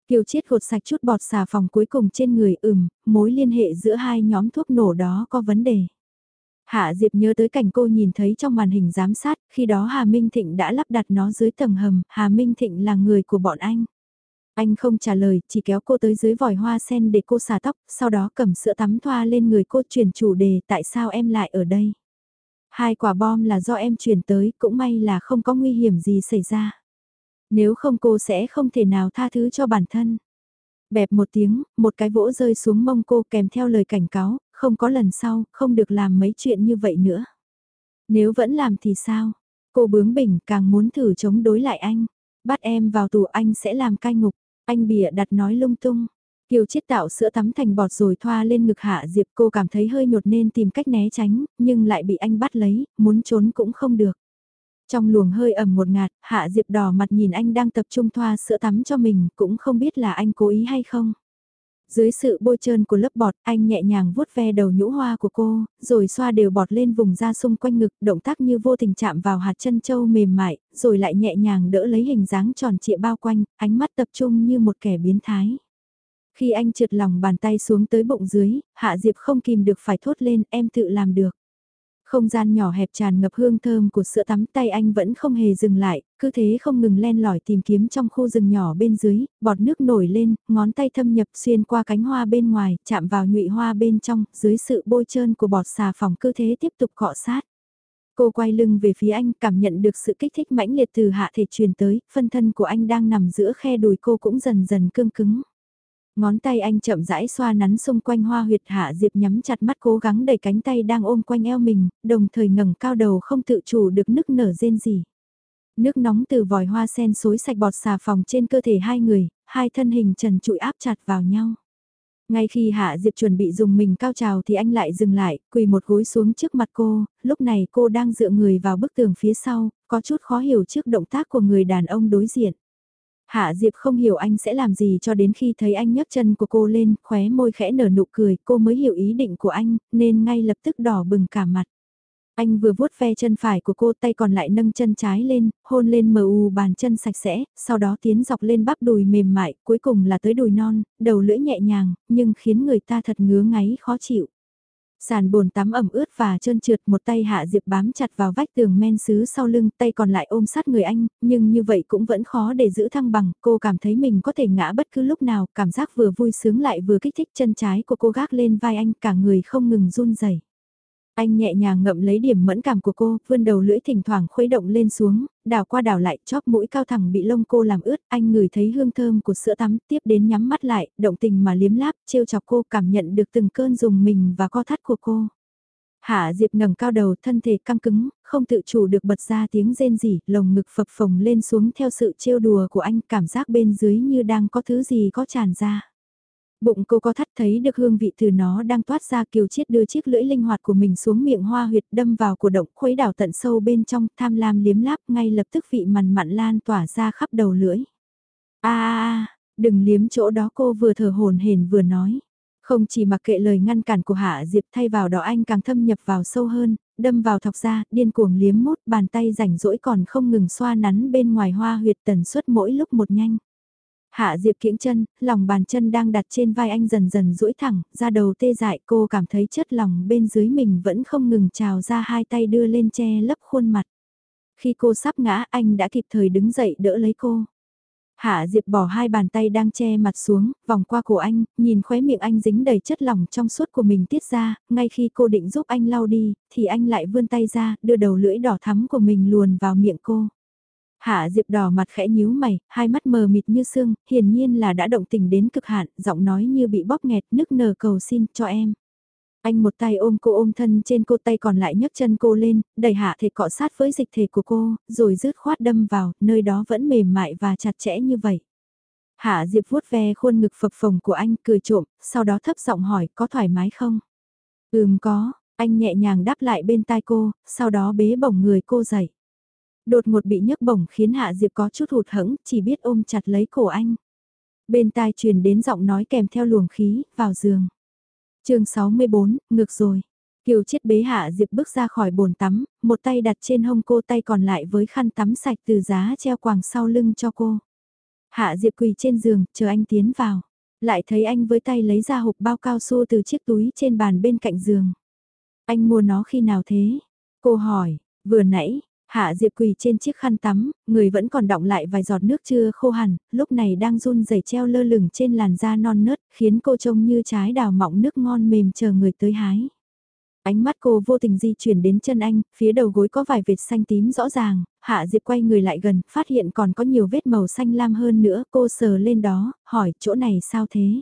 Kiều Chiết gột sạch chút bọt xà phòng cuối cùng trên người ừm, mối liên hệ giữa hai nhóm thuốc nổ đó có vấn đề. Hạ Diệp nhớ tới cảnh cô nhìn thấy trong màn hình giám sát, khi đó Hà Minh Thịnh đã lắp đặt nó dưới tầng hầm, Hà Minh Thịnh là người của bọn anh. Anh không trả lời, chỉ kéo cô tới dưới vòi hoa sen để cô xả tóc, sau đó cầm sữa tắm thoa lên người cô chuyển chủ đề tại sao em lại ở đây. Hai quả bom là do em chuyển tới, cũng may là không có nguy hiểm gì xảy ra. Nếu không cô sẽ không thể nào tha thứ cho bản thân. Bẹp một tiếng, một cái vỗ rơi xuống mông cô kèm theo lời cảnh cáo, không có lần sau, không được làm mấy chuyện như vậy nữa. Nếu vẫn làm thì sao? Cô bướng bỉnh càng muốn thử chống đối lại anh. Bắt em vào tù anh sẽ làm cai ngục. Anh bịa đặt nói lung tung. Kiều chiết tạo sữa tắm thành bọt rồi thoa lên ngực Hạ Diệp cô cảm thấy hơi nhột nên tìm cách né tránh, nhưng lại bị anh bắt lấy, muốn trốn cũng không được. Trong luồng hơi ẩm một ngạt, Hạ Diệp đỏ mặt nhìn anh đang tập trung thoa sữa tắm cho mình, cũng không biết là anh cố ý hay không. Dưới sự bôi trơn của lớp bọt, anh nhẹ nhàng vuốt ve đầu nhũ hoa của cô, rồi xoa đều bọt lên vùng da xung quanh ngực, động tác như vô tình chạm vào hạt chân châu mềm mại, rồi lại nhẹ nhàng đỡ lấy hình dáng tròn trịa bao quanh, ánh mắt tập trung như một kẻ biến thái. Khi anh trượt lòng bàn tay xuống tới bụng dưới, Hạ Diệp không kìm được phải thốt lên em tự làm được. Không gian nhỏ hẹp tràn ngập hương thơm của sữa tắm tay anh vẫn không hề dừng lại, cứ thế không ngừng len lỏi tìm kiếm trong khu rừng nhỏ bên dưới, bọt nước nổi lên, ngón tay thâm nhập xuyên qua cánh hoa bên ngoài, chạm vào nhụy hoa bên trong, dưới sự bôi trơn của bọt xà phòng cứ thế tiếp tục cọ sát. Cô quay lưng về phía anh, cảm nhận được sự kích thích mãnh liệt từ hạ thể truyền tới, phân thân của anh đang nằm giữa khe đùi cô cũng dần dần cương cứng. Ngón tay anh chậm rãi xoa nắn xung quanh hoa huyệt hạ diệp nhắm chặt mắt cố gắng đẩy cánh tay đang ôm quanh eo mình, đồng thời ngẩng cao đầu không tự chủ được nức nở rên gì. Nước nóng từ vòi hoa sen xối sạch bọt xà phòng trên cơ thể hai người, hai thân hình trần trụi áp chặt vào nhau. Ngay khi Hạ Diệp chuẩn bị dùng mình cao trào thì anh lại dừng lại, quỳ một gối xuống trước mặt cô, lúc này cô đang dựa người vào bức tường phía sau, có chút khó hiểu trước động tác của người đàn ông đối diện. Hạ Diệp không hiểu anh sẽ làm gì cho đến khi thấy anh nhấc chân của cô lên, khóe môi khẽ nở nụ cười, cô mới hiểu ý định của anh, nên ngay lập tức đỏ bừng cả mặt. Anh vừa vuốt ve chân phải của cô tay còn lại nâng chân trái lên, hôn lên mờ u bàn chân sạch sẽ, sau đó tiến dọc lên bắp đùi mềm mại, cuối cùng là tới đùi non, đầu lưỡi nhẹ nhàng, nhưng khiến người ta thật ngứa ngáy khó chịu. Sàn bồn tắm ẩm ướt và trơn trượt một tay Hạ Diệp bám chặt vào vách tường men sứ sau lưng, tay còn lại ôm sát người anh, nhưng như vậy cũng vẫn khó để giữ thăng bằng, cô cảm thấy mình có thể ngã bất cứ lúc nào, cảm giác vừa vui sướng lại vừa kích thích chân trái của cô gác lên vai anh, cả người không ngừng run rẩy. Anh nhẹ nhàng ngậm lấy điểm mẫn cảm của cô, vươn đầu lưỡi thỉnh thoảng khuấy động lên xuống, đảo qua đảo lại, chóp mũi cao thẳng bị lông cô làm ướt, anh ngửi thấy hương thơm của sữa tắm, tiếp đến nhắm mắt lại, động tình mà liếm láp, trêu chọc cô cảm nhận được từng cơn dùng mình và co thắt của cô. Hạ Diệp ngẩng cao đầu thân thể căng cứng, không tự chủ được bật ra tiếng rên rỉ, lồng ngực phập phồng lên xuống theo sự trêu đùa của anh, cảm giác bên dưới như đang có thứ gì có tràn ra. Bụng cô có thắt thấy được hương vị từ nó đang toát ra kiều chiết đưa chiếc lưỡi linh hoạt của mình xuống miệng hoa huyệt đâm vào cổ động khuấy đảo tận sâu bên trong tham lam liếm láp ngay lập tức vị mằn mặn lan tỏa ra khắp đầu lưỡi. a à, đừng liếm chỗ đó cô vừa thở hồn hển vừa nói. Không chỉ mặc kệ lời ngăn cản của Hạ Diệp thay vào đó anh càng thâm nhập vào sâu hơn, đâm vào thọc ra, điên cuồng liếm mút bàn tay rảnh rỗi còn không ngừng xoa nắn bên ngoài hoa huyệt tần suất mỗi lúc một nhanh. Hạ Diệp kiễng chân, lòng bàn chân đang đặt trên vai anh dần dần duỗi thẳng, ra đầu tê dại cô cảm thấy chất lòng bên dưới mình vẫn không ngừng trào ra hai tay đưa lên che lấp khuôn mặt. Khi cô sắp ngã anh đã kịp thời đứng dậy đỡ lấy cô. Hạ Diệp bỏ hai bàn tay đang che mặt xuống, vòng qua cổ anh, nhìn khóe miệng anh dính đầy chất lỏng trong suốt của mình tiết ra, ngay khi cô định giúp anh lau đi, thì anh lại vươn tay ra, đưa đầu lưỡi đỏ thắm của mình luồn vào miệng cô. Hạ Diệp đỏ mặt khẽ nhíu mày, hai mắt mờ mịt như sương, hiển nhiên là đã động tình đến cực hạn, giọng nói như bị bóp nghẹt nức nở cầu xin cho em. Anh một tay ôm cô ôm thân trên cô tay còn lại nhấc chân cô lên, đẩy hạ thể cọ sát với dịch thể của cô, rồi rứt khoát đâm vào, nơi đó vẫn mềm mại và chặt chẽ như vậy. Hạ Diệp vuốt ve khuôn ngực phập phồng của anh cười trộm, sau đó thấp giọng hỏi có thoải mái không? Ừm có, anh nhẹ nhàng đáp lại bên tai cô, sau đó bế bổng người cô dậy. Đột ngột bị nhấc bổng khiến Hạ Diệp có chút hụt hẫng, chỉ biết ôm chặt lấy cổ anh. Bên tai truyền đến giọng nói kèm theo luồng khí, vào giường. chương 64, ngược rồi. Kiều chết bế Hạ Diệp bước ra khỏi bồn tắm, một tay đặt trên hông cô tay còn lại với khăn tắm sạch từ giá treo quàng sau lưng cho cô. Hạ Diệp quỳ trên giường, chờ anh tiến vào. Lại thấy anh với tay lấy ra hộp bao cao su từ chiếc túi trên bàn bên cạnh giường. Anh mua nó khi nào thế? Cô hỏi, vừa nãy, Hạ Diệp quỳ trên chiếc khăn tắm, người vẫn còn đọng lại vài giọt nước chưa khô hẳn, lúc này đang run rẩy treo lơ lửng trên làn da non nớt, khiến cô trông như trái đào mọng nước ngon mềm chờ người tới hái. Ánh mắt cô vô tình di chuyển đến chân anh, phía đầu gối có vài vệt xanh tím rõ ràng, Hạ Diệp quay người lại gần, phát hiện còn có nhiều vết màu xanh lam hơn nữa, cô sờ lên đó, hỏi chỗ này sao thế?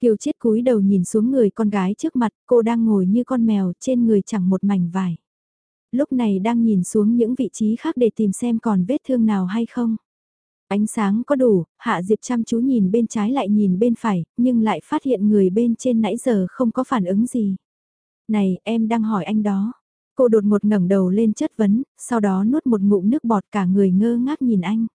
Kiều chết cúi đầu nhìn xuống người con gái trước mặt, cô đang ngồi như con mèo, trên người chẳng một mảnh vải. Lúc này đang nhìn xuống những vị trí khác để tìm xem còn vết thương nào hay không. Ánh sáng có đủ, Hạ Diệp chăm chú nhìn bên trái lại nhìn bên phải, nhưng lại phát hiện người bên trên nãy giờ không có phản ứng gì. Này, em đang hỏi anh đó. Cô đột ngột ngẩng đầu lên chất vấn, sau đó nuốt một ngụm nước bọt cả người ngơ ngác nhìn anh.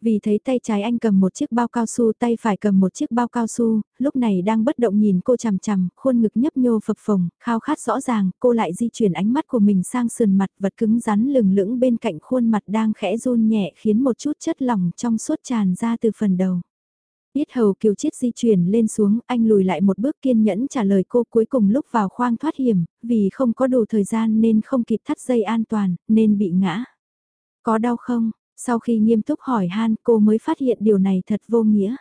Vì thấy tay trái anh cầm một chiếc bao cao su tay phải cầm một chiếc bao cao su, lúc này đang bất động nhìn cô chằm chằm, khuôn ngực nhấp nhô phập phồng, khao khát rõ ràng, cô lại di chuyển ánh mắt của mình sang sườn mặt vật cứng rắn lừng lững bên cạnh khuôn mặt đang khẽ run nhẹ khiến một chút chất lỏng trong suốt tràn ra từ phần đầu. Biết hầu kiều chiết di chuyển lên xuống, anh lùi lại một bước kiên nhẫn trả lời cô cuối cùng lúc vào khoang thoát hiểm, vì không có đủ thời gian nên không kịp thắt dây an toàn, nên bị ngã. Có đau không? Sau khi nghiêm túc hỏi han cô mới phát hiện điều này thật vô nghĩa.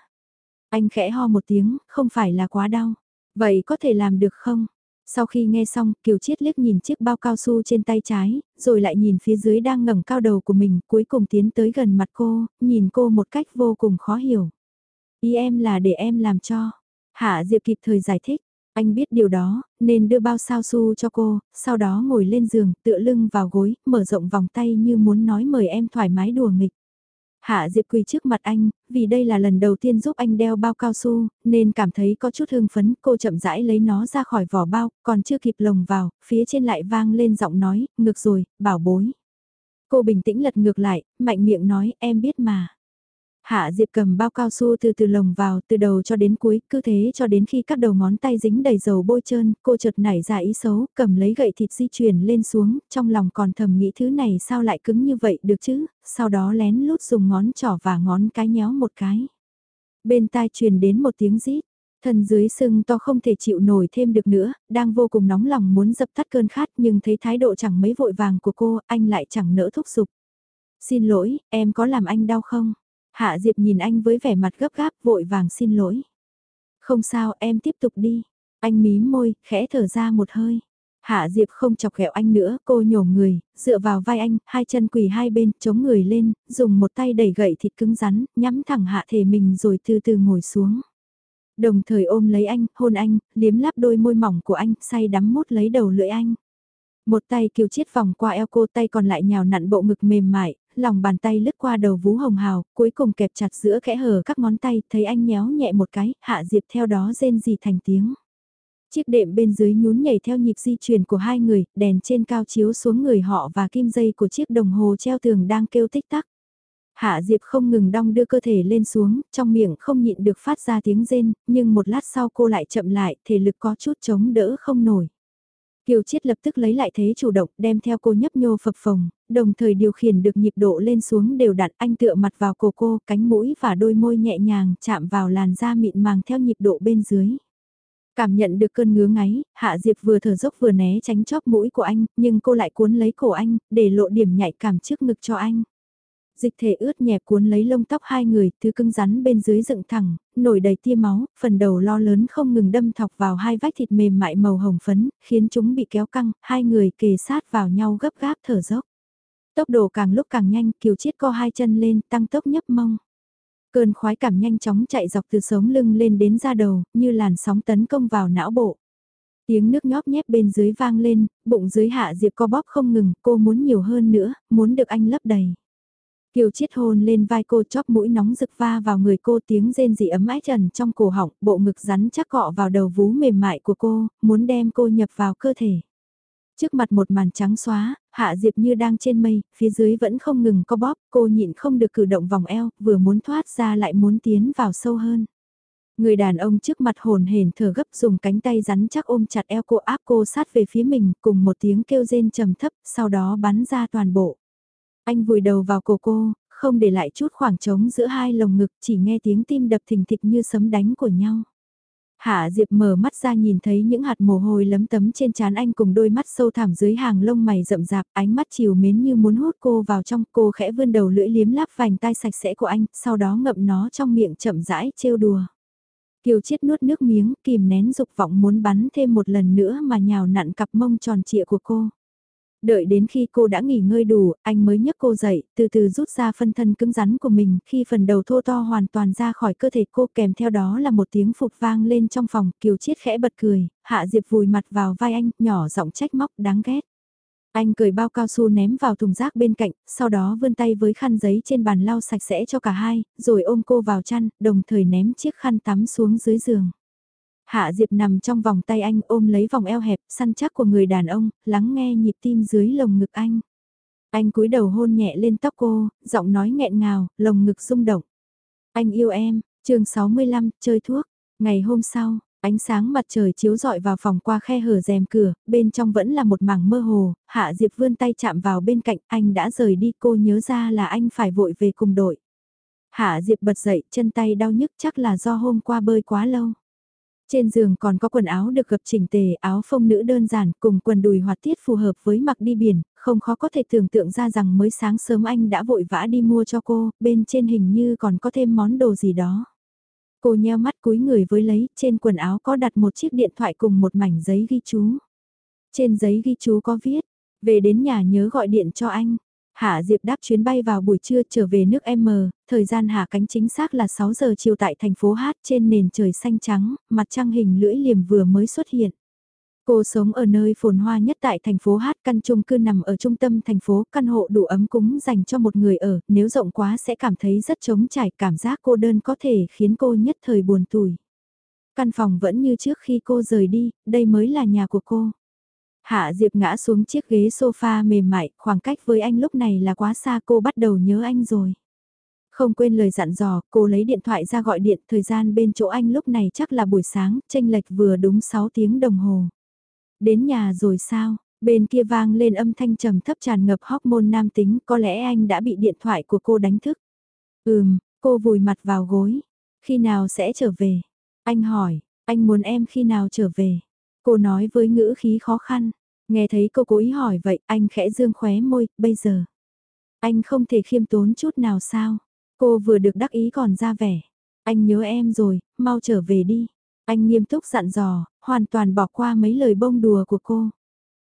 Anh khẽ ho một tiếng, không phải là quá đau. Vậy có thể làm được không? Sau khi nghe xong, Kiều Chiết liếc nhìn chiếc bao cao su trên tay trái, rồi lại nhìn phía dưới đang ngẩng cao đầu của mình, cuối cùng tiến tới gần mặt cô, nhìn cô một cách vô cùng khó hiểu. Ý em là để em làm cho. Hạ Diệp kịp thời giải thích. Anh biết điều đó, nên đưa bao sao su cho cô, sau đó ngồi lên giường, tựa lưng vào gối, mở rộng vòng tay như muốn nói mời em thoải mái đùa nghịch. Hạ Diệp quỳ trước mặt anh, vì đây là lần đầu tiên giúp anh đeo bao cao su, nên cảm thấy có chút hưng phấn, cô chậm rãi lấy nó ra khỏi vỏ bao, còn chưa kịp lồng vào, phía trên lại vang lên giọng nói, ngược rồi, bảo bối. Cô bình tĩnh lật ngược lại, mạnh miệng nói, em biết mà. Hạ Diệp cầm bao cao su từ từ lồng vào từ đầu cho đến cuối, cứ thế cho đến khi các đầu ngón tay dính đầy dầu bôi trơn, cô chợt nảy ra ý xấu, cầm lấy gậy thịt di chuyển lên xuống, trong lòng còn thầm nghĩ thứ này sao lại cứng như vậy được chứ, sau đó lén lút dùng ngón trỏ và ngón cái nhéo một cái. Bên tai truyền đến một tiếng rít, thân dưới sưng to không thể chịu nổi thêm được nữa, đang vô cùng nóng lòng muốn dập tắt cơn khát nhưng thấy thái độ chẳng mấy vội vàng của cô, anh lại chẳng nỡ thúc giục. Xin lỗi, em có làm anh đau không? Hạ Diệp nhìn anh với vẻ mặt gấp gáp vội vàng xin lỗi. Không sao em tiếp tục đi. Anh mím môi, khẽ thở ra một hơi. Hạ Diệp không chọc ghẹo anh nữa, cô nhổ người, dựa vào vai anh, hai chân quỳ hai bên, chống người lên, dùng một tay đẩy gậy thịt cứng rắn, nhắm thẳng hạ thể mình rồi từ từ ngồi xuống. Đồng thời ôm lấy anh, hôn anh, liếm láp đôi môi mỏng của anh, say đắm mút lấy đầu lưỡi anh. Một tay kiều chiết vòng qua eo cô tay còn lại nhào nặn bộ ngực mềm mại, lòng bàn tay lướt qua đầu vú hồng hào, cuối cùng kẹp chặt giữa kẽ hở các ngón tay, thấy anh nhéo nhẹ một cái, hạ diệp theo đó rên gì thành tiếng. Chiếc đệm bên dưới nhún nhảy theo nhịp di chuyển của hai người, đèn trên cao chiếu xuống người họ và kim dây của chiếc đồng hồ treo tường đang kêu tích tắc. Hạ Diệp không ngừng đong đưa cơ thể lên xuống, trong miệng không nhịn được phát ra tiếng rên, nhưng một lát sau cô lại chậm lại, thể lực có chút chống đỡ không nổi. Kiều Chiết lập tức lấy lại thế chủ động, đem theo cô nhấp nhô phập phồng, đồng thời điều khiển được nhịp độ lên xuống đều đặn anh tựa mặt vào cổ cô, cánh mũi và đôi môi nhẹ nhàng chạm vào làn da mịn màng theo nhịp độ bên dưới. Cảm nhận được cơn ngứa ngáy, Hạ Diệp vừa thở dốc vừa né tránh chóp mũi của anh, nhưng cô lại cuốn lấy cổ anh, để lộ điểm nhạy cảm trước ngực cho anh dịch thể ướt nhẹp cuốn lấy lông tóc hai người, thứ cưng rắn bên dưới dựng thẳng, nổi đầy tia máu, phần đầu lo lớn không ngừng đâm thọc vào hai vách thịt mềm mại màu hồng phấn, khiến chúng bị kéo căng, hai người kề sát vào nhau gấp gáp thở dốc. Tốc độ càng lúc càng nhanh, kiều chiết co hai chân lên, tăng tốc nhấp mông. Cơn khoái cảm nhanh chóng chạy dọc từ sống lưng lên đến da đầu, như làn sóng tấn công vào não bộ. Tiếng nước nhóp nhép bên dưới vang lên, bụng dưới hạ Diệp co bóp không ngừng, cô muốn nhiều hơn nữa, muốn được anh lấp đầy. Kiều chiết hôn lên vai cô chóp mũi nóng rực va vào người cô tiếng rên dị ấm ái trần trong cổ họng, bộ ngực rắn chắc cọ vào đầu vú mềm mại của cô, muốn đem cô nhập vào cơ thể. Trước mặt một màn trắng xóa, Hạ Diệp như đang trên mây, phía dưới vẫn không ngừng co bóp, cô nhịn không được cử động vòng eo, vừa muốn thoát ra lại muốn tiến vào sâu hơn. Người đàn ông trước mặt hồn hển thở gấp dùng cánh tay rắn chắc ôm chặt eo cô áp cô sát về phía mình cùng một tiếng kêu rên trầm thấp, sau đó bắn ra toàn bộ. Anh vùi đầu vào cổ cô, không để lại chút khoảng trống giữa hai lồng ngực chỉ nghe tiếng tim đập thình thịch như sấm đánh của nhau. Hạ Diệp mở mắt ra nhìn thấy những hạt mồ hôi lấm tấm trên trán anh cùng đôi mắt sâu thẳm dưới hàng lông mày rậm rạp, ánh mắt chiều mến như muốn hút cô vào trong, cô khẽ vươn đầu lưỡi liếm láp vành tai sạch sẽ của anh, sau đó ngậm nó trong miệng chậm rãi trêu đùa. Kiều Chiết nuốt nước miếng, kìm nén dục vọng muốn bắn thêm một lần nữa mà nhào nặn cặp mông tròn trịa của cô. Đợi đến khi cô đã nghỉ ngơi đủ, anh mới nhấc cô dậy, từ từ rút ra phân thân cứng rắn của mình, khi phần đầu thô to hoàn toàn ra khỏi cơ thể cô kèm theo đó là một tiếng phục vang lên trong phòng, Kiều Chiết khẽ bật cười, Hạ Diệp vùi mặt vào vai anh, nhỏ giọng trách móc đáng ghét. Anh cười bao cao su ném vào thùng rác bên cạnh, sau đó vươn tay với khăn giấy trên bàn lau sạch sẽ cho cả hai, rồi ôm cô vào chăn, đồng thời ném chiếc khăn tắm xuống dưới giường. Hạ Diệp nằm trong vòng tay anh ôm lấy vòng eo hẹp, săn chắc của người đàn ông, lắng nghe nhịp tim dưới lồng ngực anh. Anh cúi đầu hôn nhẹ lên tóc cô, giọng nói nghẹn ngào, lồng ngực rung động. Anh yêu em, chương 65, chơi thuốc. Ngày hôm sau, ánh sáng mặt trời chiếu rọi vào phòng qua khe hở rèm cửa, bên trong vẫn là một mảng mơ hồ, Hạ Diệp vươn tay chạm vào bên cạnh, anh đã rời đi cô nhớ ra là anh phải vội về cùng đội. Hạ Diệp bật dậy, chân tay đau nhức chắc là do hôm qua bơi quá lâu. Trên giường còn có quần áo được gập chỉnh tề, áo phông nữ đơn giản cùng quần đùi hoạt tiết phù hợp với mặc đi biển, không khó có thể tưởng tượng ra rằng mới sáng sớm anh đã vội vã đi mua cho cô, bên trên hình như còn có thêm món đồ gì đó. Cô nheo mắt cúi người với lấy, trên quần áo có đặt một chiếc điện thoại cùng một mảnh giấy ghi chú. Trên giấy ghi chú có viết, về đến nhà nhớ gọi điện cho anh. Hạ Diệp đáp chuyến bay vào buổi trưa trở về nước M, thời gian hạ cánh chính xác là 6 giờ chiều tại thành phố Hát trên nền trời xanh trắng, mặt trăng hình lưỡi liềm vừa mới xuất hiện. Cô sống ở nơi phồn hoa nhất tại thành phố Hát căn chung cư nằm ở trung tâm thành phố, căn hộ đủ ấm cúng dành cho một người ở, nếu rộng quá sẽ cảm thấy rất trống trải, cảm giác cô đơn có thể khiến cô nhất thời buồn tủi. Căn phòng vẫn như trước khi cô rời đi, đây mới là nhà của cô. Hạ Diệp ngã xuống chiếc ghế sofa mềm mại, khoảng cách với anh lúc này là quá xa cô bắt đầu nhớ anh rồi. Không quên lời dặn dò, cô lấy điện thoại ra gọi điện, thời gian bên chỗ anh lúc này chắc là buổi sáng, tranh lệch vừa đúng 6 tiếng đồng hồ. Đến nhà rồi sao? Bên kia vang lên âm thanh trầm thấp tràn ngập hormone nam tính, có lẽ anh đã bị điện thoại của cô đánh thức. Ừm, cô vùi mặt vào gối. Khi nào sẽ trở về? Anh hỏi, anh muốn em khi nào trở về? Cô nói với ngữ khí khó khăn. Nghe thấy cô cố ý hỏi vậy, anh khẽ dương khóe môi, bây giờ. Anh không thể khiêm tốn chút nào sao? Cô vừa được đắc ý còn ra vẻ. Anh nhớ em rồi, mau trở về đi. Anh nghiêm túc dặn dò, hoàn toàn bỏ qua mấy lời bông đùa của cô.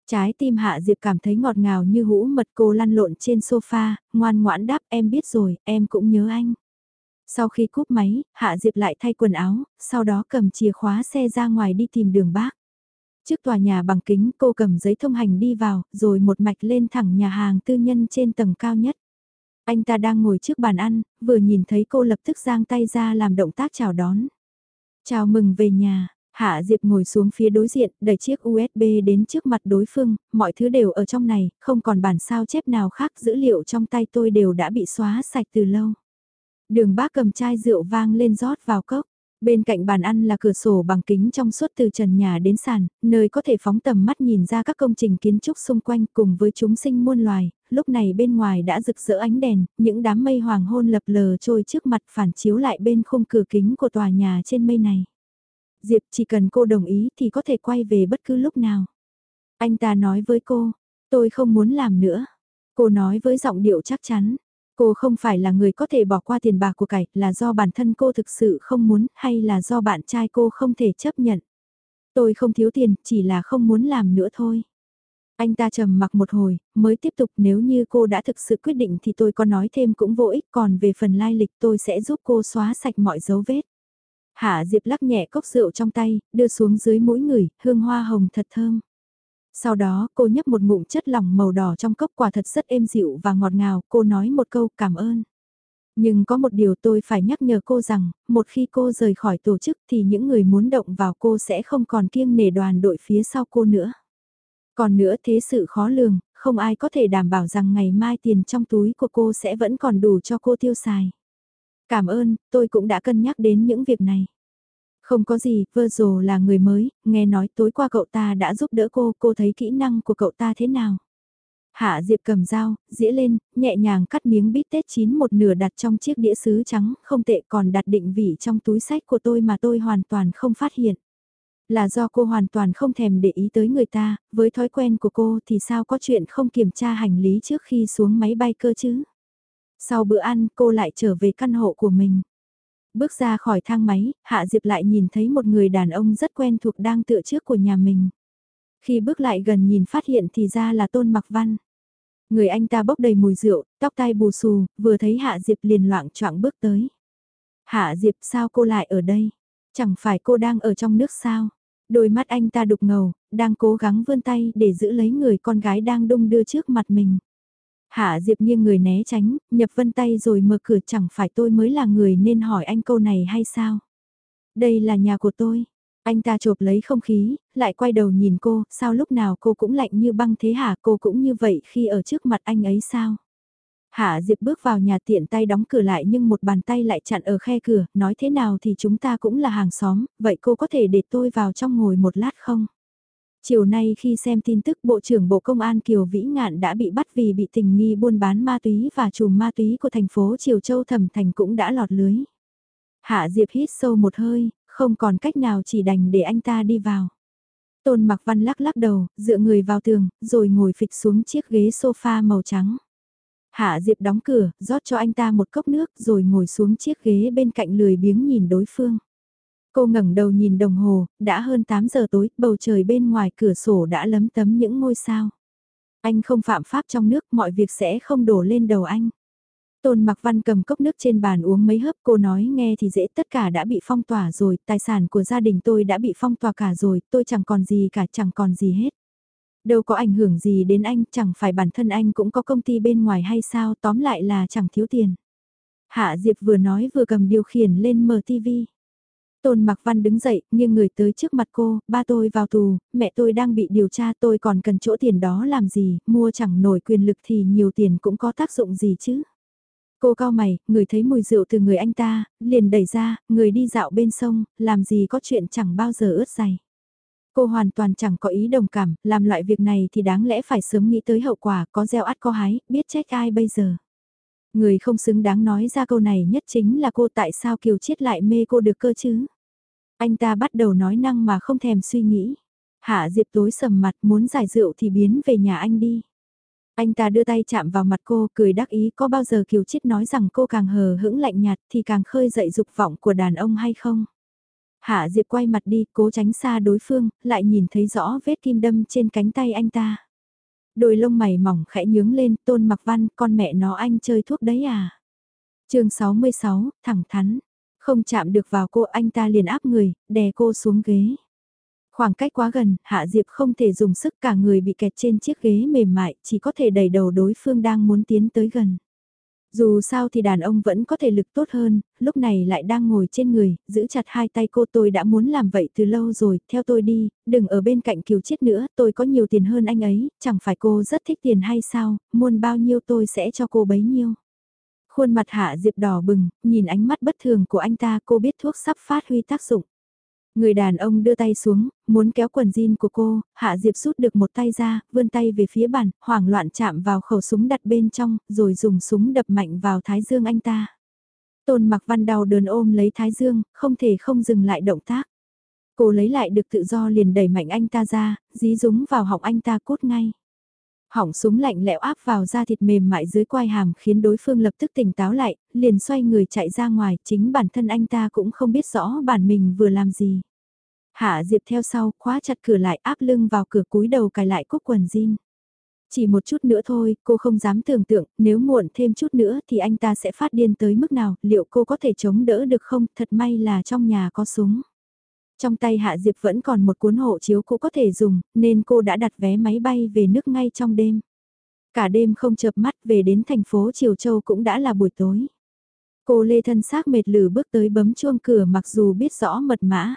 Trái tim Hạ Diệp cảm thấy ngọt ngào như hũ mật cô lăn lộn trên sofa, ngoan ngoãn đáp em biết rồi, em cũng nhớ anh. Sau khi cúp máy, Hạ Diệp lại thay quần áo, sau đó cầm chìa khóa xe ra ngoài đi tìm đường bác. Trước tòa nhà bằng kính cô cầm giấy thông hành đi vào, rồi một mạch lên thẳng nhà hàng tư nhân trên tầng cao nhất. Anh ta đang ngồi trước bàn ăn, vừa nhìn thấy cô lập tức giang tay ra làm động tác chào đón. Chào mừng về nhà, Hạ Diệp ngồi xuống phía đối diện, đẩy chiếc USB đến trước mặt đối phương, mọi thứ đều ở trong này, không còn bản sao chép nào khác, dữ liệu trong tay tôi đều đã bị xóa sạch từ lâu. Đường bác cầm chai rượu vang lên rót vào cốc. Bên cạnh bàn ăn là cửa sổ bằng kính trong suốt từ trần nhà đến sàn, nơi có thể phóng tầm mắt nhìn ra các công trình kiến trúc xung quanh cùng với chúng sinh muôn loài, lúc này bên ngoài đã rực rỡ ánh đèn, những đám mây hoàng hôn lập lờ trôi trước mặt phản chiếu lại bên khung cửa kính của tòa nhà trên mây này. Diệp chỉ cần cô đồng ý thì có thể quay về bất cứ lúc nào. Anh ta nói với cô, tôi không muốn làm nữa. Cô nói với giọng điệu chắc chắn, Cô không phải là người có thể bỏ qua tiền bạc của cải, là do bản thân cô thực sự không muốn, hay là do bạn trai cô không thể chấp nhận. Tôi không thiếu tiền, chỉ là không muốn làm nữa thôi. Anh ta trầm mặc một hồi, mới tiếp tục nếu như cô đã thực sự quyết định thì tôi có nói thêm cũng vô ích, còn về phần lai lịch tôi sẽ giúp cô xóa sạch mọi dấu vết. Hạ Diệp lắc nhẹ cốc rượu trong tay, đưa xuống dưới mũi người, hương hoa hồng thật thơm. Sau đó cô nhấp một ngụm chất lỏng màu đỏ trong cốc quả thật rất êm dịu và ngọt ngào, cô nói một câu cảm ơn. Nhưng có một điều tôi phải nhắc nhở cô rằng, một khi cô rời khỏi tổ chức thì những người muốn động vào cô sẽ không còn kiêng nể đoàn đội phía sau cô nữa. Còn nữa thế sự khó lường, không ai có thể đảm bảo rằng ngày mai tiền trong túi của cô sẽ vẫn còn đủ cho cô tiêu xài. Cảm ơn, tôi cũng đã cân nhắc đến những việc này. Không có gì, Virgil là người mới, nghe nói tối qua cậu ta đã giúp đỡ cô, cô thấy kỹ năng của cậu ta thế nào? Hạ Diệp cầm dao, dĩa lên, nhẹ nhàng cắt miếng bít tết chín một nửa đặt trong chiếc đĩa sứ trắng, không tệ còn đặt định vị trong túi sách của tôi mà tôi hoàn toàn không phát hiện. Là do cô hoàn toàn không thèm để ý tới người ta, với thói quen của cô thì sao có chuyện không kiểm tra hành lý trước khi xuống máy bay cơ chứ? Sau bữa ăn cô lại trở về căn hộ của mình. Bước ra khỏi thang máy, Hạ Diệp lại nhìn thấy một người đàn ông rất quen thuộc đang tựa trước của nhà mình. Khi bước lại gần nhìn phát hiện thì ra là Tôn Mặc Văn. Người anh ta bốc đầy mùi rượu, tóc tai bù xù, vừa thấy Hạ Diệp liền loạn choạng bước tới. Hạ Diệp sao cô lại ở đây? Chẳng phải cô đang ở trong nước sao? Đôi mắt anh ta đục ngầu, đang cố gắng vươn tay để giữ lấy người con gái đang đung đưa trước mặt mình. Hạ Diệp nghiêng người né tránh, nhập vân tay rồi mở cửa chẳng phải tôi mới là người nên hỏi anh câu này hay sao? Đây là nhà của tôi. Anh ta chộp lấy không khí, lại quay đầu nhìn cô, sao lúc nào cô cũng lạnh như băng thế hả cô cũng như vậy khi ở trước mặt anh ấy sao? Hạ Diệp bước vào nhà tiện tay đóng cửa lại nhưng một bàn tay lại chặn ở khe cửa, nói thế nào thì chúng ta cũng là hàng xóm, vậy cô có thể để tôi vào trong ngồi một lát không? Chiều nay khi xem tin tức Bộ trưởng Bộ Công an Kiều Vĩ Ngạn đã bị bắt vì bị tình nghi buôn bán ma túy và chùm ma túy của thành phố Triều Châu Thẩm Thành cũng đã lọt lưới. Hạ Diệp hít sâu một hơi, không còn cách nào chỉ đành để anh ta đi vào. Tôn Mặc Văn lắc lắc đầu, dựa người vào tường, rồi ngồi phịch xuống chiếc ghế sofa màu trắng. Hạ Diệp đóng cửa, rót cho anh ta một cốc nước rồi ngồi xuống chiếc ghế bên cạnh lười biếng nhìn đối phương. Cô ngẩng đầu nhìn đồng hồ, đã hơn 8 giờ tối, bầu trời bên ngoài cửa sổ đã lấm tấm những ngôi sao. Anh không phạm pháp trong nước, mọi việc sẽ không đổ lên đầu anh. Tôn Mặc Văn cầm cốc nước trên bàn uống mấy hớp cô nói nghe thì dễ tất cả đã bị phong tỏa rồi, tài sản của gia đình tôi đã bị phong tỏa cả rồi, tôi chẳng còn gì cả chẳng còn gì hết. Đâu có ảnh hưởng gì đến anh, chẳng phải bản thân anh cũng có công ty bên ngoài hay sao, tóm lại là chẳng thiếu tiền. Hạ Diệp vừa nói vừa cầm điều khiển lên mở TV. Tôn Mặc Văn đứng dậy, nghiêng người tới trước mặt cô, ba tôi vào tù, mẹ tôi đang bị điều tra tôi còn cần chỗ tiền đó làm gì, mua chẳng nổi quyền lực thì nhiều tiền cũng có tác dụng gì chứ. Cô cao mày, người thấy mùi rượu từ người anh ta, liền đẩy ra, người đi dạo bên sông, làm gì có chuyện chẳng bao giờ ướt giày. Cô hoàn toàn chẳng có ý đồng cảm, làm loại việc này thì đáng lẽ phải sớm nghĩ tới hậu quả, có gieo ắt có hái, biết trách ai bây giờ. Người không xứng đáng nói ra câu này nhất chính là cô tại sao Kiều Chiết lại mê cô được cơ chứ. Anh ta bắt đầu nói năng mà không thèm suy nghĩ. Hạ Diệp tối sầm mặt muốn giải rượu thì biến về nhà anh đi. Anh ta đưa tay chạm vào mặt cô cười đắc ý có bao giờ Kiều Chiết nói rằng cô càng hờ hững lạnh nhạt thì càng khơi dậy dục vọng của đàn ông hay không? Hạ Diệp quay mặt đi cố tránh xa đối phương, lại nhìn thấy rõ vết kim đâm trên cánh tay anh ta. Đôi lông mày mỏng khẽ nhướng lên, tôn mặc văn, con mẹ nó anh chơi thuốc đấy à? chương 66, thẳng thắn. Không chạm được vào cô anh ta liền áp người, đè cô xuống ghế. Khoảng cách quá gần, Hạ Diệp không thể dùng sức cả người bị kẹt trên chiếc ghế mềm mại, chỉ có thể đẩy đầu đối phương đang muốn tiến tới gần. Dù sao thì đàn ông vẫn có thể lực tốt hơn, lúc này lại đang ngồi trên người, giữ chặt hai tay cô tôi đã muốn làm vậy từ lâu rồi, theo tôi đi, đừng ở bên cạnh kiều chết nữa, tôi có nhiều tiền hơn anh ấy, chẳng phải cô rất thích tiền hay sao, muốn bao nhiêu tôi sẽ cho cô bấy nhiêu. Khuôn mặt hạ diệp đỏ bừng, nhìn ánh mắt bất thường của anh ta cô biết thuốc sắp phát huy tác dụng. Người đàn ông đưa tay xuống, muốn kéo quần jean của cô, Hạ Diệp rút được một tay ra, vươn tay về phía bàn, hoảng loạn chạm vào khẩu súng đặt bên trong, rồi dùng súng đập mạnh vào thái dương anh ta. Tôn mặc văn đau đớn ôm lấy thái dương, không thể không dừng lại động tác. Cô lấy lại được tự do liền đẩy mạnh anh ta ra, dí dúng vào họng anh ta cốt ngay. Hỏng súng lạnh lẽo áp vào da thịt mềm mại dưới quai hàm khiến đối phương lập tức tỉnh táo lại, liền xoay người chạy ra ngoài, chính bản thân anh ta cũng không biết rõ bản mình vừa làm gì. Hạ Diệp theo sau, khóa chặt cửa lại áp lưng vào cửa cúi đầu cài lại cúc quần jean. Chỉ một chút nữa thôi, cô không dám tưởng tượng, nếu muộn thêm chút nữa thì anh ta sẽ phát điên tới mức nào, liệu cô có thể chống đỡ được không, thật may là trong nhà có súng. Trong tay Hạ Diệp vẫn còn một cuốn hộ chiếu cũ có thể dùng, nên cô đã đặt vé máy bay về nước ngay trong đêm. Cả đêm không chợp mắt về đến thành phố Triều Châu cũng đã là buổi tối. Cô lê thân xác mệt lử bước tới bấm chuông cửa mặc dù biết rõ mật mã.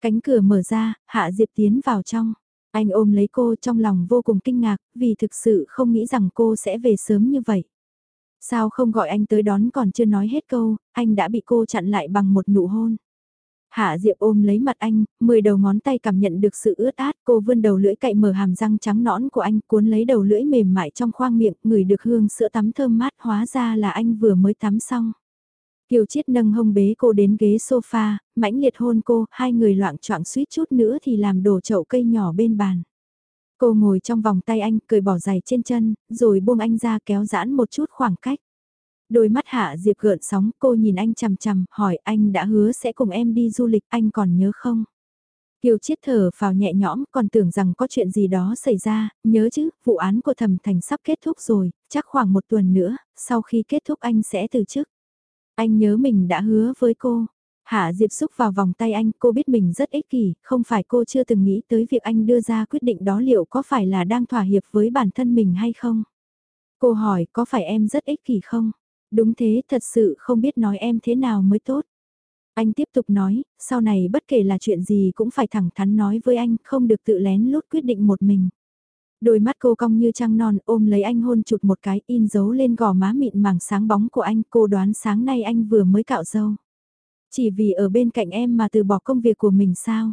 Cánh cửa mở ra, Hạ Diệp tiến vào trong. Anh ôm lấy cô trong lòng vô cùng kinh ngạc, vì thực sự không nghĩ rằng cô sẽ về sớm như vậy. Sao không gọi anh tới đón còn chưa nói hết câu, anh đã bị cô chặn lại bằng một nụ hôn. Hạ Diệp ôm lấy mặt anh, mười đầu ngón tay cảm nhận được sự ướt át, cô vươn đầu lưỡi cậy mở hàm răng trắng nõn của anh, cuốn lấy đầu lưỡi mềm mại trong khoang miệng, ngửi được hương sữa tắm thơm mát, hóa ra là anh vừa mới tắm xong. Kiều Chiết nâng hông bế cô đến ghế sofa, mãnh liệt hôn cô, hai người loạn choạng suýt chút nữa thì làm đổ chậu cây nhỏ bên bàn. Cô ngồi trong vòng tay anh, cười bỏ giày trên chân, rồi buông anh ra kéo giãn một chút khoảng cách. Đôi mắt hạ Diệp gợn sóng, cô nhìn anh chằm chằm, hỏi anh đã hứa sẽ cùng em đi du lịch, anh còn nhớ không? Kiều Chiết thở vào nhẹ nhõm, còn tưởng rằng có chuyện gì đó xảy ra, nhớ chứ, vụ án của thẩm thành sắp kết thúc rồi, chắc khoảng một tuần nữa, sau khi kết thúc anh sẽ từ chức. Anh nhớ mình đã hứa với cô. Hạ Diệp xúc vào vòng tay anh, cô biết mình rất ích kỷ, không phải cô chưa từng nghĩ tới việc anh đưa ra quyết định đó liệu có phải là đang thỏa hiệp với bản thân mình hay không? Cô hỏi có phải em rất ích kỷ không? Đúng thế, thật sự không biết nói em thế nào mới tốt. Anh tiếp tục nói, sau này bất kể là chuyện gì cũng phải thẳng thắn nói với anh, không được tự lén lút quyết định một mình. Đôi mắt cô cong như trăng non ôm lấy anh hôn chụt một cái in dấu lên gò má mịn màng sáng bóng của anh cô đoán sáng nay anh vừa mới cạo râu. Chỉ vì ở bên cạnh em mà từ bỏ công việc của mình sao?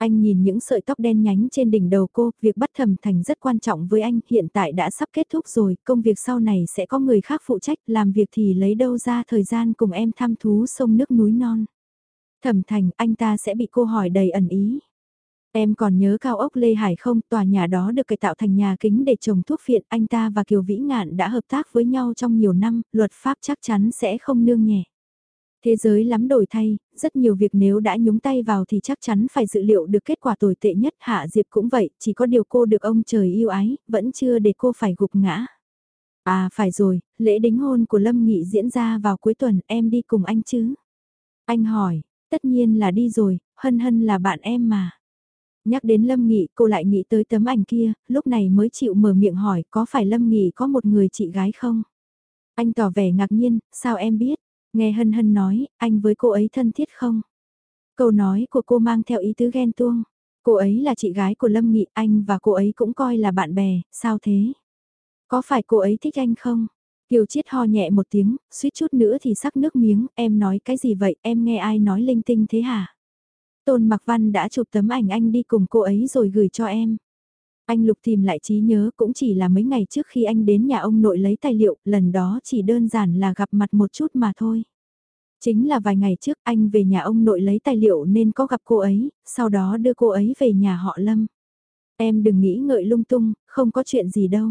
Anh nhìn những sợi tóc đen nhánh trên đỉnh đầu cô, việc bắt thẩm thành rất quan trọng với anh, hiện tại đã sắp kết thúc rồi, công việc sau này sẽ có người khác phụ trách, làm việc thì lấy đâu ra thời gian cùng em thăm thú sông nước núi non. Thẩm thành, anh ta sẽ bị cô hỏi đầy ẩn ý. Em còn nhớ cao ốc Lê Hải không, tòa nhà đó được cải tạo thành nhà kính để trồng thuốc phiện, anh ta và Kiều Vĩ Ngạn đã hợp tác với nhau trong nhiều năm, luật pháp chắc chắn sẽ không nương nhẹ. Thế giới lắm đổi thay, rất nhiều việc nếu đã nhúng tay vào thì chắc chắn phải dự liệu được kết quả tồi tệ nhất. Hạ Diệp cũng vậy, chỉ có điều cô được ông trời yêu ái, vẫn chưa để cô phải gục ngã. À phải rồi, lễ đính hôn của Lâm Nghị diễn ra vào cuối tuần, em đi cùng anh chứ? Anh hỏi, tất nhiên là đi rồi, hân hân là bạn em mà. Nhắc đến Lâm Nghị cô lại nghĩ tới tấm ảnh kia, lúc này mới chịu mở miệng hỏi có phải Lâm Nghị có một người chị gái không? Anh tỏ vẻ ngạc nhiên, sao em biết? Nghe Hân Hân nói, anh với cô ấy thân thiết không? Câu nói của cô mang theo ý tứ ghen tuông. Cô ấy là chị gái của Lâm Nghị, anh và cô ấy cũng coi là bạn bè, sao thế? Có phải cô ấy thích anh không? Kiều Chiết ho nhẹ một tiếng, suýt chút nữa thì sắc nước miếng, em nói cái gì vậy, em nghe ai nói linh tinh thế hả? Tôn Mặc Văn đã chụp tấm ảnh anh đi cùng cô ấy rồi gửi cho em. Anh Lục tìm lại trí nhớ cũng chỉ là mấy ngày trước khi anh đến nhà ông nội lấy tài liệu, lần đó chỉ đơn giản là gặp mặt một chút mà thôi. Chính là vài ngày trước anh về nhà ông nội lấy tài liệu nên có gặp cô ấy, sau đó đưa cô ấy về nhà họ Lâm. Em đừng nghĩ ngợi lung tung, không có chuyện gì đâu.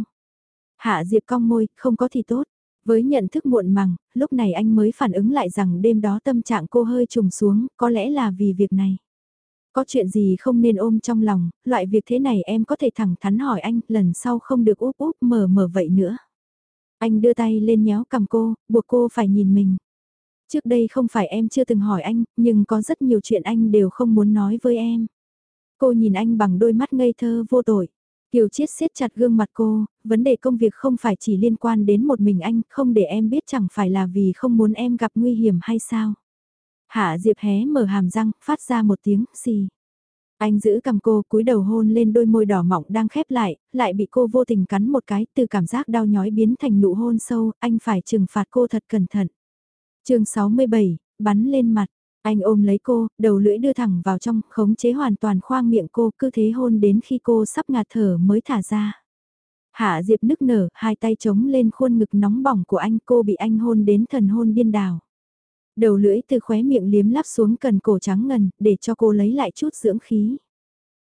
Hạ Diệp cong môi, không có thì tốt. Với nhận thức muộn màng, lúc này anh mới phản ứng lại rằng đêm đó tâm trạng cô hơi trùng xuống, có lẽ là vì việc này. Có chuyện gì không nên ôm trong lòng, loại việc thế này em có thể thẳng thắn hỏi anh, lần sau không được úp úp mở mở vậy nữa. Anh đưa tay lên nhéo cầm cô, buộc cô phải nhìn mình. Trước đây không phải em chưa từng hỏi anh, nhưng có rất nhiều chuyện anh đều không muốn nói với em. Cô nhìn anh bằng đôi mắt ngây thơ vô tội. Kiều Chiết siết chặt gương mặt cô, vấn đề công việc không phải chỉ liên quan đến một mình anh, không để em biết chẳng phải là vì không muốn em gặp nguy hiểm hay sao. Hạ Diệp hé mở hàm răng, phát ra một tiếng xì. Anh giữ cầm cô cúi đầu hôn lên đôi môi đỏ mọng đang khép lại, lại bị cô vô tình cắn một cái từ cảm giác đau nhói biến thành nụ hôn sâu, anh phải trừng phạt cô thật cẩn thận. chương 67, bắn lên mặt, anh ôm lấy cô, đầu lưỡi đưa thẳng vào trong, khống chế hoàn toàn khoang miệng cô, cứ thế hôn đến khi cô sắp ngạt thở mới thả ra. Hạ Diệp nức nở, hai tay chống lên khuôn ngực nóng bỏng của anh, cô bị anh hôn đến thần hôn điên đảo. Đầu lưỡi từ khóe miệng liếm lắp xuống cần cổ trắng ngần, để cho cô lấy lại chút dưỡng khí.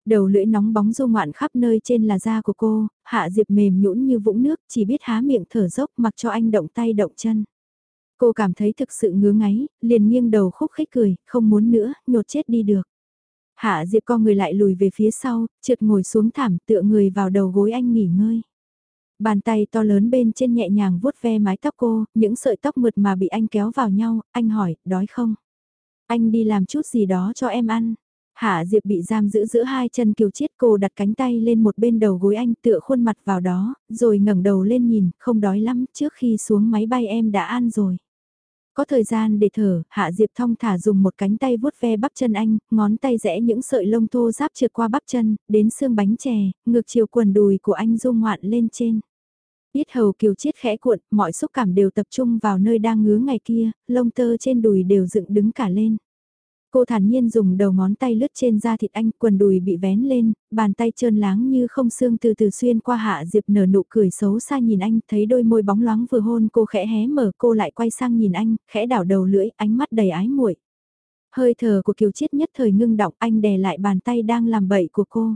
Đầu lưỡi nóng bóng du ngoạn khắp nơi trên là da của cô, Hạ Diệp mềm nhũn như vũng nước, chỉ biết há miệng thở dốc mặc cho anh động tay động chân. Cô cảm thấy thực sự ngứa ngáy, liền nghiêng đầu khúc khích cười, không muốn nữa, nhột chết đi được. Hạ Diệp co người lại lùi về phía sau, trượt ngồi xuống thảm tựa người vào đầu gối anh nghỉ ngơi. Bàn tay to lớn bên trên nhẹ nhàng vuốt ve mái tóc cô, những sợi tóc mượt mà bị anh kéo vào nhau, anh hỏi, đói không? Anh đi làm chút gì đó cho em ăn. Hạ Diệp bị giam giữ giữa hai chân kiều chiết cô đặt cánh tay lên một bên đầu gối anh tựa khuôn mặt vào đó, rồi ngẩng đầu lên nhìn, không đói lắm, trước khi xuống máy bay em đã ăn rồi. Có thời gian để thở, Hạ Diệp thong thả dùng một cánh tay vuốt ve bắp chân anh, ngón tay rẽ những sợi lông thô giáp trượt qua bắp chân, đến xương bánh chè, ngược chiều quần đùi của anh du ngoạn lên trên. Yết hầu kiều chiết khẽ cuộn, mọi xúc cảm đều tập trung vào nơi đang ngứa ngày kia, lông tơ trên đùi đều dựng đứng cả lên. Cô thản nhiên dùng đầu ngón tay lướt trên da thịt anh, quần đùi bị vén lên, bàn tay trơn láng như không xương từ từ xuyên qua hạ diệp nở nụ cười xấu xa nhìn anh, thấy đôi môi bóng loáng vừa hôn cô khẽ hé mở cô lại quay sang nhìn anh, khẽ đảo đầu lưỡi, ánh mắt đầy ái muội. Hơi thở của kiều chiết nhất thời ngưng đọng anh đè lại bàn tay đang làm bậy của cô.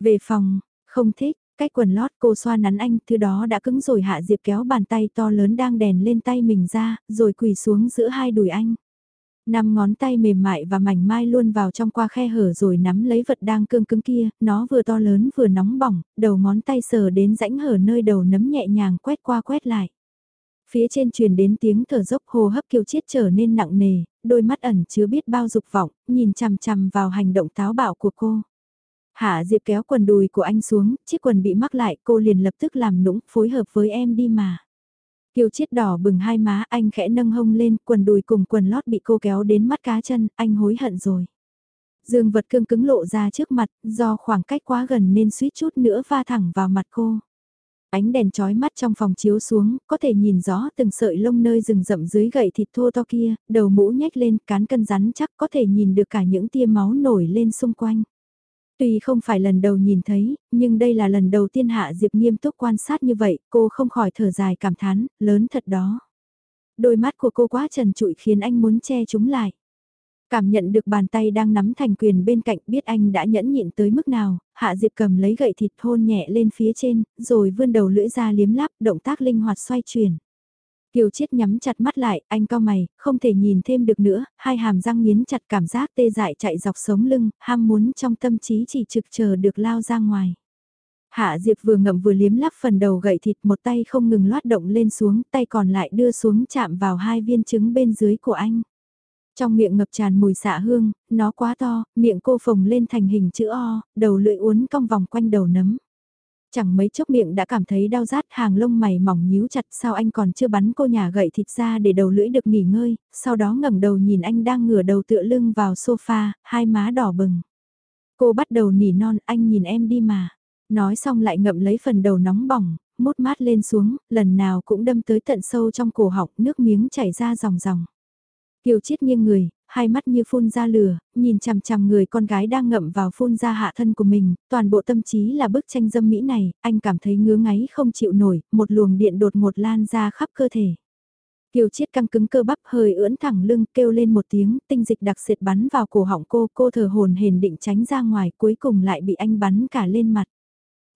Về phòng, không thích, cách quần lót cô xoa nắn anh, thứ đó đã cứng rồi hạ diệp kéo bàn tay to lớn đang đèn lên tay mình ra, rồi quỳ xuống giữa hai đùi anh. Năm ngón tay mềm mại và mảnh mai luôn vào trong qua khe hở rồi nắm lấy vật đang cương cứng kia, nó vừa to lớn vừa nóng bỏng, đầu ngón tay sờ đến rãnh hở nơi đầu nấm nhẹ nhàng quét qua quét lại. Phía trên truyền đến tiếng thở dốc hồ hấp kiều chiết trở nên nặng nề, đôi mắt ẩn chứa biết bao dục vọng, nhìn chằm chằm vào hành động táo bạo của cô. Hạ Diệp kéo quần đùi của anh xuống, chiếc quần bị mắc lại, cô liền lập tức làm nũng, phối hợp với em đi mà. Kiều chiết đỏ bừng hai má anh khẽ nâng hông lên, quần đùi cùng quần lót bị cô kéo đến mắt cá chân, anh hối hận rồi. Dương vật cương cứng lộ ra trước mặt, do khoảng cách quá gần nên suýt chút nữa va thẳng vào mặt cô. Ánh đèn chói mắt trong phòng chiếu xuống, có thể nhìn rõ từng sợi lông nơi rừng rậm dưới gậy thịt thô to kia, đầu mũ nhếch lên, cán cân rắn chắc có thể nhìn được cả những tia máu nổi lên xung quanh. Tuy không phải lần đầu nhìn thấy, nhưng đây là lần đầu tiên Hạ Diệp nghiêm túc quan sát như vậy, cô không khỏi thở dài cảm thán, lớn thật đó. Đôi mắt của cô quá trần trụi khiến anh muốn che chúng lại. Cảm nhận được bàn tay đang nắm thành quyền bên cạnh biết anh đã nhẫn nhịn tới mức nào, Hạ Diệp cầm lấy gậy thịt hôn nhẹ lên phía trên, rồi vươn đầu lưỡi ra liếm láp, động tác linh hoạt xoay chuyển. Kiều Chiết nhắm chặt mắt lại, anh cao mày, không thể nhìn thêm được nữa, hai hàm răng nghiến chặt cảm giác tê dại chạy dọc sống lưng, ham muốn trong tâm trí chỉ trực chờ được lao ra ngoài. Hạ Diệp vừa ngậm vừa liếm lắp phần đầu gậy thịt một tay không ngừng loát động lên xuống, tay còn lại đưa xuống chạm vào hai viên trứng bên dưới của anh. Trong miệng ngập tràn mùi xạ hương, nó quá to, miệng cô phồng lên thành hình chữ O, đầu lưỡi uốn cong vòng quanh đầu nấm. Chẳng mấy chốc miệng đã cảm thấy đau rát hàng lông mày mỏng nhíu chặt sao anh còn chưa bắn cô nhà gậy thịt ra để đầu lưỡi được nghỉ ngơi, sau đó ngẩng đầu nhìn anh đang ngửa đầu tựa lưng vào sofa, hai má đỏ bừng. Cô bắt đầu nỉ non anh nhìn em đi mà. Nói xong lại ngậm lấy phần đầu nóng bỏng, mút mát lên xuống, lần nào cũng đâm tới tận sâu trong cổ họng nước miếng chảy ra ròng ròng. Kiều chiết nghiêng người, hai mắt như phun ra lửa, nhìn chằm chằm người con gái đang ngậm vào phun ra hạ thân của mình, toàn bộ tâm trí là bức tranh dâm mỹ này, anh cảm thấy ngứa ngáy không chịu nổi, một luồng điện đột ngột lan ra khắp cơ thể. Kiều Chiết căng cứng cơ bắp hơi ưỡn thẳng lưng kêu lên một tiếng, tinh dịch đặc sệt bắn vào cổ họng cô, cô thở hồn hền định tránh ra ngoài, cuối cùng lại bị anh bắn cả lên mặt.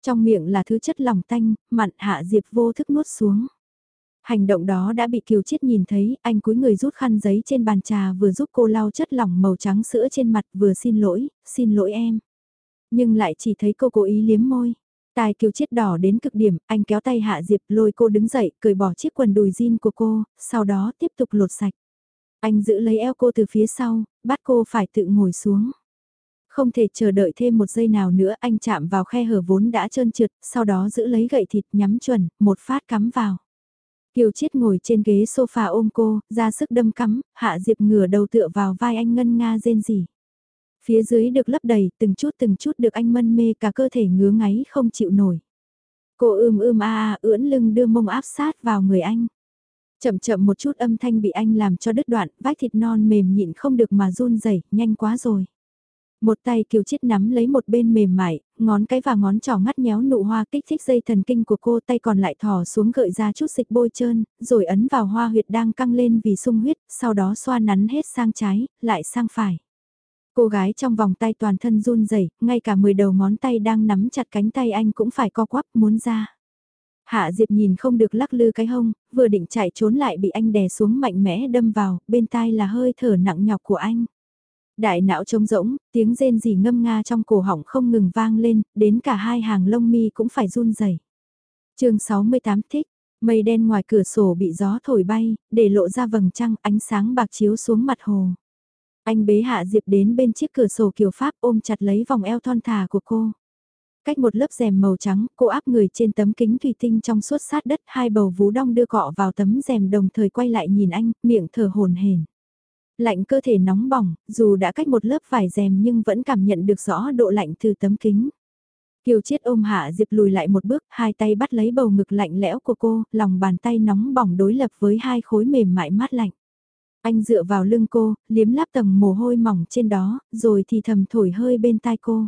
Trong miệng là thứ chất lỏng tanh, mặn hạ diệp vô thức nuốt xuống. Hành động đó đã bị Kiều Chiết nhìn thấy, anh cúi người rút khăn giấy trên bàn trà vừa giúp cô lau chất lỏng màu trắng sữa trên mặt vừa xin lỗi, xin lỗi em. Nhưng lại chỉ thấy cô cố ý liếm môi. Tài Kiều Chiết đỏ đến cực điểm, anh kéo tay Hạ Diệp lôi cô đứng dậy, cởi bỏ chiếc quần đùi jean của cô, sau đó tiếp tục lột sạch. Anh giữ lấy eo cô từ phía sau, bắt cô phải tự ngồi xuống. Không thể chờ đợi thêm một giây nào nữa anh chạm vào khe hở vốn đã trơn trượt, sau đó giữ lấy gậy thịt nhắm chuẩn, một phát cắm vào. Kiều Chiết ngồi trên ghế sofa ôm cô, ra sức đâm cắm, Hạ Diệp ngửa đầu tựa vào vai anh ngân nga rên rỉ. Phía dưới được lấp đầy, từng chút từng chút được anh mân mê cả cơ thể ngứa ngáy không chịu nổi. Cô ưm ưm a a ưỡn lưng đưa mông áp sát vào người anh. Chậm chậm một chút âm thanh bị anh làm cho đứt đoạn, vách thịt non mềm nhịn không được mà run rẩy, nhanh quá rồi. Một tay kiều chết nắm lấy một bên mềm mại, ngón cái và ngón trỏ ngắt nhéo nụ hoa kích thích dây thần kinh của cô tay còn lại thò xuống gợi ra chút dịch bôi trơn, rồi ấn vào hoa huyệt đang căng lên vì sung huyết, sau đó xoa nắn hết sang trái, lại sang phải. Cô gái trong vòng tay toàn thân run rẩy, ngay cả 10 đầu ngón tay đang nắm chặt cánh tay anh cũng phải co quắp muốn ra. Hạ Diệp nhìn không được lắc lư cái hông, vừa định chạy trốn lại bị anh đè xuống mạnh mẽ đâm vào, bên tai là hơi thở nặng nhọc của anh. Đại não trống rỗng, tiếng rên rỉ ngâm nga trong cổ họng không ngừng vang lên, đến cả hai hàng lông mi cũng phải run rẩy. chương 68 thích, mây đen ngoài cửa sổ bị gió thổi bay, để lộ ra vầng trăng ánh sáng bạc chiếu xuống mặt hồ. Anh bế Hạ Diệp đến bên chiếc cửa sổ kiểu Pháp ôm chặt lấy vòng eo thon thả của cô. Cách một lớp rèm màu trắng, cô áp người trên tấm kính thủy tinh trong suốt sát đất, hai bầu vú đong đưa cọ vào tấm rèm đồng thời quay lại nhìn anh, miệng thở hồn hển. Lạnh cơ thể nóng bỏng, dù đã cách một lớp vải rèm nhưng vẫn cảm nhận được rõ độ lạnh từ tấm kính. Kiều Chiết ôm Hạ Diệp lùi lại một bước, hai tay bắt lấy bầu ngực lạnh lẽo của cô, lòng bàn tay nóng bỏng đối lập với hai khối mềm mại mát lạnh. Anh dựa vào lưng cô, liếm láp tầng mồ hôi mỏng trên đó, rồi thì thầm thổi hơi bên tai cô.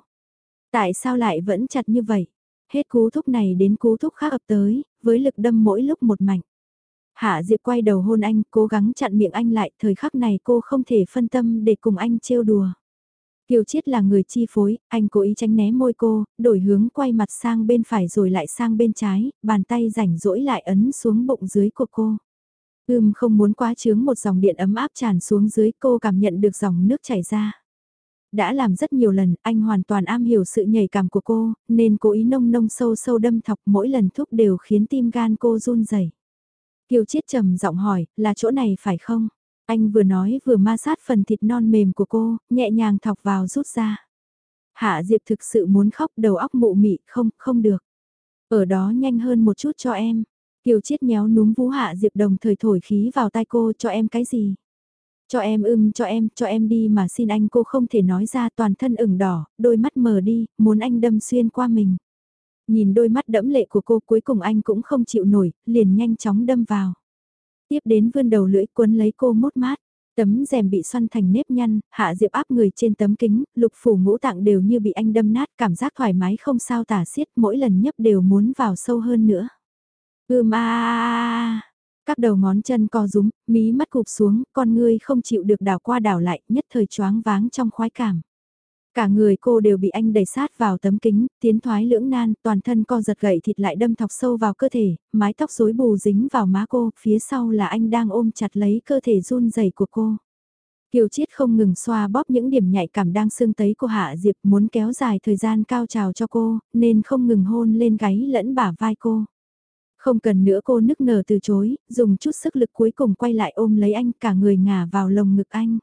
Tại sao lại vẫn chặt như vậy? Hết cú thúc này đến cú thúc khác ập tới, với lực đâm mỗi lúc một mạnh. Hạ Diệp quay đầu hôn anh, cố gắng chặn miệng anh lại, thời khắc này cô không thể phân tâm để cùng anh trêu đùa. Kiều Chiết là người chi phối, anh cố ý tránh né môi cô, đổi hướng quay mặt sang bên phải rồi lại sang bên trái, bàn tay rảnh rỗi lại ấn xuống bụng dưới của cô. Ưm không muốn quá chướng một dòng điện ấm áp tràn xuống dưới cô cảm nhận được dòng nước chảy ra. Đã làm rất nhiều lần, anh hoàn toàn am hiểu sự nhảy cảm của cô, nên cố ý nông nông sâu sâu đâm thọc mỗi lần thúc đều khiến tim gan cô run rẩy. Kiều Chiết trầm giọng hỏi, là chỗ này phải không? Anh vừa nói vừa ma sát phần thịt non mềm của cô, nhẹ nhàng thọc vào rút ra. Hạ Diệp thực sự muốn khóc đầu óc mụ mị, không, không được. Ở đó nhanh hơn một chút cho em. Kiều Chiết nhéo núm vú Hạ Diệp đồng thời thổi khí vào tai cô cho em cái gì? Cho em ưm cho em, cho em đi mà xin anh cô không thể nói ra toàn thân ửng đỏ, đôi mắt mờ đi, muốn anh đâm xuyên qua mình. Nhìn đôi mắt đẫm lệ của cô cuối cùng anh cũng không chịu nổi, liền nhanh chóng đâm vào. Tiếp đến vươn đầu lưỡi cuốn lấy cô mốt mát. Tấm rèm bị xoăn thành nếp nhăn, hạ diệp áp người trên tấm kính, lục phủ ngũ tạng đều như bị anh đâm nát, cảm giác thoải mái không sao tả xiết, mỗi lần nhấp đều muốn vào sâu hơn nữa. Ưm a các đầu ngón chân co rúm, mí mắt cụp xuống, con ngươi không chịu được đảo qua đảo lại, nhất thời choáng váng trong khoái cảm. Cả người cô đều bị anh đẩy sát vào tấm kính, tiến thoái lưỡng nan, toàn thân co giật gậy thịt lại đâm thọc sâu vào cơ thể, mái tóc rối bù dính vào má cô, phía sau là anh đang ôm chặt lấy cơ thể run rẩy của cô. Kiều Chiết không ngừng xoa bóp những điểm nhạy cảm đang sưng tấy của Hạ Diệp muốn kéo dài thời gian cao trào cho cô, nên không ngừng hôn lên gáy lẫn bả vai cô. Không cần nữa cô nức nở từ chối, dùng chút sức lực cuối cùng quay lại ôm lấy anh cả người ngả vào lồng ngực anh.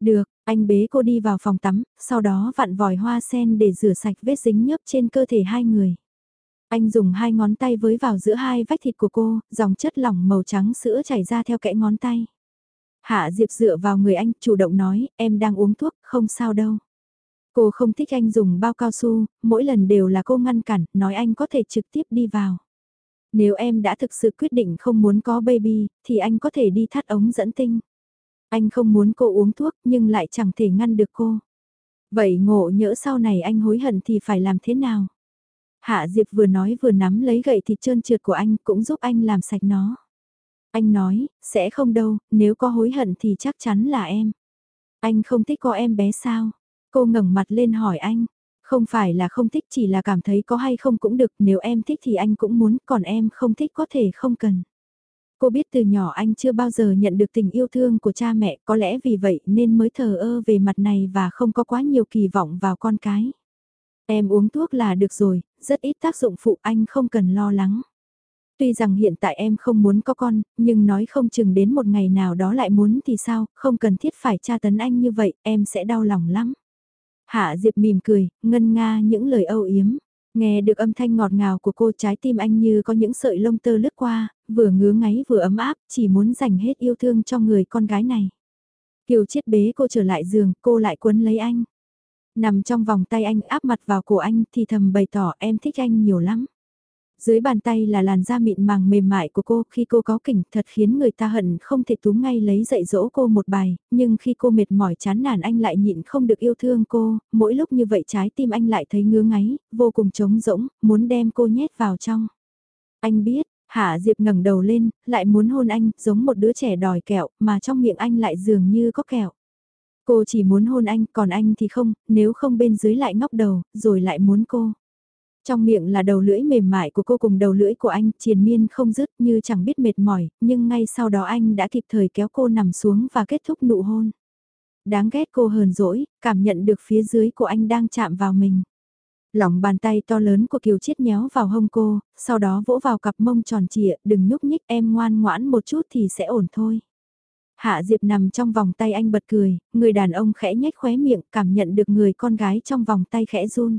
Được, anh bế cô đi vào phòng tắm, sau đó vặn vòi hoa sen để rửa sạch vết dính nhớp trên cơ thể hai người. Anh dùng hai ngón tay với vào giữa hai vách thịt của cô, dòng chất lỏng màu trắng sữa chảy ra theo kẽ ngón tay. Hạ Diệp dựa vào người anh, chủ động nói, em đang uống thuốc, không sao đâu. Cô không thích anh dùng bao cao su, mỗi lần đều là cô ngăn cản, nói anh có thể trực tiếp đi vào. Nếu em đã thực sự quyết định không muốn có baby, thì anh có thể đi thắt ống dẫn tinh. Anh không muốn cô uống thuốc nhưng lại chẳng thể ngăn được cô. Vậy ngộ nhỡ sau này anh hối hận thì phải làm thế nào? Hạ Diệp vừa nói vừa nắm lấy gậy thịt trơn trượt của anh cũng giúp anh làm sạch nó. Anh nói, sẽ không đâu, nếu có hối hận thì chắc chắn là em. Anh không thích có em bé sao? Cô ngẩng mặt lên hỏi anh. Không phải là không thích chỉ là cảm thấy có hay không cũng được, nếu em thích thì anh cũng muốn, còn em không thích có thể không cần. Cô biết từ nhỏ anh chưa bao giờ nhận được tình yêu thương của cha mẹ, có lẽ vì vậy nên mới thờ ơ về mặt này và không có quá nhiều kỳ vọng vào con cái. Em uống thuốc là được rồi, rất ít tác dụng phụ anh không cần lo lắng. Tuy rằng hiện tại em không muốn có con, nhưng nói không chừng đến một ngày nào đó lại muốn thì sao, không cần thiết phải tra tấn anh như vậy, em sẽ đau lòng lắm. Hạ Diệp mỉm cười, ngân nga những lời âu yếm. Nghe được âm thanh ngọt ngào của cô trái tim anh như có những sợi lông tơ lướt qua, vừa ngứa ngáy vừa ấm áp, chỉ muốn dành hết yêu thương cho người con gái này. Kiều chiết bế cô trở lại giường, cô lại quấn lấy anh. Nằm trong vòng tay anh áp mặt vào cổ anh thì thầm bày tỏ em thích anh nhiều lắm. Dưới bàn tay là làn da mịn màng mềm mại của cô, khi cô có kỉnh thật khiến người ta hận không thể túm ngay lấy dạy dỗ cô một bài, nhưng khi cô mệt mỏi chán nản anh lại nhịn không được yêu thương cô, mỗi lúc như vậy trái tim anh lại thấy ngứa ngáy, vô cùng trống rỗng, muốn đem cô nhét vào trong. Anh biết, Hạ Diệp ngẩng đầu lên, lại muốn hôn anh, giống một đứa trẻ đòi kẹo, mà trong miệng anh lại dường như có kẹo. Cô chỉ muốn hôn anh, còn anh thì không, nếu không bên dưới lại ngóc đầu, rồi lại muốn cô. Trong miệng là đầu lưỡi mềm mại của cô cùng đầu lưỡi của anh triền miên không dứt như chẳng biết mệt mỏi, nhưng ngay sau đó anh đã kịp thời kéo cô nằm xuống và kết thúc nụ hôn. Đáng ghét cô hờn dỗi, cảm nhận được phía dưới của anh đang chạm vào mình. Lòng bàn tay to lớn của Kiều Chiết nhéo vào hông cô, sau đó vỗ vào cặp mông tròn trịa, đừng nhúc nhích em ngoan ngoãn một chút thì sẽ ổn thôi. Hạ Diệp nằm trong vòng tay anh bật cười, người đàn ông khẽ nhếch khóe miệng cảm nhận được người con gái trong vòng tay khẽ run.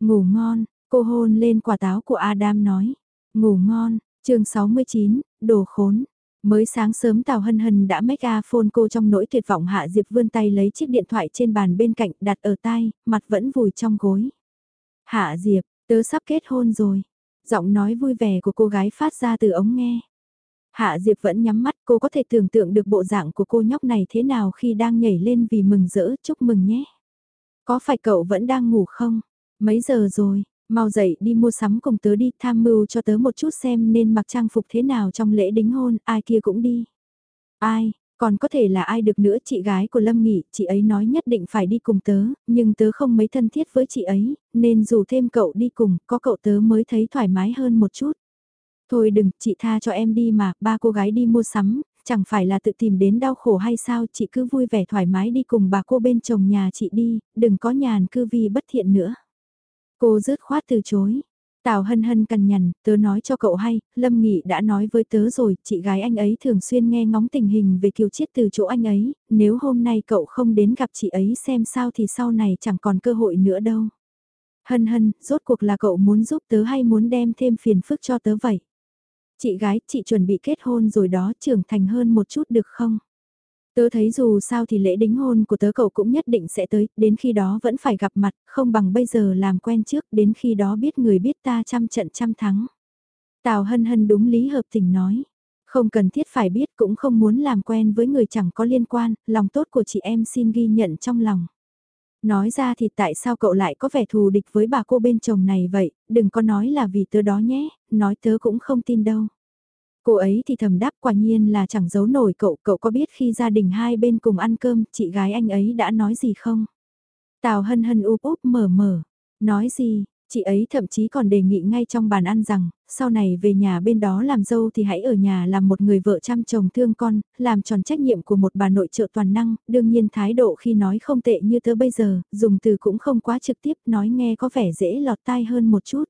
Ngủ ngon, cô hôn lên quả táo của Adam nói. Ngủ ngon, chương 69, đồ khốn. Mới sáng sớm Tào Hân Hân đã make a phone cô trong nỗi tuyệt vọng Hạ Diệp vươn tay lấy chiếc điện thoại trên bàn bên cạnh đặt ở tai, mặt vẫn vùi trong gối. Hạ Diệp, tớ sắp kết hôn rồi. Giọng nói vui vẻ của cô gái phát ra từ ống nghe. Hạ Diệp vẫn nhắm mắt cô có thể tưởng tượng được bộ dạng của cô nhóc này thế nào khi đang nhảy lên vì mừng rỡ chúc mừng nhé. Có phải cậu vẫn đang ngủ không? Mấy giờ rồi? Mau dậy đi mua sắm cùng tớ đi tham mưu cho tớ một chút xem nên mặc trang phục thế nào trong lễ đính hôn, ai kia cũng đi. Ai, còn có thể là ai được nữa chị gái của Lâm Nghị, chị ấy nói nhất định phải đi cùng tớ, nhưng tớ không mấy thân thiết với chị ấy, nên dù thêm cậu đi cùng, có cậu tớ mới thấy thoải mái hơn một chút. Thôi đừng, chị tha cho em đi mà, ba cô gái đi mua sắm, chẳng phải là tự tìm đến đau khổ hay sao, chị cứ vui vẻ thoải mái đi cùng bà cô bên chồng nhà chị đi, đừng có nhàn cư vi bất thiện nữa. Cô rứt khoát từ chối. Tào hân hân cằn nhằn, tớ nói cho cậu hay, Lâm Nghị đã nói với tớ rồi, chị gái anh ấy thường xuyên nghe ngóng tình hình về kiều chiết từ chỗ anh ấy, nếu hôm nay cậu không đến gặp chị ấy xem sao thì sau này chẳng còn cơ hội nữa đâu. Hân hân, rốt cuộc là cậu muốn giúp tớ hay muốn đem thêm phiền phức cho tớ vậy? Chị gái, chị chuẩn bị kết hôn rồi đó, trưởng thành hơn một chút được không? Tớ thấy dù sao thì lễ đính hôn của tớ cậu cũng nhất định sẽ tới, đến khi đó vẫn phải gặp mặt, không bằng bây giờ làm quen trước, đến khi đó biết người biết ta trăm trận trăm thắng. Tào hân hân đúng lý hợp tình nói. Không cần thiết phải biết cũng không muốn làm quen với người chẳng có liên quan, lòng tốt của chị em xin ghi nhận trong lòng. Nói ra thì tại sao cậu lại có vẻ thù địch với bà cô bên chồng này vậy, đừng có nói là vì tớ đó nhé, nói tớ cũng không tin đâu. Cô ấy thì thầm đáp quả nhiên là chẳng giấu nổi cậu, cậu có biết khi gia đình hai bên cùng ăn cơm, chị gái anh ấy đã nói gì không? Tào hân hân úp úp mở mở, nói gì, chị ấy thậm chí còn đề nghị ngay trong bàn ăn rằng, sau này về nhà bên đó làm dâu thì hãy ở nhà làm một người vợ chăm chồng thương con, làm tròn trách nhiệm của một bà nội trợ toàn năng, đương nhiên thái độ khi nói không tệ như tớ bây giờ, dùng từ cũng không quá trực tiếp, nói nghe có vẻ dễ lọt tai hơn một chút.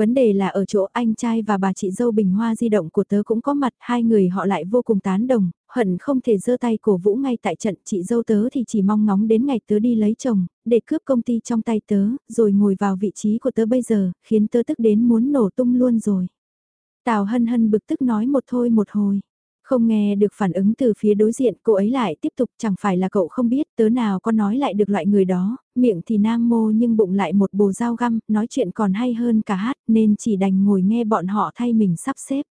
Vấn đề là ở chỗ anh trai và bà chị dâu bình hoa di động của tớ cũng có mặt, hai người họ lại vô cùng tán đồng, hận không thể giơ tay cổ vũ ngay tại trận chị dâu tớ thì chỉ mong ngóng đến ngày tớ đi lấy chồng, để cướp công ty trong tay tớ, rồi ngồi vào vị trí của tớ bây giờ, khiến tớ tức đến muốn nổ tung luôn rồi. Tào hân hân bực tức nói một thôi một hồi. Không nghe được phản ứng từ phía đối diện, cô ấy lại tiếp tục chẳng phải là cậu không biết, tớ nào có nói lại được loại người đó, miệng thì nam mô nhưng bụng lại một bồ dao găm, nói chuyện còn hay hơn cả hát, nên chỉ đành ngồi nghe bọn họ thay mình sắp xếp.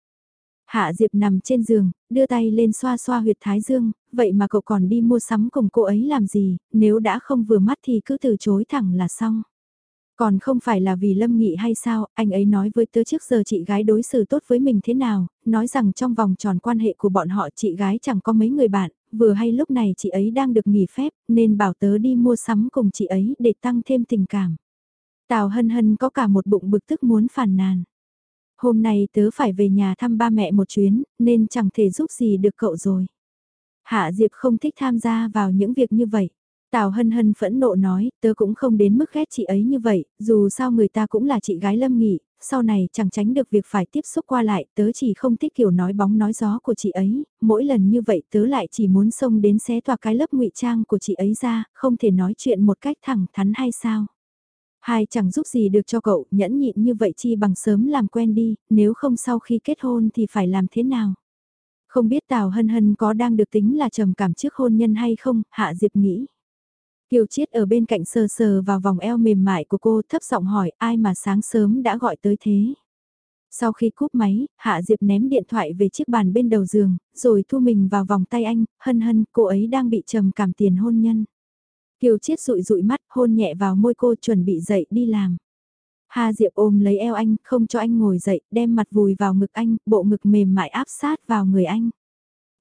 Hạ Diệp nằm trên giường, đưa tay lên xoa xoa huyệt thái dương, vậy mà cậu còn đi mua sắm cùng cô ấy làm gì, nếu đã không vừa mắt thì cứ từ chối thẳng là xong. Còn không phải là vì Lâm Nghị hay sao, anh ấy nói với tớ trước giờ chị gái đối xử tốt với mình thế nào, nói rằng trong vòng tròn quan hệ của bọn họ chị gái chẳng có mấy người bạn, vừa hay lúc này chị ấy đang được nghỉ phép, nên bảo tớ đi mua sắm cùng chị ấy để tăng thêm tình cảm. Tào hân hân có cả một bụng bực tức muốn phản nàn. Hôm nay tớ phải về nhà thăm ba mẹ một chuyến, nên chẳng thể giúp gì được cậu rồi. Hạ Diệp không thích tham gia vào những việc như vậy. Tào hân hân phẫn nộ nói, tớ cũng không đến mức ghét chị ấy như vậy, dù sao người ta cũng là chị gái lâm nghị, sau này chẳng tránh được việc phải tiếp xúc qua lại, tớ chỉ không thích kiểu nói bóng nói gió của chị ấy, mỗi lần như vậy tớ lại chỉ muốn xông đến xé toạc cái lớp ngụy trang của chị ấy ra, không thể nói chuyện một cách thẳng thắn hay sao. Hai chẳng giúp gì được cho cậu, nhẫn nhịn như vậy chi bằng sớm làm quen đi, nếu không sau khi kết hôn thì phải làm thế nào. Không biết Tào Hân Hân có đang được tính là trầm cảm trước hôn nhân hay không, Hạ Diệp nghĩ. Kiều Chiết ở bên cạnh sờ sờ vào vòng eo mềm mại của cô thấp giọng hỏi ai mà sáng sớm đã gọi tới thế. Sau khi cúp máy, Hạ Diệp ném điện thoại về chiếc bàn bên đầu giường, rồi thu mình vào vòng tay anh, hân hân, cô ấy đang bị trầm cảm tiền hôn nhân. Kiều Chiết rụi rụi mắt, hôn nhẹ vào môi cô chuẩn bị dậy đi làm. Hà Diệp ôm lấy eo anh, không cho anh ngồi dậy, đem mặt vùi vào ngực anh, bộ ngực mềm mại áp sát vào người anh.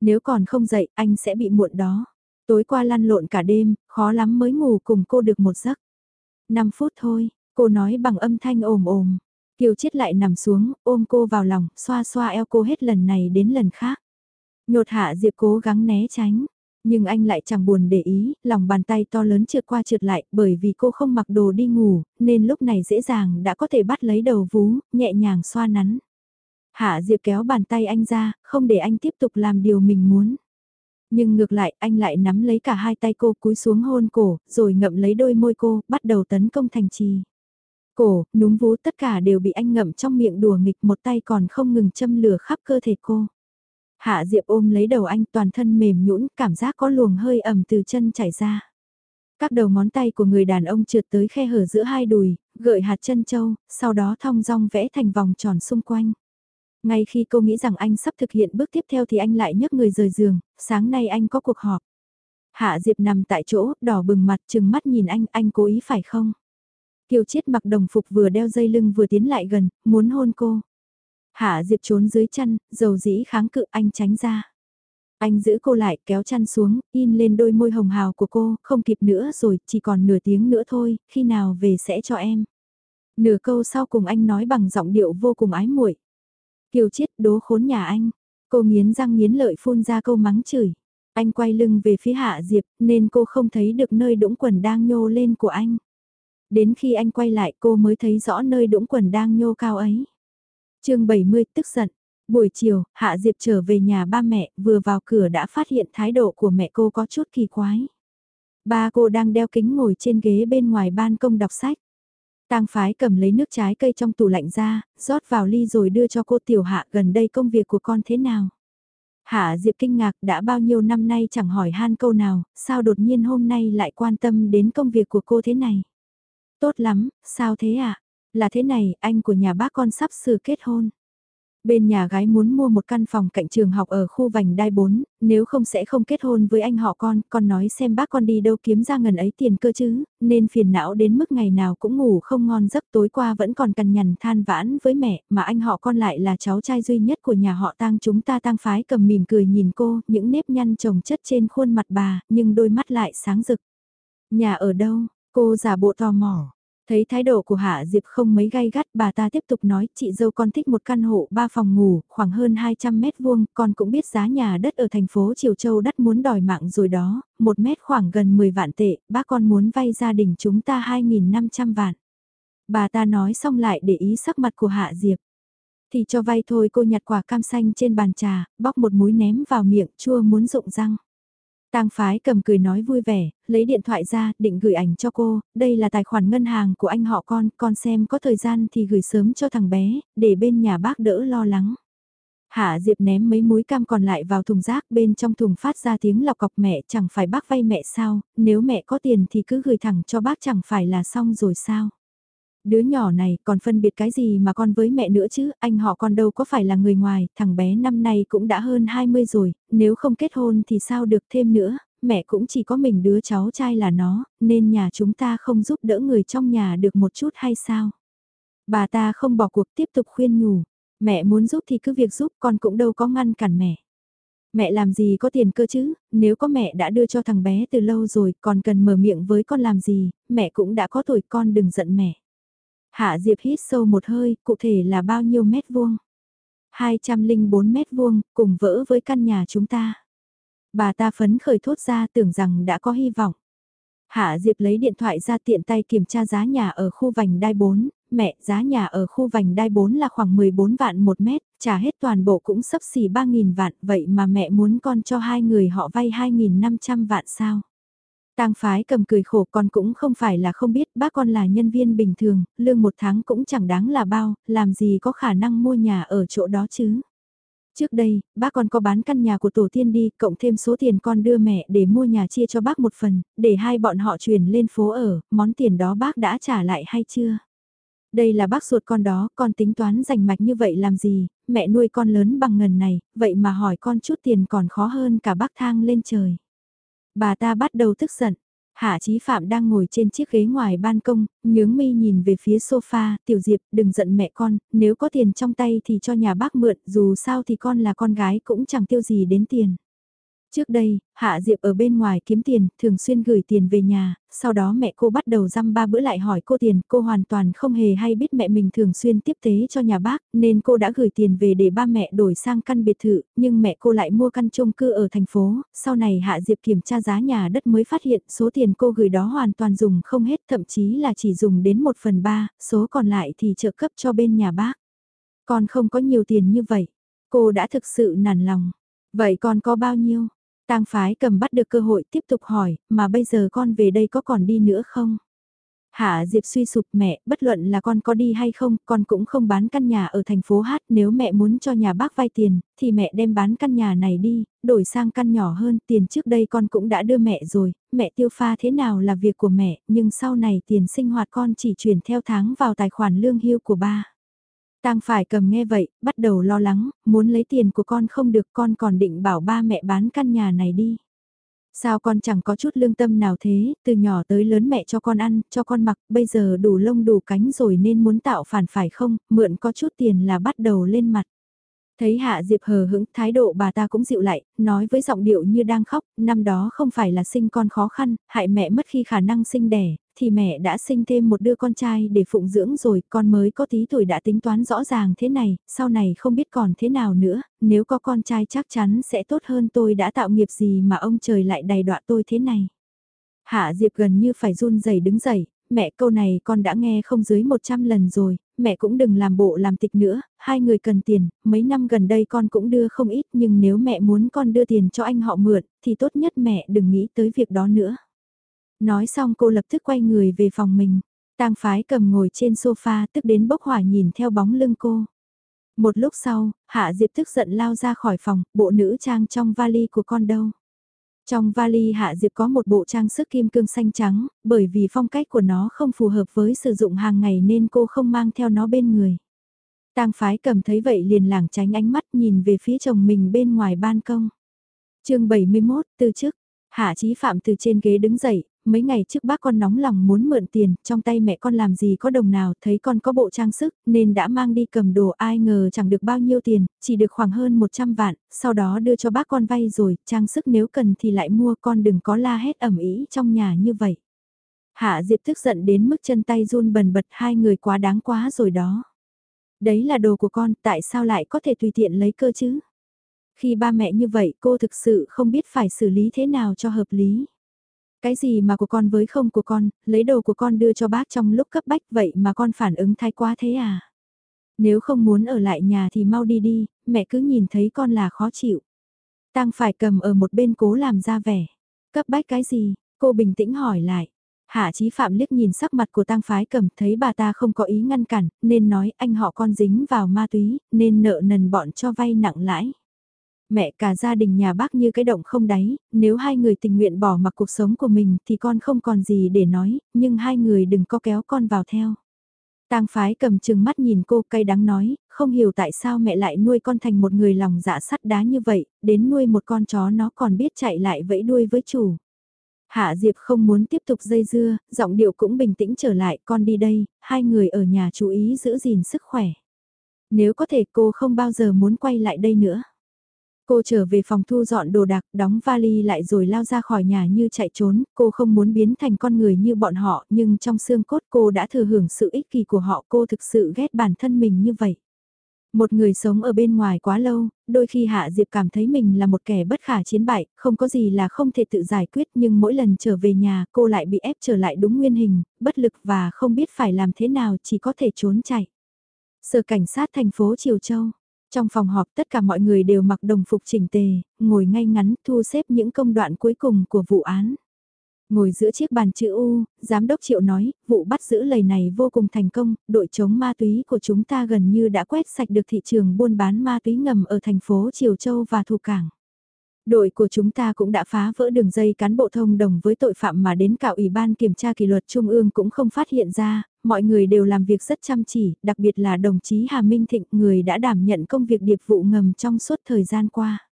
Nếu còn không dậy, anh sẽ bị muộn đó. Tối qua lăn lộn cả đêm, khó lắm mới ngủ cùng cô được một giấc. 5 phút thôi, cô nói bằng âm thanh ồm ồm. Kiều chết lại nằm xuống, ôm cô vào lòng, xoa xoa eo cô hết lần này đến lần khác. Nhột hạ Diệp cố gắng né tránh. Nhưng anh lại chẳng buồn để ý, lòng bàn tay to lớn trượt qua trượt lại bởi vì cô không mặc đồ đi ngủ, nên lúc này dễ dàng đã có thể bắt lấy đầu vú, nhẹ nhàng xoa nắn. Hạ Diệp kéo bàn tay anh ra, không để anh tiếp tục làm điều mình muốn. Nhưng ngược lại, anh lại nắm lấy cả hai tay cô cúi xuống hôn cổ, rồi ngậm lấy đôi môi cô, bắt đầu tấn công thành trì. Cổ, núm vú tất cả đều bị anh ngậm trong miệng đùa nghịch một tay còn không ngừng châm lửa khắp cơ thể cô. Hạ Diệp ôm lấy đầu anh toàn thân mềm nhũn, cảm giác có luồng hơi ẩm từ chân chảy ra. Các đầu ngón tay của người đàn ông trượt tới khe hở giữa hai đùi, gợi hạt chân châu, sau đó thong dong vẽ thành vòng tròn xung quanh. Ngay khi cô nghĩ rằng anh sắp thực hiện bước tiếp theo thì anh lại nhấc người rời giường, sáng nay anh có cuộc họp. Hạ Diệp nằm tại chỗ, đỏ bừng mặt chừng mắt nhìn anh, anh cố ý phải không? Kiều Chiết mặc đồng phục vừa đeo dây lưng vừa tiến lại gần, muốn hôn cô. Hạ Diệp trốn dưới chăn, dầu dĩ kháng cự anh tránh ra. Anh giữ cô lại kéo chăn xuống, in lên đôi môi hồng hào của cô, không kịp nữa rồi, chỉ còn nửa tiếng nữa thôi, khi nào về sẽ cho em. Nửa câu sau cùng anh nói bằng giọng điệu vô cùng ái muội. Kiều Chiết đố khốn nhà anh. Cô nghiến răng nghiến lợi phun ra câu mắng chửi. Anh quay lưng về phía Hạ Diệp nên cô không thấy được nơi đũng quần đang nhô lên của anh. Đến khi anh quay lại cô mới thấy rõ nơi đũng quần đang nhô cao ấy. chương 70 tức giận. Buổi chiều, Hạ Diệp trở về nhà ba mẹ, vừa vào cửa đã phát hiện thái độ của mẹ cô có chút kỳ quái. Ba cô đang đeo kính ngồi trên ghế bên ngoài ban công đọc sách. Tang phái cầm lấy nước trái cây trong tủ lạnh ra, rót vào ly rồi đưa cho cô tiểu hạ gần đây công việc của con thế nào. Hạ Diệp kinh ngạc đã bao nhiêu năm nay chẳng hỏi han câu nào, sao đột nhiên hôm nay lại quan tâm đến công việc của cô thế này. Tốt lắm, sao thế ạ? À? Là thế này, anh của nhà bác con sắp sửa kết hôn. Bên nhà gái muốn mua một căn phòng cạnh trường học ở khu vành đai 4, nếu không sẽ không kết hôn với anh họ con, con nói xem bác con đi đâu kiếm ra ngần ấy tiền cơ chứ, nên phiền não đến mức ngày nào cũng ngủ không ngon giấc tối qua vẫn còn cằn nhằn than vãn với mẹ, mà anh họ con lại là cháu trai duy nhất của nhà họ tang chúng ta tang phái cầm mỉm cười nhìn cô, những nếp nhăn trồng chất trên khuôn mặt bà, nhưng đôi mắt lại sáng rực. Nhà ở đâu? Cô giả bộ tò mò. Thấy thái độ của Hạ Diệp không mấy gay gắt bà ta tiếp tục nói chị dâu con thích một căn hộ 3 phòng ngủ khoảng hơn 200 mét vuông con cũng biết giá nhà đất ở thành phố Triều Châu đắt muốn đòi mạng rồi đó, một mét khoảng gần 10 vạn tệ, bác con muốn vay gia đình chúng ta 2.500 vạn. Bà ta nói xong lại để ý sắc mặt của Hạ Diệp. Thì cho vay thôi cô nhặt quả cam xanh trên bàn trà, bóc một múi ném vào miệng chua muốn rụng răng. Tang phái cầm cười nói vui vẻ, lấy điện thoại ra, định gửi ảnh cho cô, đây là tài khoản ngân hàng của anh họ con, con xem có thời gian thì gửi sớm cho thằng bé, để bên nhà bác đỡ lo lắng. Hạ Diệp ném mấy múi cam còn lại vào thùng rác bên trong thùng phát ra tiếng lọc cọc mẹ chẳng phải bác vay mẹ sao, nếu mẹ có tiền thì cứ gửi thẳng cho bác chẳng phải là xong rồi sao. Đứa nhỏ này còn phân biệt cái gì mà con với mẹ nữa chứ, anh họ con đâu có phải là người ngoài, thằng bé năm nay cũng đã hơn 20 rồi, nếu không kết hôn thì sao được thêm nữa, mẹ cũng chỉ có mình đứa cháu trai là nó, nên nhà chúng ta không giúp đỡ người trong nhà được một chút hay sao. Bà ta không bỏ cuộc tiếp tục khuyên nhủ, mẹ muốn giúp thì cứ việc giúp con cũng đâu có ngăn cản mẹ. Mẹ làm gì có tiền cơ chứ, nếu có mẹ đã đưa cho thằng bé từ lâu rồi còn cần mở miệng với con làm gì, mẹ cũng đã có tuổi con đừng giận mẹ. Hạ Diệp hít sâu một hơi, cụ thể là bao nhiêu mét vuông? 204 mét vuông, cùng vỡ với căn nhà chúng ta. Bà ta phấn khởi thốt ra tưởng rằng đã có hy vọng. Hạ Diệp lấy điện thoại ra tiện tay kiểm tra giá nhà ở khu vành đai 4, mẹ giá nhà ở khu vành đai 4 là khoảng 14 vạn một mét, trả hết toàn bộ cũng sấp xỉ 3.000 vạn, vậy mà mẹ muốn con cho hai người họ vay 2.500 vạn sao? Tang phái cầm cười khổ con cũng không phải là không biết bác con là nhân viên bình thường, lương một tháng cũng chẳng đáng là bao, làm gì có khả năng mua nhà ở chỗ đó chứ. Trước đây, bác con có bán căn nhà của tổ tiên đi, cộng thêm số tiền con đưa mẹ để mua nhà chia cho bác một phần, để hai bọn họ chuyển lên phố ở, món tiền đó bác đã trả lại hay chưa? Đây là bác ruột con đó, con tính toán rành mạch như vậy làm gì, mẹ nuôi con lớn bằng ngần này, vậy mà hỏi con chút tiền còn khó hơn cả bác thang lên trời. Bà ta bắt đầu tức giận. Hạ Chí Phạm đang ngồi trên chiếc ghế ngoài ban công, nhướng mi nhìn về phía sofa, tiểu diệp, đừng giận mẹ con, nếu có tiền trong tay thì cho nhà bác mượn, dù sao thì con là con gái cũng chẳng tiêu gì đến tiền. Trước đây, Hạ Diệp ở bên ngoài kiếm tiền, thường xuyên gửi tiền về nhà, sau đó mẹ cô bắt đầu dăm ba bữa lại hỏi cô tiền, cô hoàn toàn không hề hay biết mẹ mình thường xuyên tiếp tế cho nhà bác, nên cô đã gửi tiền về để ba mẹ đổi sang căn biệt thự, nhưng mẹ cô lại mua căn chung cư ở thành phố, sau này Hạ Diệp kiểm tra giá nhà đất mới phát hiện số tiền cô gửi đó hoàn toàn dùng không hết, thậm chí là chỉ dùng đến một phần ba, số còn lại thì trợ cấp cho bên nhà bác. Còn không có nhiều tiền như vậy, cô đã thực sự nản lòng. Vậy còn có bao nhiêu? Tang phái cầm bắt được cơ hội tiếp tục hỏi, mà bây giờ con về đây có còn đi nữa không? Hạ Diệp suy sụp mẹ, bất luận là con có đi hay không, con cũng không bán căn nhà ở thành phố Hát, nếu mẹ muốn cho nhà bác vay tiền, thì mẹ đem bán căn nhà này đi, đổi sang căn nhỏ hơn, tiền trước đây con cũng đã đưa mẹ rồi, mẹ tiêu pha thế nào là việc của mẹ, nhưng sau này tiền sinh hoạt con chỉ chuyển theo tháng vào tài khoản lương hưu của ba. Tang phải cầm nghe vậy, bắt đầu lo lắng, muốn lấy tiền của con không được con còn định bảo ba mẹ bán căn nhà này đi. Sao con chẳng có chút lương tâm nào thế, từ nhỏ tới lớn mẹ cho con ăn, cho con mặc, bây giờ đủ lông đủ cánh rồi nên muốn tạo phản phải không, mượn có chút tiền là bắt đầu lên mặt. Thấy Hạ Diệp hờ hững, thái độ bà ta cũng dịu lại, nói với giọng điệu như đang khóc, năm đó không phải là sinh con khó khăn, hại mẹ mất khi khả năng sinh đẻ, thì mẹ đã sinh thêm một đứa con trai để phụng dưỡng rồi, con mới có tí tuổi đã tính toán rõ ràng thế này, sau này không biết còn thế nào nữa, nếu có con trai chắc chắn sẽ tốt hơn tôi đã tạo nghiệp gì mà ông trời lại đầy đọa tôi thế này. Hạ Diệp gần như phải run rẩy đứng dậy, mẹ câu này con đã nghe không dưới 100 lần rồi, mẹ cũng đừng làm bộ làm tịch nữa, hai người cần tiền, mấy năm gần đây con cũng đưa không ít nhưng nếu mẹ muốn con đưa tiền cho anh họ mượn thì tốt nhất mẹ đừng nghĩ tới việc đó nữa. Nói xong cô lập tức quay người về phòng mình. Tang phái cầm ngồi trên sofa tức đến bốc hỏa nhìn theo bóng lưng cô. Một lúc sau, Hạ Diệp tức giận lao ra khỏi phòng, bộ nữ trang trong vali của con đâu. Trong vali Hạ Diệp có một bộ trang sức kim cương xanh trắng, bởi vì phong cách của nó không phù hợp với sử dụng hàng ngày nên cô không mang theo nó bên người. Tang phái cầm thấy vậy liền lảng tránh ánh mắt nhìn về phía chồng mình bên ngoài ban công. chương 71, từ chức, Hạ Chí Phạm từ trên ghế đứng dậy, mấy ngày trước bác con nóng lòng muốn mượn tiền, trong tay mẹ con làm gì có đồng nào, thấy con có bộ trang sức, nên đã mang đi cầm đồ ai ngờ chẳng được bao nhiêu tiền, chỉ được khoảng hơn 100 vạn, sau đó đưa cho bác con vay rồi, trang sức nếu cần thì lại mua con đừng có la hét ẩm ý trong nhà như vậy. Hạ Diệp tức giận đến mức chân tay run bần bật hai người quá đáng quá rồi đó. Đấy là đồ của con, tại sao lại có thể tùy tiện lấy cơ chứ? Khi ba mẹ như vậy cô thực sự không biết phải xử lý thế nào cho hợp lý. Cái gì mà của con với không của con, lấy đồ của con đưa cho bác trong lúc cấp bách vậy mà con phản ứng thái quá thế à? Nếu không muốn ở lại nhà thì mau đi đi, mẹ cứ nhìn thấy con là khó chịu. Tăng phải cầm ở một bên cố làm ra vẻ. Cấp bách cái gì? Cô bình tĩnh hỏi lại. Hạ Chí Phạm liếc nhìn sắc mặt của Tăng Phái Cầm, thấy bà ta không có ý ngăn cản, nên nói anh họ con dính vào ma túy, nên nợ nần bọn cho vay nặng lãi. Mẹ cả gia đình nhà bác như cái động không đáy, nếu hai người tình nguyện bỏ mặc cuộc sống của mình thì con không còn gì để nói, nhưng hai người đừng có kéo con vào theo. Tang phái cầm chừng mắt nhìn cô cay đắng nói, không hiểu tại sao mẹ lại nuôi con thành một người lòng dạ sắt đá như vậy, đến nuôi một con chó nó còn biết chạy lại vẫy đuôi với chủ. Hạ Diệp không muốn tiếp tục dây dưa, giọng điệu cũng bình tĩnh trở lại, con đi đây, hai người ở nhà chú ý giữ gìn sức khỏe. Nếu có thể cô không bao giờ muốn quay lại đây nữa. Cô trở về phòng thu dọn đồ đạc, đóng vali lại rồi lao ra khỏi nhà như chạy trốn, cô không muốn biến thành con người như bọn họ, nhưng trong xương cốt cô đã thừa hưởng sự ích kỷ của họ, cô thực sự ghét bản thân mình như vậy. Một người sống ở bên ngoài quá lâu, đôi khi Hạ Diệp cảm thấy mình là một kẻ bất khả chiến bại, không có gì là không thể tự giải quyết nhưng mỗi lần trở về nhà cô lại bị ép trở lại đúng nguyên hình, bất lực và không biết phải làm thế nào chỉ có thể trốn chạy. Sở cảnh sát thành phố Triều Châu trong phòng họp tất cả mọi người đều mặc đồng phục chỉnh tề, ngồi ngay ngắn thu xếp những công đoạn cuối cùng của vụ án. Ngồi giữa chiếc bàn chữ U, Giám đốc Triệu nói, vụ bắt giữ lầy này vô cùng thành công, đội chống ma túy của chúng ta gần như đã quét sạch được thị trường buôn bán ma túy ngầm ở thành phố Triều Châu và Thủ Cảng. Đội của chúng ta cũng đã phá vỡ đường dây cán bộ thông đồng với tội phạm mà đến cả Ủy ban Kiểm tra Kỷ luật Trung ương cũng không phát hiện ra, mọi người đều làm việc rất chăm chỉ, đặc biệt là đồng chí Hà Minh Thịnh, người đã đảm nhận công việc điệp vụ ngầm trong suốt thời gian qua.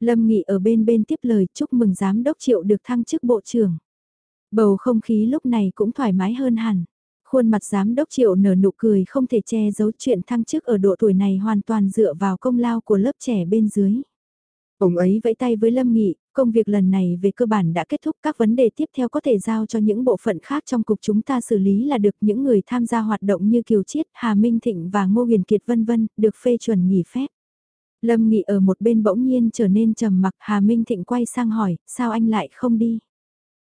Lâm Nghị ở bên bên tiếp lời chúc mừng Giám đốc Triệu được thăng chức Bộ trưởng. Bầu không khí lúc này cũng thoải mái hơn hẳn. Khuôn mặt Giám đốc Triệu nở nụ cười không thể che giấu chuyện thăng chức ở độ tuổi này hoàn toàn dựa vào công lao của lớp trẻ bên dưới. Ông ấy vẫy tay với Lâm Nghị, Công việc lần này về cơ bản đã kết thúc các vấn đề tiếp theo có thể giao cho những bộ phận khác trong cục chúng ta xử lý là được những người tham gia hoạt động như Kiều Chiết, Hà Minh Thịnh và Ngô Huyền Kiệt vân vân được phê chuẩn nghỉ phép. Lâm Nghị ở một bên bỗng nhiên trở nên trầm mặc Hà Minh Thịnh quay sang hỏi, sao anh lại không đi?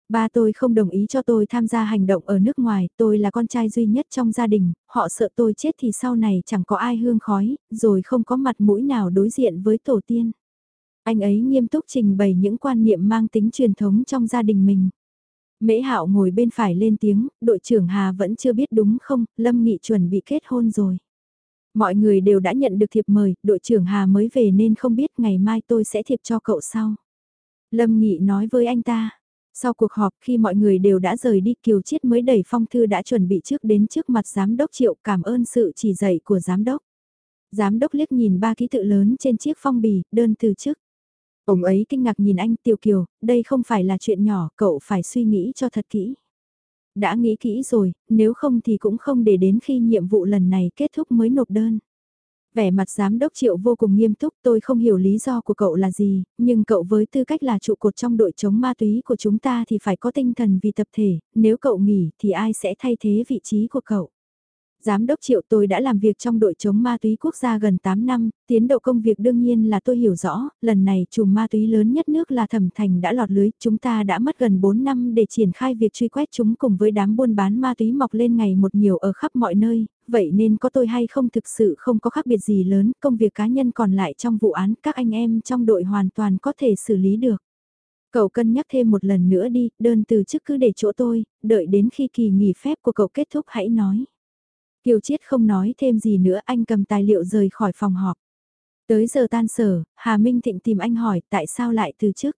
Ba tôi không đồng ý cho tôi tham gia hành động ở nước ngoài, tôi là con trai duy nhất trong gia đình, họ sợ tôi chết thì sau này chẳng có ai hương khói, rồi không có mặt mũi nào đối diện với tổ tiên. Anh ấy nghiêm túc trình bày những quan niệm mang tính truyền thống trong gia đình mình. Mễ Hạo ngồi bên phải lên tiếng, đội trưởng Hà vẫn chưa biết đúng không, Lâm Nghị chuẩn bị kết hôn rồi. Mọi người đều đã nhận được thiệp mời, đội trưởng Hà mới về nên không biết ngày mai tôi sẽ thiệp cho cậu sau. Lâm Nghị nói với anh ta, sau cuộc họp khi mọi người đều đã rời đi Kiều Chiết mới đẩy phong thư đã chuẩn bị trước đến trước mặt giám đốc Triệu cảm ơn sự chỉ dạy của giám đốc. Giám đốc liếc nhìn ba ký tự lớn trên chiếc phong bì, đơn từ chức. Ông ấy kinh ngạc nhìn anh Tiểu Kiều, đây không phải là chuyện nhỏ, cậu phải suy nghĩ cho thật kỹ. Đã nghĩ kỹ rồi, nếu không thì cũng không để đến khi nhiệm vụ lần này kết thúc mới nộp đơn. Vẻ mặt giám đốc triệu vô cùng nghiêm túc tôi không hiểu lý do của cậu là gì, nhưng cậu với tư cách là trụ cột trong đội chống ma túy của chúng ta thì phải có tinh thần vì tập thể, nếu cậu nghỉ thì ai sẽ thay thế vị trí của cậu. Giám đốc triệu tôi đã làm việc trong đội chống ma túy quốc gia gần 8 năm, tiến độ công việc đương nhiên là tôi hiểu rõ, lần này chùm ma túy lớn nhất nước là thẩm thành đã lọt lưới, chúng ta đã mất gần 4 năm để triển khai việc truy quét chúng cùng với đám buôn bán ma túy mọc lên ngày một nhiều ở khắp mọi nơi, vậy nên có tôi hay không thực sự không có khác biệt gì lớn, công việc cá nhân còn lại trong vụ án các anh em trong đội hoàn toàn có thể xử lý được. Cậu cân nhắc thêm một lần nữa đi, đơn từ chức cứ để chỗ tôi, đợi đến khi kỳ nghỉ phép của cậu kết thúc hãy nói. Kiều Chiết không nói thêm gì nữa anh cầm tài liệu rời khỏi phòng họp. Tới giờ tan sở, Hà Minh Thịnh tìm anh hỏi tại sao lại từ chức.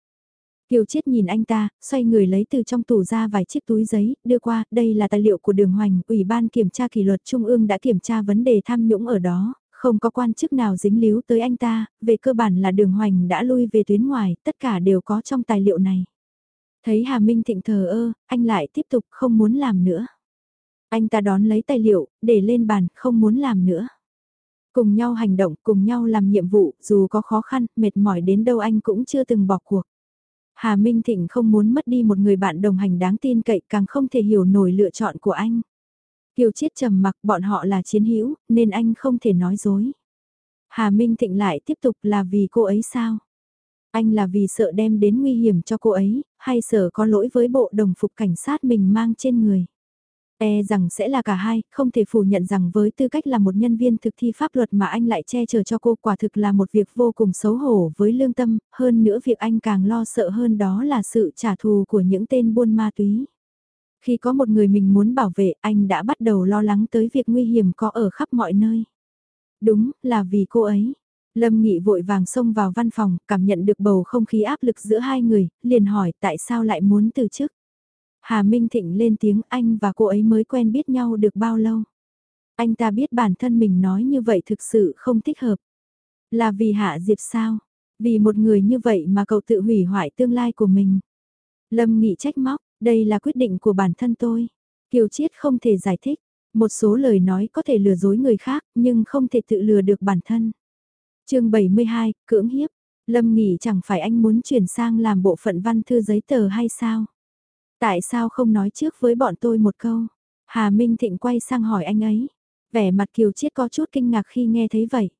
Kiều Chiết nhìn anh ta, xoay người lấy từ trong tủ ra vài chiếc túi giấy, đưa qua, đây là tài liệu của đường hoành, Ủy ban Kiểm tra Kỷ luật Trung ương đã kiểm tra vấn đề tham nhũng ở đó, không có quan chức nào dính líu tới anh ta, về cơ bản là đường hoành đã lui về tuyến ngoài, tất cả đều có trong tài liệu này. Thấy Hà Minh Thịnh thờ ơ, anh lại tiếp tục không muốn làm nữa. Anh ta đón lấy tài liệu, để lên bàn, không muốn làm nữa. Cùng nhau hành động, cùng nhau làm nhiệm vụ, dù có khó khăn, mệt mỏi đến đâu anh cũng chưa từng bỏ cuộc. Hà Minh Thịnh không muốn mất đi một người bạn đồng hành đáng tin cậy, càng không thể hiểu nổi lựa chọn của anh. Kiều Chiết trầm mặc bọn họ là chiến hữu, nên anh không thể nói dối. Hà Minh Thịnh lại tiếp tục là vì cô ấy sao? Anh là vì sợ đem đến nguy hiểm cho cô ấy, hay sợ có lỗi với bộ đồng phục cảnh sát mình mang trên người? E rằng sẽ là cả hai, không thể phủ nhận rằng với tư cách là một nhân viên thực thi pháp luật mà anh lại che chở cho cô quả thực là một việc vô cùng xấu hổ với lương tâm, hơn nữa việc anh càng lo sợ hơn đó là sự trả thù của những tên buôn ma túy. Khi có một người mình muốn bảo vệ, anh đã bắt đầu lo lắng tới việc nguy hiểm có ở khắp mọi nơi. Đúng, là vì cô ấy. Lâm Nghị vội vàng xông vào văn phòng, cảm nhận được bầu không khí áp lực giữa hai người, liền hỏi tại sao lại muốn từ chức. Hà Minh Thịnh lên tiếng anh và cô ấy mới quen biết nhau được bao lâu. Anh ta biết bản thân mình nói như vậy thực sự không thích hợp. Là vì Hạ Diệp sao? Vì một người như vậy mà cậu tự hủy hoại tương lai của mình. Lâm Nghị trách móc, đây là quyết định của bản thân tôi. Kiều Chiết không thể giải thích. Một số lời nói có thể lừa dối người khác nhưng không thể tự lừa được bản thân. chương 72, cưỡng hiếp. Lâm Nghị chẳng phải anh muốn chuyển sang làm bộ phận văn thư giấy tờ hay sao? Tại sao không nói trước với bọn tôi một câu? Hà Minh Thịnh quay sang hỏi anh ấy. Vẻ mặt Kiều Chiết có chút kinh ngạc khi nghe thấy vậy.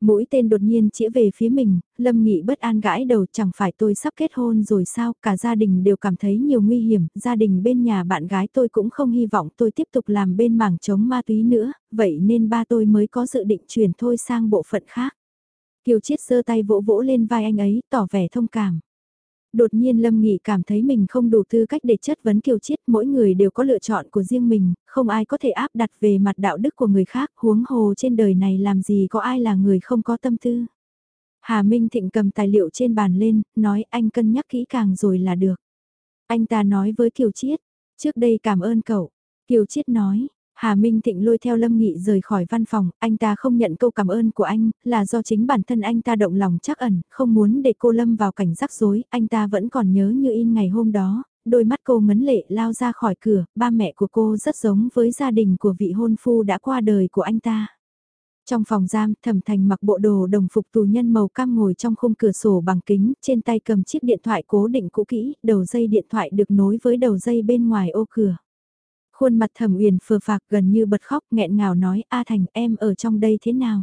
Mũi tên đột nhiên chĩa về phía mình, Lâm Nghị bất an gãi đầu chẳng phải tôi sắp kết hôn rồi sao, cả gia đình đều cảm thấy nhiều nguy hiểm, gia đình bên nhà bạn gái tôi cũng không hy vọng tôi tiếp tục làm bên mảng chống ma túy nữa, vậy nên ba tôi mới có dự định chuyển thôi sang bộ phận khác. Kiều Chiết giơ tay vỗ vỗ lên vai anh ấy, tỏ vẻ thông cảm đột nhiên Lâm Nghị cảm thấy mình không đủ tư cách để chất vấn kiều chiết, mỗi người đều có lựa chọn của riêng mình, không ai có thể áp đặt về mặt đạo đức của người khác, huống hồ trên đời này làm gì có ai là người không có tâm tư. Hà Minh Thịnh cầm tài liệu trên bàn lên, nói anh cân nhắc kỹ càng rồi là được. Anh ta nói với Kiều Chiết, trước đây cảm ơn cậu. Kiều Chiết nói, Hà Minh Thịnh lôi theo Lâm Nghị rời khỏi văn phòng, anh ta không nhận câu cảm ơn của anh, là do chính bản thân anh ta động lòng chắc ẩn, không muốn để cô Lâm vào cảnh rắc rối, anh ta vẫn còn nhớ như in ngày hôm đó, đôi mắt cô ngấn lệ lao ra khỏi cửa, ba mẹ của cô rất giống với gia đình của vị hôn phu đã qua đời của anh ta. Trong phòng giam, thẩm thành mặc bộ đồ đồng phục tù nhân màu cam ngồi trong khung cửa sổ bằng kính, trên tay cầm chiếc điện thoại cố định cũ kỹ, đầu dây điện thoại được nối với đầu dây bên ngoài ô cửa. Khuôn mặt thẩm uyển phờ phạc gần như bật khóc nghẹn ngào nói A Thành em ở trong đây thế nào?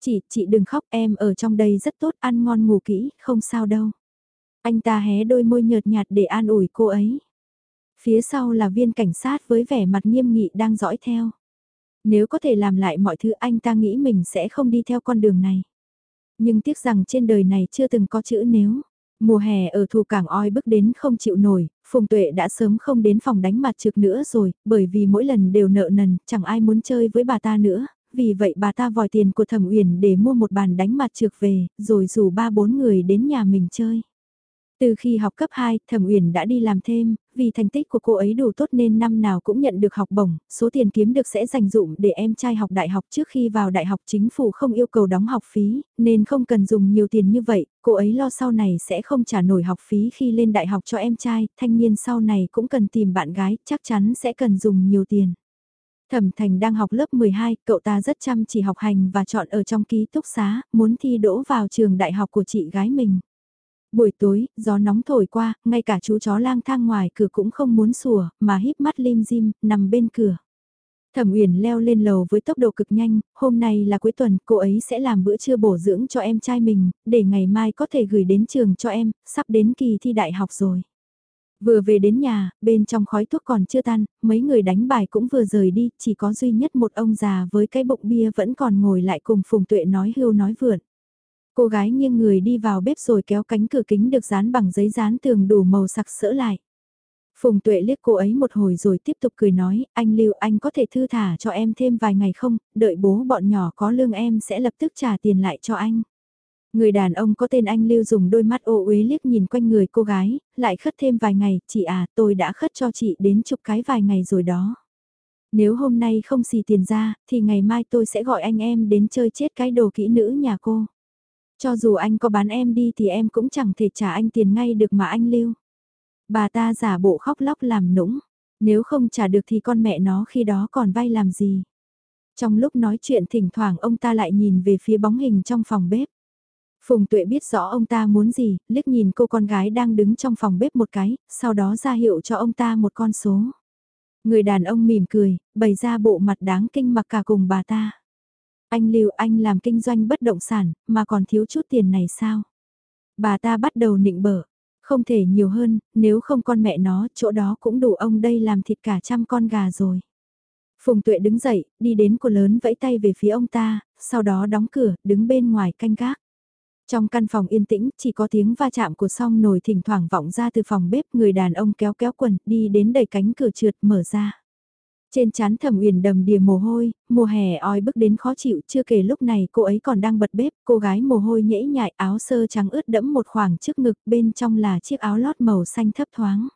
Chị, chị đừng khóc em ở trong đây rất tốt ăn ngon ngủ kỹ, không sao đâu. Anh ta hé đôi môi nhợt nhạt để an ủi cô ấy. Phía sau là viên cảnh sát với vẻ mặt nghiêm nghị đang dõi theo. Nếu có thể làm lại mọi thứ anh ta nghĩ mình sẽ không đi theo con đường này. Nhưng tiếc rằng trên đời này chưa từng có chữ nếu. Mùa hè ở thủ cảng oi bức đến không chịu nổi, Phùng Tuệ đã sớm không đến phòng đánh mặt trượt nữa rồi, bởi vì mỗi lần đều nợ nần, chẳng ai muốn chơi với bà ta nữa, vì vậy bà ta vòi tiền của Thẩm Uyển để mua một bàn đánh mặt trượt về, rồi rủ ba bốn người đến nhà mình chơi. Từ khi học cấp 2, Thẩm Uyển đã đi làm thêm, vì thành tích của cô ấy đủ tốt nên năm nào cũng nhận được học bổng, số tiền kiếm được sẽ dành dụng để em trai học đại học trước khi vào đại học chính phủ không yêu cầu đóng học phí, nên không cần dùng nhiều tiền như vậy, cô ấy lo sau này sẽ không trả nổi học phí khi lên đại học cho em trai, thanh niên sau này cũng cần tìm bạn gái, chắc chắn sẽ cần dùng nhiều tiền. Thẩm Thành đang học lớp 12, cậu ta rất chăm chỉ học hành và chọn ở trong ký túc xá, muốn thi đỗ vào trường đại học của chị gái mình. Buổi tối, gió nóng thổi qua, ngay cả chú chó lang thang ngoài cửa cũng không muốn sủa, mà híp mắt lim dim, nằm bên cửa. Thẩm Uyển leo lên lầu với tốc độ cực nhanh, hôm nay là cuối tuần, cô ấy sẽ làm bữa trưa bổ dưỡng cho em trai mình, để ngày mai có thể gửi đến trường cho em, sắp đến kỳ thi đại học rồi. Vừa về đến nhà, bên trong khói thuốc còn chưa tan, mấy người đánh bài cũng vừa rời đi, chỉ có duy nhất một ông già với cái bụng bia vẫn còn ngồi lại cùng Phùng Tuệ nói hưu nói vượn. Cô gái nghiêng người đi vào bếp rồi kéo cánh cửa kính được dán bằng giấy dán tường đủ màu sặc sỡ lại. Phùng tuệ liếc cô ấy một hồi rồi tiếp tục cười nói, anh Lưu anh có thể thư thả cho em thêm vài ngày không, đợi bố bọn nhỏ có lương em sẽ lập tức trả tiền lại cho anh. Người đàn ông có tên anh Lưu dùng đôi mắt ô uế liếc nhìn quanh người cô gái, lại khất thêm vài ngày, chị à, tôi đã khất cho chị đến chục cái vài ngày rồi đó. Nếu hôm nay không xì tiền ra, thì ngày mai tôi sẽ gọi anh em đến chơi chết cái đồ kỹ nữ nhà cô. Cho dù anh có bán em đi thì em cũng chẳng thể trả anh tiền ngay được mà anh lưu. Bà ta giả bộ khóc lóc làm nũng, nếu không trả được thì con mẹ nó khi đó còn vay làm gì. Trong lúc nói chuyện thỉnh thoảng ông ta lại nhìn về phía bóng hình trong phòng bếp. Phùng Tuệ biết rõ ông ta muốn gì, liếc nhìn cô con gái đang đứng trong phòng bếp một cái, sau đó ra hiệu cho ông ta một con số. Người đàn ông mỉm cười, bày ra bộ mặt đáng kinh mặc cả cùng bà ta. Anh Lưu anh làm kinh doanh bất động sản, mà còn thiếu chút tiền này sao? Bà ta bắt đầu nịnh bở, không thể nhiều hơn, nếu không con mẹ nó, chỗ đó cũng đủ ông đây làm thịt cả trăm con gà rồi. Phùng Tuệ đứng dậy, đi đến cô lớn vẫy tay về phía ông ta, sau đó đóng cửa, đứng bên ngoài canh gác. Trong căn phòng yên tĩnh, chỉ có tiếng va chạm của song nồi thỉnh thoảng vọng ra từ phòng bếp, người đàn ông kéo kéo quần, đi đến đẩy cánh cửa trượt mở ra. Trên chán thẩm uyển đầm đìa mồ hôi, mùa hè oi bức đến khó chịu chưa kể lúc này cô ấy còn đang bật bếp, cô gái mồ hôi nhễ nhại áo sơ trắng ướt đẫm một khoảng trước ngực bên trong là chiếc áo lót màu xanh thấp thoáng.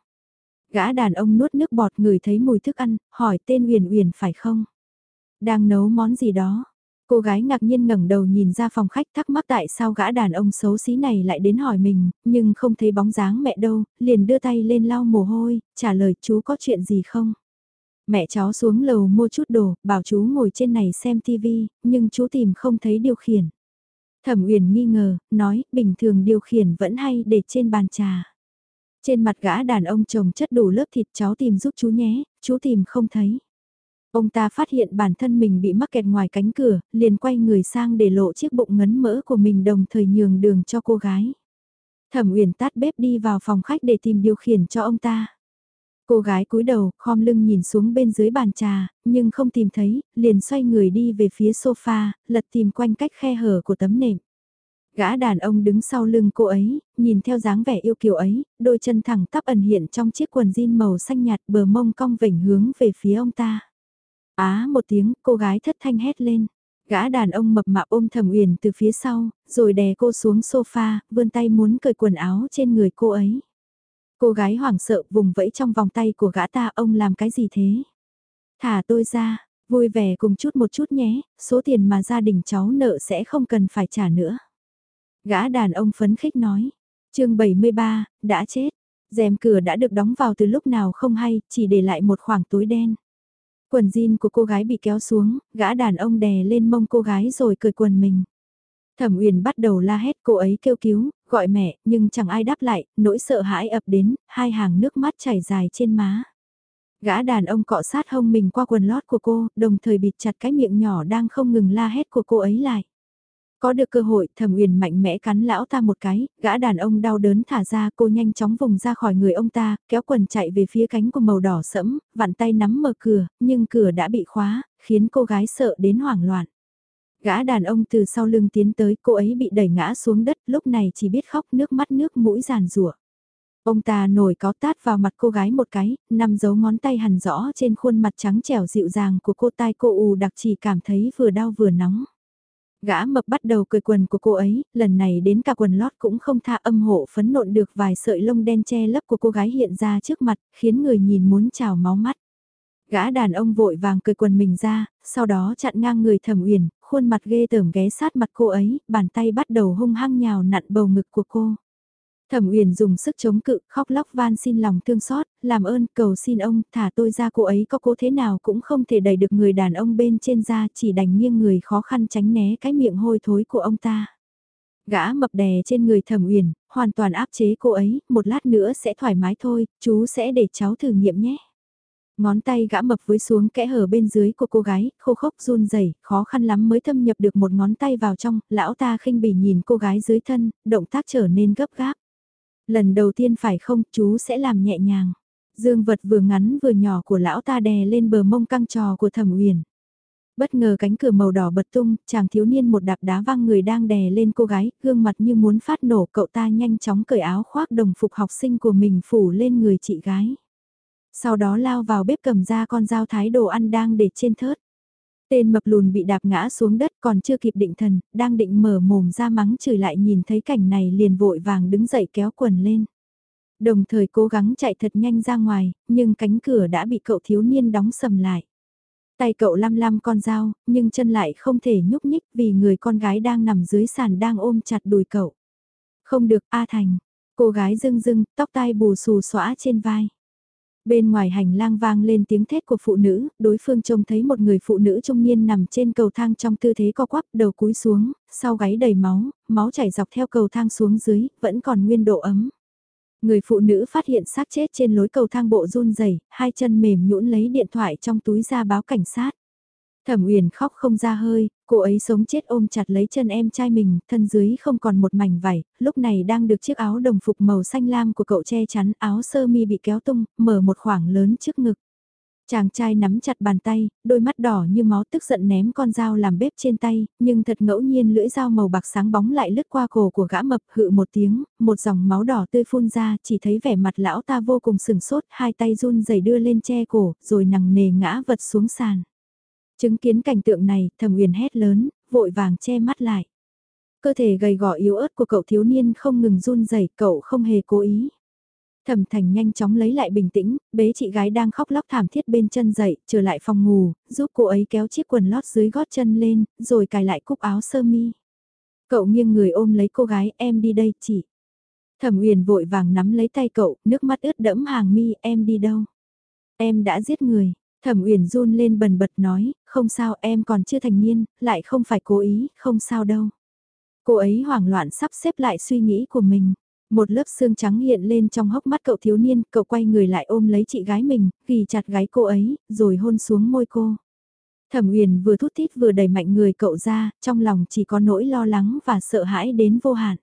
Gã đàn ông nuốt nước bọt người thấy mùi thức ăn, hỏi tên Uyển Uyển phải không? Đang nấu món gì đó? Cô gái ngạc nhiên ngẩng đầu nhìn ra phòng khách thắc mắc tại sao gã đàn ông xấu xí này lại đến hỏi mình, nhưng không thấy bóng dáng mẹ đâu, liền đưa tay lên lau mồ hôi, trả lời chú có chuyện gì không? Mẹ cháu xuống lầu mua chút đồ, bảo chú ngồi trên này xem tivi, nhưng chú tìm không thấy điều khiển. Thẩm Uyển nghi ngờ, nói, bình thường điều khiển vẫn hay để trên bàn trà. Trên mặt gã đàn ông chồng chất đủ lớp thịt cháu tìm giúp chú nhé, chú tìm không thấy. Ông ta phát hiện bản thân mình bị mắc kẹt ngoài cánh cửa, liền quay người sang để lộ chiếc bụng ngấn mỡ của mình đồng thời nhường đường cho cô gái. Thẩm Uyển tát bếp đi vào phòng khách để tìm điều khiển cho ông ta. Cô gái cúi đầu, khom lưng nhìn xuống bên dưới bàn trà, nhưng không tìm thấy, liền xoay người đi về phía sofa, lật tìm quanh cách khe hở của tấm nệm. Gã đàn ông đứng sau lưng cô ấy, nhìn theo dáng vẻ yêu kiều ấy, đôi chân thẳng tắp ẩn hiện trong chiếc quần jean màu xanh nhạt bờ mông cong vểnh hướng về phía ông ta. Á một tiếng, cô gái thất thanh hét lên. Gã đàn ông mập mạp ôm thầm uyển từ phía sau, rồi đè cô xuống sofa, vươn tay muốn cởi quần áo trên người cô ấy. Cô gái hoảng sợ vùng vẫy trong vòng tay của gã ta ông làm cái gì thế? Thả tôi ra, vui vẻ cùng chút một chút nhé, số tiền mà gia đình cháu nợ sẽ không cần phải trả nữa. Gã đàn ông phấn khích nói, chương 73, đã chết, rèm cửa đã được đóng vào từ lúc nào không hay, chỉ để lại một khoảng tối đen. Quần jean của cô gái bị kéo xuống, gã đàn ông đè lên mông cô gái rồi cười quần mình. Thẩm Uyển bắt đầu la hét cô ấy kêu cứu, gọi mẹ, nhưng chẳng ai đáp lại, nỗi sợ hãi ập đến, hai hàng nước mắt chảy dài trên má. Gã đàn ông cọ sát hông mình qua quần lót của cô, đồng thời bịt chặt cái miệng nhỏ đang không ngừng la hét của cô ấy lại. Có được cơ hội, Thẩm Uyển mạnh mẽ cắn lão ta một cái, gã đàn ông đau đớn thả ra, cô nhanh chóng vùng ra khỏi người ông ta, kéo quần chạy về phía cánh của màu đỏ sẫm, vặn tay nắm mở cửa, nhưng cửa đã bị khóa, khiến cô gái sợ đến hoảng loạn. Gã đàn ông từ sau lưng tiến tới, cô ấy bị đẩy ngã xuống đất, lúc này chỉ biết khóc nước mắt nước mũi giàn rủa. Ông ta nổi có tát vào mặt cô gái một cái, nằm dấu ngón tay hằn rõ trên khuôn mặt trắng trẻo dịu dàng của cô tai cô ù đặc chỉ cảm thấy vừa đau vừa nóng. Gã mập bắt đầu cười quần của cô ấy, lần này đến cả quần lót cũng không tha âm hộ phấn nộn được vài sợi lông đen che lấp của cô gái hiện ra trước mặt, khiến người nhìn muốn trào máu mắt. Gã đàn ông vội vàng cười quần mình ra, sau đó chặn ngang người thẩm uyển, khuôn mặt ghê tởm ghé sát mặt cô ấy, bàn tay bắt đầu hung hăng nhào nặn bầu ngực của cô. Thẩm Uyển dùng sức chống cự, khóc lóc van xin lòng thương xót, làm ơn cầu xin ông thả tôi ra cô ấy có cố thế nào cũng không thể đẩy được người đàn ông bên trên ra chỉ đành nghiêng người khó khăn tránh né cái miệng hôi thối của ông ta. Gã mập đè trên người Thẩm Uyển, hoàn toàn áp chế cô ấy, một lát nữa sẽ thoải mái thôi, chú sẽ để cháu thử nghiệm nhé. Ngón tay gã mập với xuống kẽ hở bên dưới của cô gái, khô khốc run rẩy khó khăn lắm mới thâm nhập được một ngón tay vào trong, lão ta khinh bỉ nhìn cô gái dưới thân, động tác trở nên gấp gáp. Lần đầu tiên phải không, chú sẽ làm nhẹ nhàng. Dương vật vừa ngắn vừa nhỏ của lão ta đè lên bờ mông căng trò của thẩm uyển. Bất ngờ cánh cửa màu đỏ bật tung, chàng thiếu niên một đạp đá văng người đang đè lên cô gái, gương mặt như muốn phát nổ cậu ta nhanh chóng cởi áo khoác đồng phục học sinh của mình phủ lên người chị gái. Sau đó lao vào bếp cầm ra con dao thái đồ ăn đang để trên thớt. Tên mập lùn bị đạp ngã xuống đất còn chưa kịp định thần, đang định mở mồm ra mắng chửi lại nhìn thấy cảnh này liền vội vàng đứng dậy kéo quần lên. Đồng thời cố gắng chạy thật nhanh ra ngoài, nhưng cánh cửa đã bị cậu thiếu niên đóng sầm lại. Tay cậu lăm lăm con dao, nhưng chân lại không thể nhúc nhích vì người con gái đang nằm dưới sàn đang ôm chặt đùi cậu. Không được, A Thành. Cô gái rưng rưng, tóc tai bù xù xõa trên vai. Bên ngoài hành lang vang lên tiếng thét của phụ nữ, đối phương trông thấy một người phụ nữ trung niên nằm trên cầu thang trong tư thế co quắp đầu cúi xuống, sau gáy đầy máu, máu chảy dọc theo cầu thang xuống dưới, vẫn còn nguyên độ ấm. Người phụ nữ phát hiện xác chết trên lối cầu thang bộ run rẩy, hai chân mềm nhũn lấy điện thoại trong túi ra báo cảnh sát. Thẩm Uyển khóc không ra hơi, cô ấy sống chết ôm chặt lấy chân em trai mình, thân dưới không còn một mảnh vải, lúc này đang được chiếc áo đồng phục màu xanh lam của cậu che chắn, áo sơ mi bị kéo tung, mở một khoảng lớn trước ngực. Chàng trai nắm chặt bàn tay, đôi mắt đỏ như máu tức giận ném con dao làm bếp trên tay, nhưng thật ngẫu nhiên lưỡi dao màu bạc sáng bóng lại lướt qua cổ của gã mập hự một tiếng, một dòng máu đỏ tươi phun ra, chỉ thấy vẻ mặt lão ta vô cùng sừng sốt, hai tay run rẩy đưa lên che cổ, rồi nặng nề ngã vật xuống sàn. Chứng kiến cảnh tượng này, thẩm uyển hét lớn, vội vàng che mắt lại. Cơ thể gầy gò yếu ớt của cậu thiếu niên không ngừng run rẩy, cậu không hề cố ý. Thẩm Thành nhanh chóng lấy lại bình tĩnh, bế chị gái đang khóc lóc thảm thiết bên chân dậy, trở lại phòng ngủ, giúp cô ấy kéo chiếc quần lót dưới gót chân lên, rồi cài lại cúc áo sơ mi. Cậu nghiêng người ôm lấy cô gái, em đi đây, chị. Thẩm Uyển vội vàng nắm lấy tay cậu, nước mắt ướt đẫm hàng mi, em đi đâu? Em đã giết người, Thẩm Uyển run lên bần bật nói, không sao em còn chưa thành niên, lại không phải cố ý, không sao đâu. Cô ấy hoảng loạn sắp xếp lại suy nghĩ của mình. Một lớp xương trắng hiện lên trong hốc mắt cậu thiếu niên, cậu quay người lại ôm lấy chị gái mình, ghi chặt gái cô ấy, rồi hôn xuống môi cô. Thẩm Uyển vừa thút thít vừa đẩy mạnh người cậu ra, trong lòng chỉ có nỗi lo lắng và sợ hãi đến vô hạn.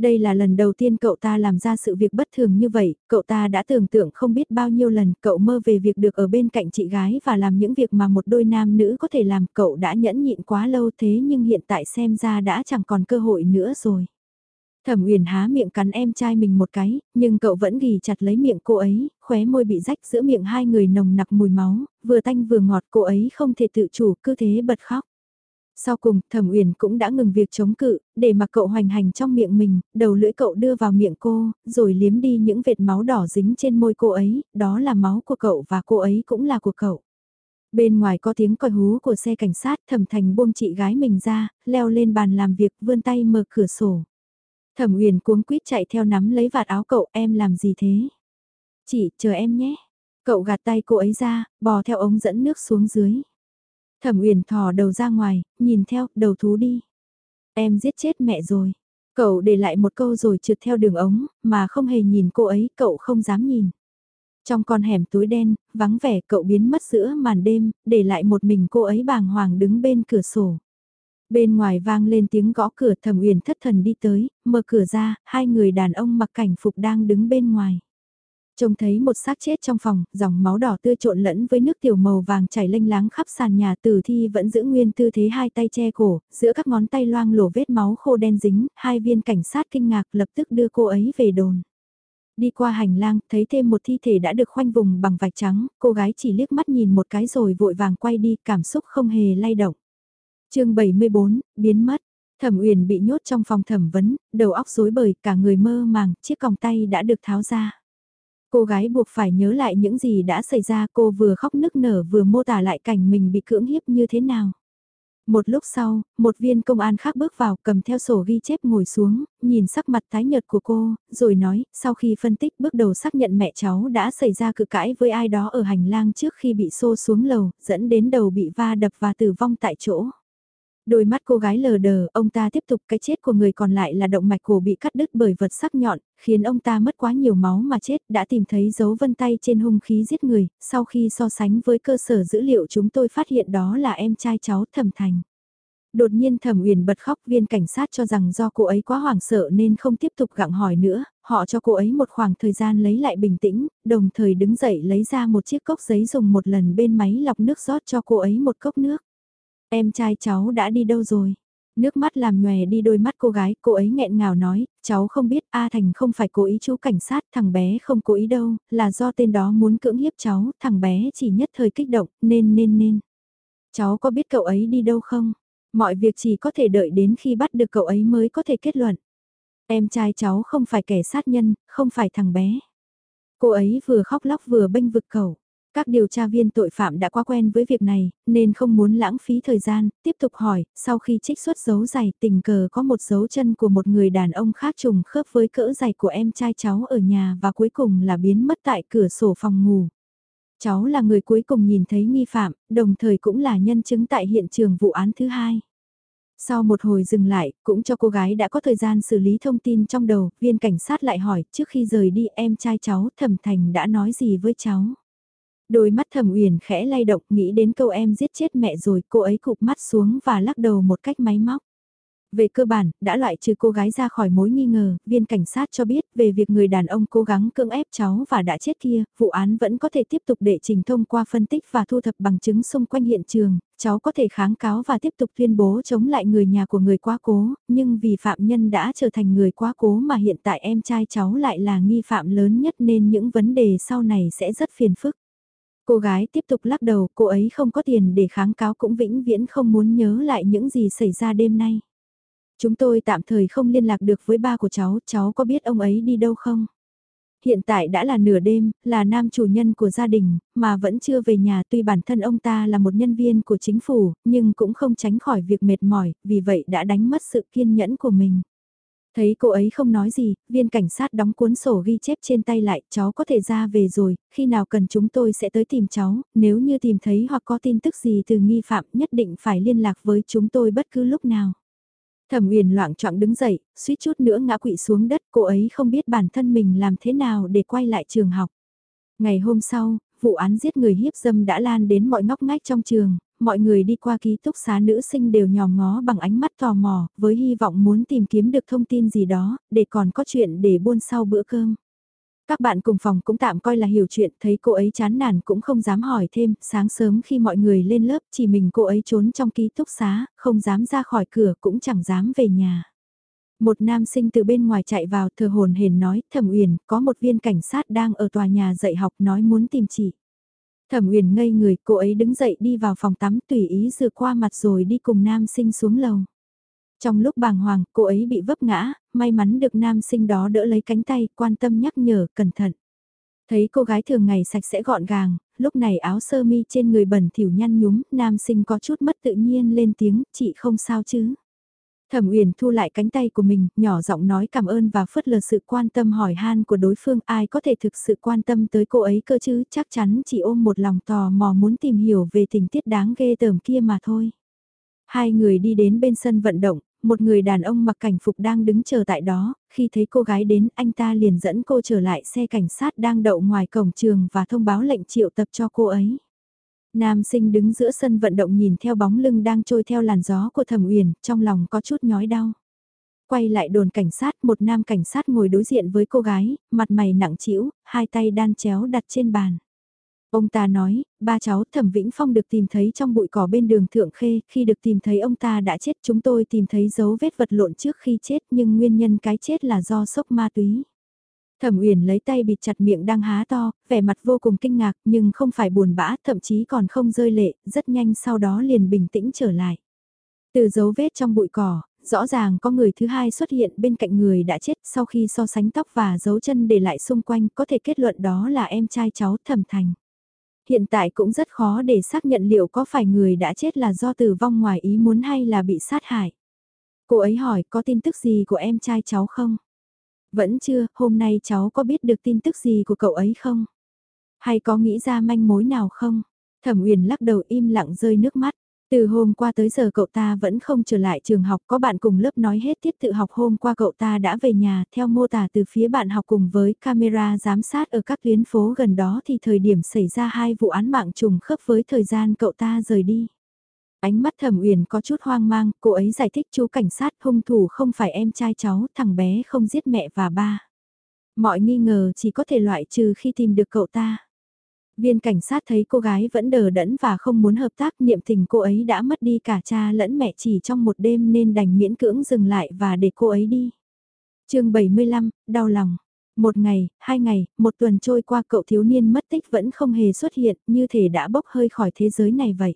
Đây là lần đầu tiên cậu ta làm ra sự việc bất thường như vậy, cậu ta đã tưởng tượng không biết bao nhiêu lần cậu mơ về việc được ở bên cạnh chị gái và làm những việc mà một đôi nam nữ có thể làm cậu đã nhẫn nhịn quá lâu thế nhưng hiện tại xem ra đã chẳng còn cơ hội nữa rồi. Thẩm Uyển há miệng cắn em trai mình một cái, nhưng cậu vẫn ghi chặt lấy miệng cô ấy, khóe môi bị rách giữa miệng hai người nồng nặc mùi máu, vừa tanh vừa ngọt cô ấy không thể tự chủ cứ thế bật khóc. Sau cùng, Thẩm Uyển cũng đã ngừng việc chống cự, để mặc cậu hoành hành trong miệng mình, đầu lưỡi cậu đưa vào miệng cô, rồi liếm đi những vệt máu đỏ dính trên môi cô ấy, đó là máu của cậu và cô ấy cũng là của cậu. Bên ngoài có tiếng còi hú của xe cảnh sát, Thẩm Thành buông chị gái mình ra, leo lên bàn làm việc, vươn tay mở cửa sổ. Thẩm Uyển cuống quýt chạy theo nắm lấy vạt áo cậu, em làm gì thế? Chị, chờ em nhé. Cậu gạt tay cô ấy ra, bò theo ống dẫn nước xuống dưới. Thẩm Uyển thò đầu ra ngoài, nhìn theo, đầu thú đi. Em giết chết mẹ rồi. Cậu để lại một câu rồi trượt theo đường ống, mà không hề nhìn cô ấy, cậu không dám nhìn. Trong con hẻm túi đen, vắng vẻ cậu biến mất giữa màn đêm, để lại một mình cô ấy bàng hoàng đứng bên cửa sổ. Bên ngoài vang lên tiếng gõ cửa thẩm uyển thất thần đi tới, mở cửa ra, hai người đàn ông mặc cảnh phục đang đứng bên ngoài. Trông thấy một xác chết trong phòng, dòng máu đỏ tươi trộn lẫn với nước tiểu màu vàng chảy lênh láng khắp sàn nhà tử thi vẫn giữ nguyên tư thế hai tay che cổ, giữa các ngón tay loang lổ vết máu khô đen dính, hai viên cảnh sát kinh ngạc lập tức đưa cô ấy về đồn. Đi qua hành lang, thấy thêm một thi thể đã được khoanh vùng bằng vạch trắng, cô gái chỉ liếc mắt nhìn một cái rồi vội vàng quay đi, cảm xúc không hề lay động. chương 74, biến mất. Thẩm Uyển bị nhốt trong phòng thẩm vấn, đầu óc rối bời, cả người mơ màng, chiếc còng tay đã được tháo ra. Cô gái buộc phải nhớ lại những gì đã xảy ra cô vừa khóc nức nở vừa mô tả lại cảnh mình bị cưỡng hiếp như thế nào. Một lúc sau, một viên công an khác bước vào cầm theo sổ ghi chép ngồi xuống, nhìn sắc mặt tái nhợt của cô, rồi nói, sau khi phân tích bước đầu xác nhận mẹ cháu đã xảy ra cự cãi với ai đó ở hành lang trước khi bị xô xuống lầu, dẫn đến đầu bị va đập và tử vong tại chỗ. Đôi mắt cô gái lờ đờ, ông ta tiếp tục cái chết của người còn lại là động mạch cổ bị cắt đứt bởi vật sắc nhọn, khiến ông ta mất quá nhiều máu mà chết, đã tìm thấy dấu vân tay trên hung khí giết người, sau khi so sánh với cơ sở dữ liệu chúng tôi phát hiện đó là em trai cháu Thẩm Thành. Đột nhiên Thẩm Uyển bật khóc, viên cảnh sát cho rằng do cô ấy quá hoảng sợ nên không tiếp tục gặng hỏi nữa, họ cho cô ấy một khoảng thời gian lấy lại bình tĩnh, đồng thời đứng dậy lấy ra một chiếc cốc giấy dùng một lần bên máy lọc nước rót cho cô ấy một cốc nước. Em trai cháu đã đi đâu rồi? Nước mắt làm nhòe đi đôi mắt cô gái, cô ấy nghẹn ngào nói, cháu không biết A Thành không phải cố ý chú cảnh sát, thằng bé không cố ý đâu, là do tên đó muốn cưỡng hiếp cháu, thằng bé chỉ nhất thời kích động, nên nên nên. Cháu có biết cậu ấy đi đâu không? Mọi việc chỉ có thể đợi đến khi bắt được cậu ấy mới có thể kết luận. Em trai cháu không phải kẻ sát nhân, không phải thằng bé. Cô ấy vừa khóc lóc vừa bênh vực cậu. Các điều tra viên tội phạm đã quá quen với việc này, nên không muốn lãng phí thời gian, tiếp tục hỏi, sau khi trích xuất dấu giày tình cờ có một dấu chân của một người đàn ông khác trùng khớp với cỡ giày của em trai cháu ở nhà và cuối cùng là biến mất tại cửa sổ phòng ngủ. Cháu là người cuối cùng nhìn thấy nghi phạm, đồng thời cũng là nhân chứng tại hiện trường vụ án thứ hai. Sau một hồi dừng lại, cũng cho cô gái đã có thời gian xử lý thông tin trong đầu, viên cảnh sát lại hỏi, trước khi rời đi em trai cháu, Thẩm Thành đã nói gì với cháu? Đôi mắt thẩm uyển khẽ lay động nghĩ đến câu em giết chết mẹ rồi cô ấy cụp mắt xuống và lắc đầu một cách máy móc. Về cơ bản, đã loại trừ cô gái ra khỏi mối nghi ngờ, viên cảnh sát cho biết về việc người đàn ông cố gắng cưỡng ép cháu và đã chết kia, vụ án vẫn có thể tiếp tục đệ trình thông qua phân tích và thu thập bằng chứng xung quanh hiện trường, cháu có thể kháng cáo và tiếp tục tuyên bố chống lại người nhà của người quá cố, nhưng vì phạm nhân đã trở thành người quá cố mà hiện tại em trai cháu lại là nghi phạm lớn nhất nên những vấn đề sau này sẽ rất phiền phức. Cô gái tiếp tục lắc đầu, cô ấy không có tiền để kháng cáo cũng vĩnh viễn không muốn nhớ lại những gì xảy ra đêm nay. Chúng tôi tạm thời không liên lạc được với ba của cháu, cháu có biết ông ấy đi đâu không? Hiện tại đã là nửa đêm, là nam chủ nhân của gia đình, mà vẫn chưa về nhà tuy bản thân ông ta là một nhân viên của chính phủ, nhưng cũng không tránh khỏi việc mệt mỏi, vì vậy đã đánh mất sự kiên nhẫn của mình. Thấy cô ấy không nói gì, viên cảnh sát đóng cuốn sổ ghi chép trên tay lại, cháu có thể ra về rồi, khi nào cần chúng tôi sẽ tới tìm cháu, nếu như tìm thấy hoặc có tin tức gì từ nghi phạm nhất định phải liên lạc với chúng tôi bất cứ lúc nào. Thẩm Uyển loạn trọng đứng dậy, suýt chút nữa ngã quỵ xuống đất, cô ấy không biết bản thân mình làm thế nào để quay lại trường học. Ngày hôm sau, vụ án giết người hiếp dâm đã lan đến mọi ngóc ngách trong trường, mọi người đi qua ký túc xá nữ sinh đều nhòm ngó bằng ánh mắt tò mò, với hy vọng muốn tìm kiếm được thông tin gì đó, để còn có chuyện để buôn sau bữa cơm. Các bạn cùng phòng cũng tạm coi là hiểu chuyện, thấy cô ấy chán nản cũng không dám hỏi thêm, sáng sớm khi mọi người lên lớp chỉ mình cô ấy trốn trong ký túc xá, không dám ra khỏi cửa cũng chẳng dám về nhà. Một nam sinh từ bên ngoài chạy vào thờ hồn hển nói, thẩm uyển có một viên cảnh sát đang ở tòa nhà dạy học nói muốn tìm chị. Thẩm Uyển ngây người, cô ấy đứng dậy đi vào phòng tắm tùy ý rửa qua mặt rồi đi cùng nam sinh xuống lầu. Trong lúc bàng hoàng, cô ấy bị vấp ngã, may mắn được nam sinh đó đỡ lấy cánh tay, quan tâm nhắc nhở, cẩn thận. Thấy cô gái thường ngày sạch sẽ gọn gàng, lúc này áo sơ mi trên người bẩn thỉu nhăn nhúm, nam sinh có chút mất tự nhiên lên tiếng, chị không sao chứ. Thẩm Uyển thu lại cánh tay của mình, nhỏ giọng nói cảm ơn và phớt lờ sự quan tâm hỏi han của đối phương ai có thể thực sự quan tâm tới cô ấy cơ chứ, chắc chắn chỉ ôm một lòng tò mò muốn tìm hiểu về tình tiết đáng ghê tởm kia mà thôi. Hai người đi đến bên sân vận động, một người đàn ông mặc cảnh phục đang đứng chờ tại đó, khi thấy cô gái đến anh ta liền dẫn cô trở lại xe cảnh sát đang đậu ngoài cổng trường và thông báo lệnh triệu tập cho cô ấy. Nam sinh đứng giữa sân vận động nhìn theo bóng lưng đang trôi theo làn gió của thẩm uyển, trong lòng có chút nhói đau. Quay lại đồn cảnh sát, một nam cảnh sát ngồi đối diện với cô gái, mặt mày nặng trĩu, hai tay đan chéo đặt trên bàn. Ông ta nói, ba cháu Thẩm Vĩnh Phong được tìm thấy trong bụi cỏ bên đường Thượng Khê, khi được tìm thấy ông ta đã chết chúng tôi tìm thấy dấu vết vật lộn trước khi chết nhưng nguyên nhân cái chết là do sốc ma túy. Thẩm Uyển lấy tay bịt chặt miệng đang há to, vẻ mặt vô cùng kinh ngạc nhưng không phải buồn bã, thậm chí còn không rơi lệ, rất nhanh sau đó liền bình tĩnh trở lại. Từ dấu vết trong bụi cỏ, rõ ràng có người thứ hai xuất hiện bên cạnh người đã chết sau khi so sánh tóc và dấu chân để lại xung quanh có thể kết luận đó là em trai cháu Thẩm Thành. Hiện tại cũng rất khó để xác nhận liệu có phải người đã chết là do tử vong ngoài ý muốn hay là bị sát hại. Cô ấy hỏi có tin tức gì của em trai cháu không? Vẫn chưa, hôm nay cháu có biết được tin tức gì của cậu ấy không? Hay có nghĩ ra manh mối nào không? Thẩm Uyển lắc đầu im lặng rơi nước mắt. Từ hôm qua tới giờ cậu ta vẫn không trở lại trường học có bạn cùng lớp nói hết tiết tự học hôm qua cậu ta đã về nhà theo mô tả từ phía bạn học cùng với camera giám sát ở các tuyến phố gần đó thì thời điểm xảy ra hai vụ án mạng trùng khớp với thời gian cậu ta rời đi. Ánh mắt thẩm uyển có chút hoang mang, cô ấy giải thích chú cảnh sát hung thủ không phải em trai cháu, thằng bé không giết mẹ và ba. Mọi nghi ngờ chỉ có thể loại trừ khi tìm được cậu ta. Viên cảnh sát thấy cô gái vẫn đờ đẫn và không muốn hợp tác niệm tình cô ấy đã mất đi cả cha lẫn mẹ chỉ trong một đêm nên đành miễn cưỡng dừng lại và để cô ấy đi. chương 75, đau lòng. Một ngày, hai ngày, một tuần trôi qua cậu thiếu niên mất tích vẫn không hề xuất hiện như thể đã bốc hơi khỏi thế giới này vậy.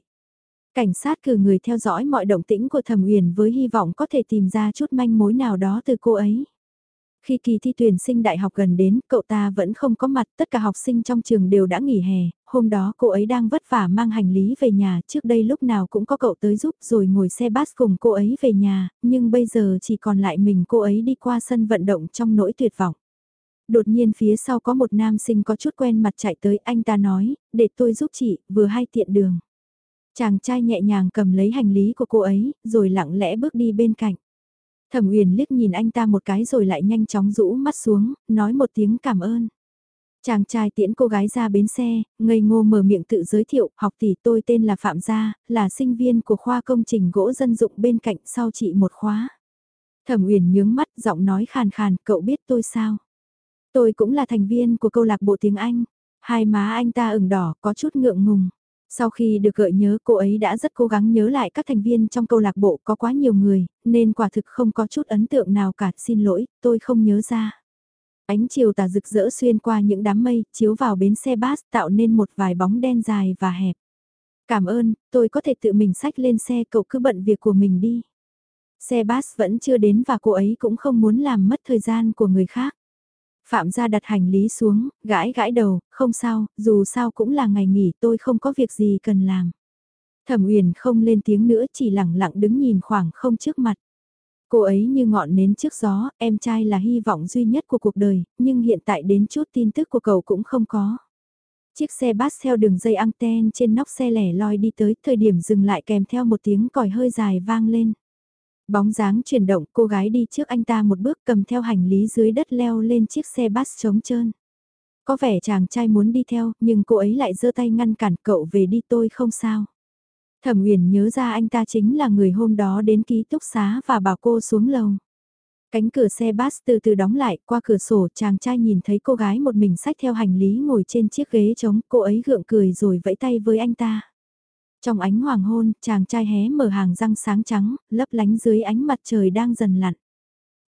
Cảnh sát cử người theo dõi mọi động tĩnh của Thẩm Uyển với hy vọng có thể tìm ra chút manh mối nào đó từ cô ấy. Khi kỳ thi tuyển sinh đại học gần đến, cậu ta vẫn không có mặt, tất cả học sinh trong trường đều đã nghỉ hè, hôm đó cô ấy đang vất vả mang hành lý về nhà, trước đây lúc nào cũng có cậu tới giúp rồi ngồi xe bus cùng cô ấy về nhà, nhưng bây giờ chỉ còn lại mình cô ấy đi qua sân vận động trong nỗi tuyệt vọng. Đột nhiên phía sau có một nam sinh có chút quen mặt chạy tới, anh ta nói, để tôi giúp chị, vừa hay tiện đường. Chàng trai nhẹ nhàng cầm lấy hành lý của cô ấy, rồi lặng lẽ bước đi bên cạnh. Thẩm Uyển liếc nhìn anh ta một cái rồi lại nhanh chóng rũ mắt xuống, nói một tiếng cảm ơn. Chàng trai tiễn cô gái ra bến xe, ngây ngô mở miệng tự giới thiệu, học tỷ tôi tên là Phạm Gia, là sinh viên của khoa công trình gỗ dân dụng bên cạnh sau chị một khóa. Thẩm Uyển nhướng mắt, giọng nói khàn khàn, cậu biết tôi sao? Tôi cũng là thành viên của câu lạc bộ tiếng Anh. Hai má anh ta ửng đỏ, có chút ngượng ngùng. Sau khi được gợi nhớ cô ấy đã rất cố gắng nhớ lại các thành viên trong câu lạc bộ có quá nhiều người, nên quả thực không có chút ấn tượng nào cả, xin lỗi, tôi không nhớ ra. Ánh chiều tà rực rỡ xuyên qua những đám mây, chiếu vào bến xe bus tạo nên một vài bóng đen dài và hẹp. Cảm ơn, tôi có thể tự mình sách lên xe cậu cứ bận việc của mình đi. Xe bus vẫn chưa đến và cô ấy cũng không muốn làm mất thời gian của người khác. Phạm gia đặt hành lý xuống, gãi gãi đầu, không sao, dù sao cũng là ngày nghỉ tôi không có việc gì cần làm. Thẩm Uyển không lên tiếng nữa chỉ lặng lặng đứng nhìn khoảng không trước mặt. Cô ấy như ngọn nến trước gió, em trai là hy vọng duy nhất của cuộc đời, nhưng hiện tại đến chút tin tức của cậu cũng không có. Chiếc xe bát theo đường dây anten trên nóc xe lẻ loi đi tới thời điểm dừng lại kèm theo một tiếng còi hơi dài vang lên. Bóng dáng chuyển động, cô gái đi trước anh ta một bước cầm theo hành lý dưới đất leo lên chiếc xe bus trống trơn. Có vẻ chàng trai muốn đi theo, nhưng cô ấy lại giơ tay ngăn cản cậu về đi tôi không sao. Thẩm Uyển nhớ ra anh ta chính là người hôm đó đến ký túc xá và bảo cô xuống lầu. Cánh cửa xe bus từ từ đóng lại, qua cửa sổ chàng trai nhìn thấy cô gái một mình sách theo hành lý ngồi trên chiếc ghế trống, cô ấy gượng cười rồi vẫy tay với anh ta. Trong ánh hoàng hôn, chàng trai hé mở hàng răng sáng trắng, lấp lánh dưới ánh mặt trời đang dần lặn.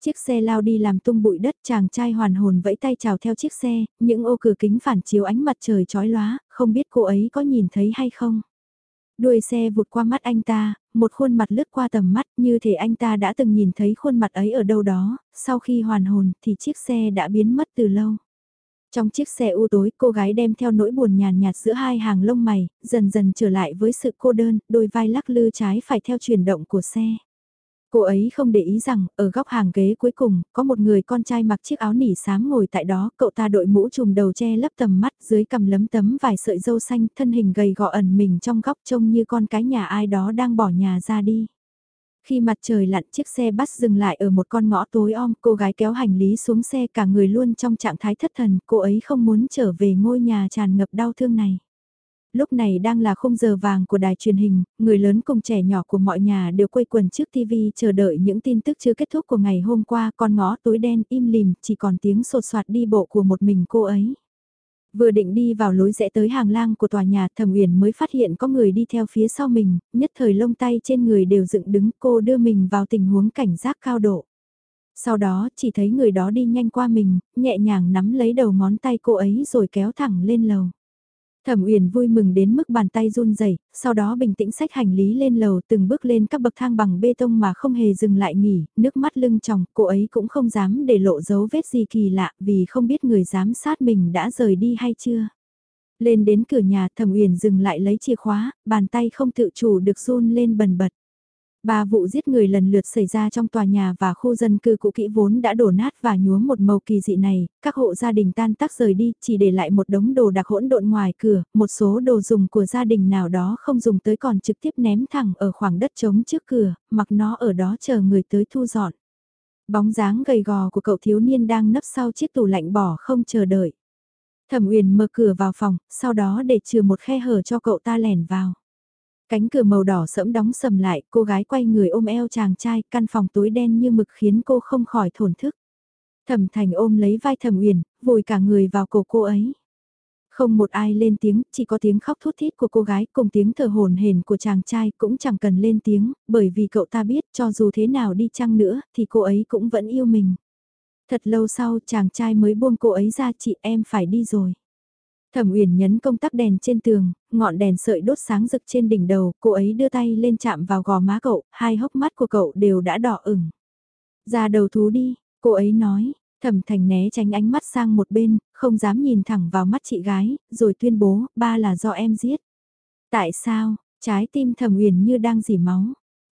Chiếc xe lao đi làm tung bụi đất chàng trai hoàn hồn vẫy tay chào theo chiếc xe, những ô cửa kính phản chiếu ánh mặt trời chói lóa, không biết cô ấy có nhìn thấy hay không. Đuôi xe vụt qua mắt anh ta, một khuôn mặt lướt qua tầm mắt như thể anh ta đã từng nhìn thấy khuôn mặt ấy ở đâu đó, sau khi hoàn hồn thì chiếc xe đã biến mất từ lâu. Trong chiếc xe u tối, cô gái đem theo nỗi buồn nhàn nhạt giữa hai hàng lông mày, dần dần trở lại với sự cô đơn, đôi vai lắc lư trái phải theo chuyển động của xe. Cô ấy không để ý rằng, ở góc hàng ghế cuối cùng, có một người con trai mặc chiếc áo nỉ xám ngồi tại đó, cậu ta đội mũ trùm đầu che lấp tầm mắt dưới cầm lấm tấm vài sợi dâu xanh, thân hình gầy gò ẩn mình trong góc trông như con cái nhà ai đó đang bỏ nhà ra đi. Khi mặt trời lặn chiếc xe bắt dừng lại ở một con ngõ tối om, cô gái kéo hành lý xuống xe cả người luôn trong trạng thái thất thần, cô ấy không muốn trở về ngôi nhà tràn ngập đau thương này lúc này đang là khung giờ vàng của đài truyền hình, người lớn cùng trẻ nhỏ của mọi nhà đều quây quần trước TV chờ đợi những tin tức chưa kết thúc của ngày hôm qua, con ngõ tối đen im lìm, chỉ còn tiếng sột soạt đi bộ của một mình cô ấy. Vừa định đi vào lối rẽ tới hàng lang của tòa nhà thẩm uyển mới phát hiện có người đi theo phía sau mình, nhất thời lông tay trên người đều dựng đứng cô đưa mình vào tình huống cảnh giác cao độ. Sau đó chỉ thấy người đó đi nhanh qua mình, nhẹ nhàng nắm lấy đầu ngón tay cô ấy rồi kéo thẳng lên lầu. Thẩm Uyển vui mừng đến mức bàn tay run rẩy, sau đó bình tĩnh xách hành lý lên lầu từng bước lên các bậc thang bằng bê tông mà không hề dừng lại nghỉ, nước mắt lưng tròng, cô ấy cũng không dám để lộ dấu vết gì kỳ lạ vì không biết người giám sát mình đã rời đi hay chưa. Lên đến cửa nhà Thẩm Uyển dừng lại lấy chìa khóa, bàn tay không tự chủ được run lên bần bật. Ba vụ giết người lần lượt xảy ra trong tòa nhà và khu dân cư cũ kỹ vốn đã đổ nát và nhuốm một màu kỳ dị này, các hộ gia đình tan tác rời đi, chỉ để lại một đống đồ đặc hỗn độn ngoài cửa, một số đồ dùng của gia đình nào đó không dùng tới còn trực tiếp ném thẳng ở khoảng đất trống trước cửa, mặc nó ở đó chờ người tới thu dọn. Bóng dáng gầy gò của cậu thiếu niên đang nấp sau chiếc tủ lạnh bỏ không chờ đợi. Thẩm Uyển mở cửa vào phòng, sau đó để trừ một khe hở cho cậu ta lẻn vào. Cánh cửa màu đỏ sẫm đóng sầm lại, cô gái quay người ôm eo chàng trai, căn phòng tối đen như mực khiến cô không khỏi thổn thức. Thẩm Thành ôm lấy vai Thẩm Uyển, vùi cả người vào cổ cô ấy. Không một ai lên tiếng, chỉ có tiếng khóc thút thít của cô gái cùng tiếng thở hổn hển của chàng trai cũng chẳng cần lên tiếng, bởi vì cậu ta biết cho dù thế nào đi chăng nữa thì cô ấy cũng vẫn yêu mình. Thật lâu sau chàng trai mới buông cô ấy ra chị em phải đi rồi. Thẩm Uyển nhấn công tắc đèn trên tường, ngọn đèn sợi đốt sáng rực trên đỉnh đầu, cô ấy đưa tay lên chạm vào gò má cậu, hai hốc mắt của cậu đều đã đỏ ửng. Ra đầu thú đi, cô ấy nói, Thẩm Thành né tránh ánh mắt sang một bên, không dám nhìn thẳng vào mắt chị gái, rồi tuyên bố, ba là do em giết. Tại sao, trái tim Thẩm Uyển như đang dỉ máu.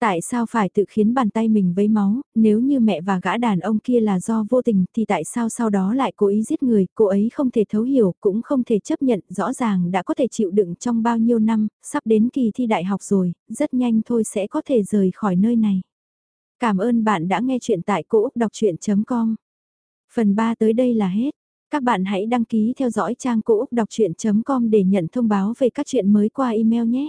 Tại sao phải tự khiến bàn tay mình vấy máu, nếu như mẹ và gã đàn ông kia là do vô tình thì tại sao sau đó lại cố ý giết người, cô ấy không thể thấu hiểu, cũng không thể chấp nhận, rõ ràng đã có thể chịu đựng trong bao nhiêu năm, sắp đến kỳ thi đại học rồi, rất nhanh thôi sẽ có thể rời khỏi nơi này. Cảm ơn bạn đã nghe chuyện tại cỗ đọc chuyện.com. Phần 3 tới đây là hết. Các bạn hãy đăng ký theo dõi trang cỗ đọc chuyện.com để nhận thông báo về các chuyện mới qua email nhé.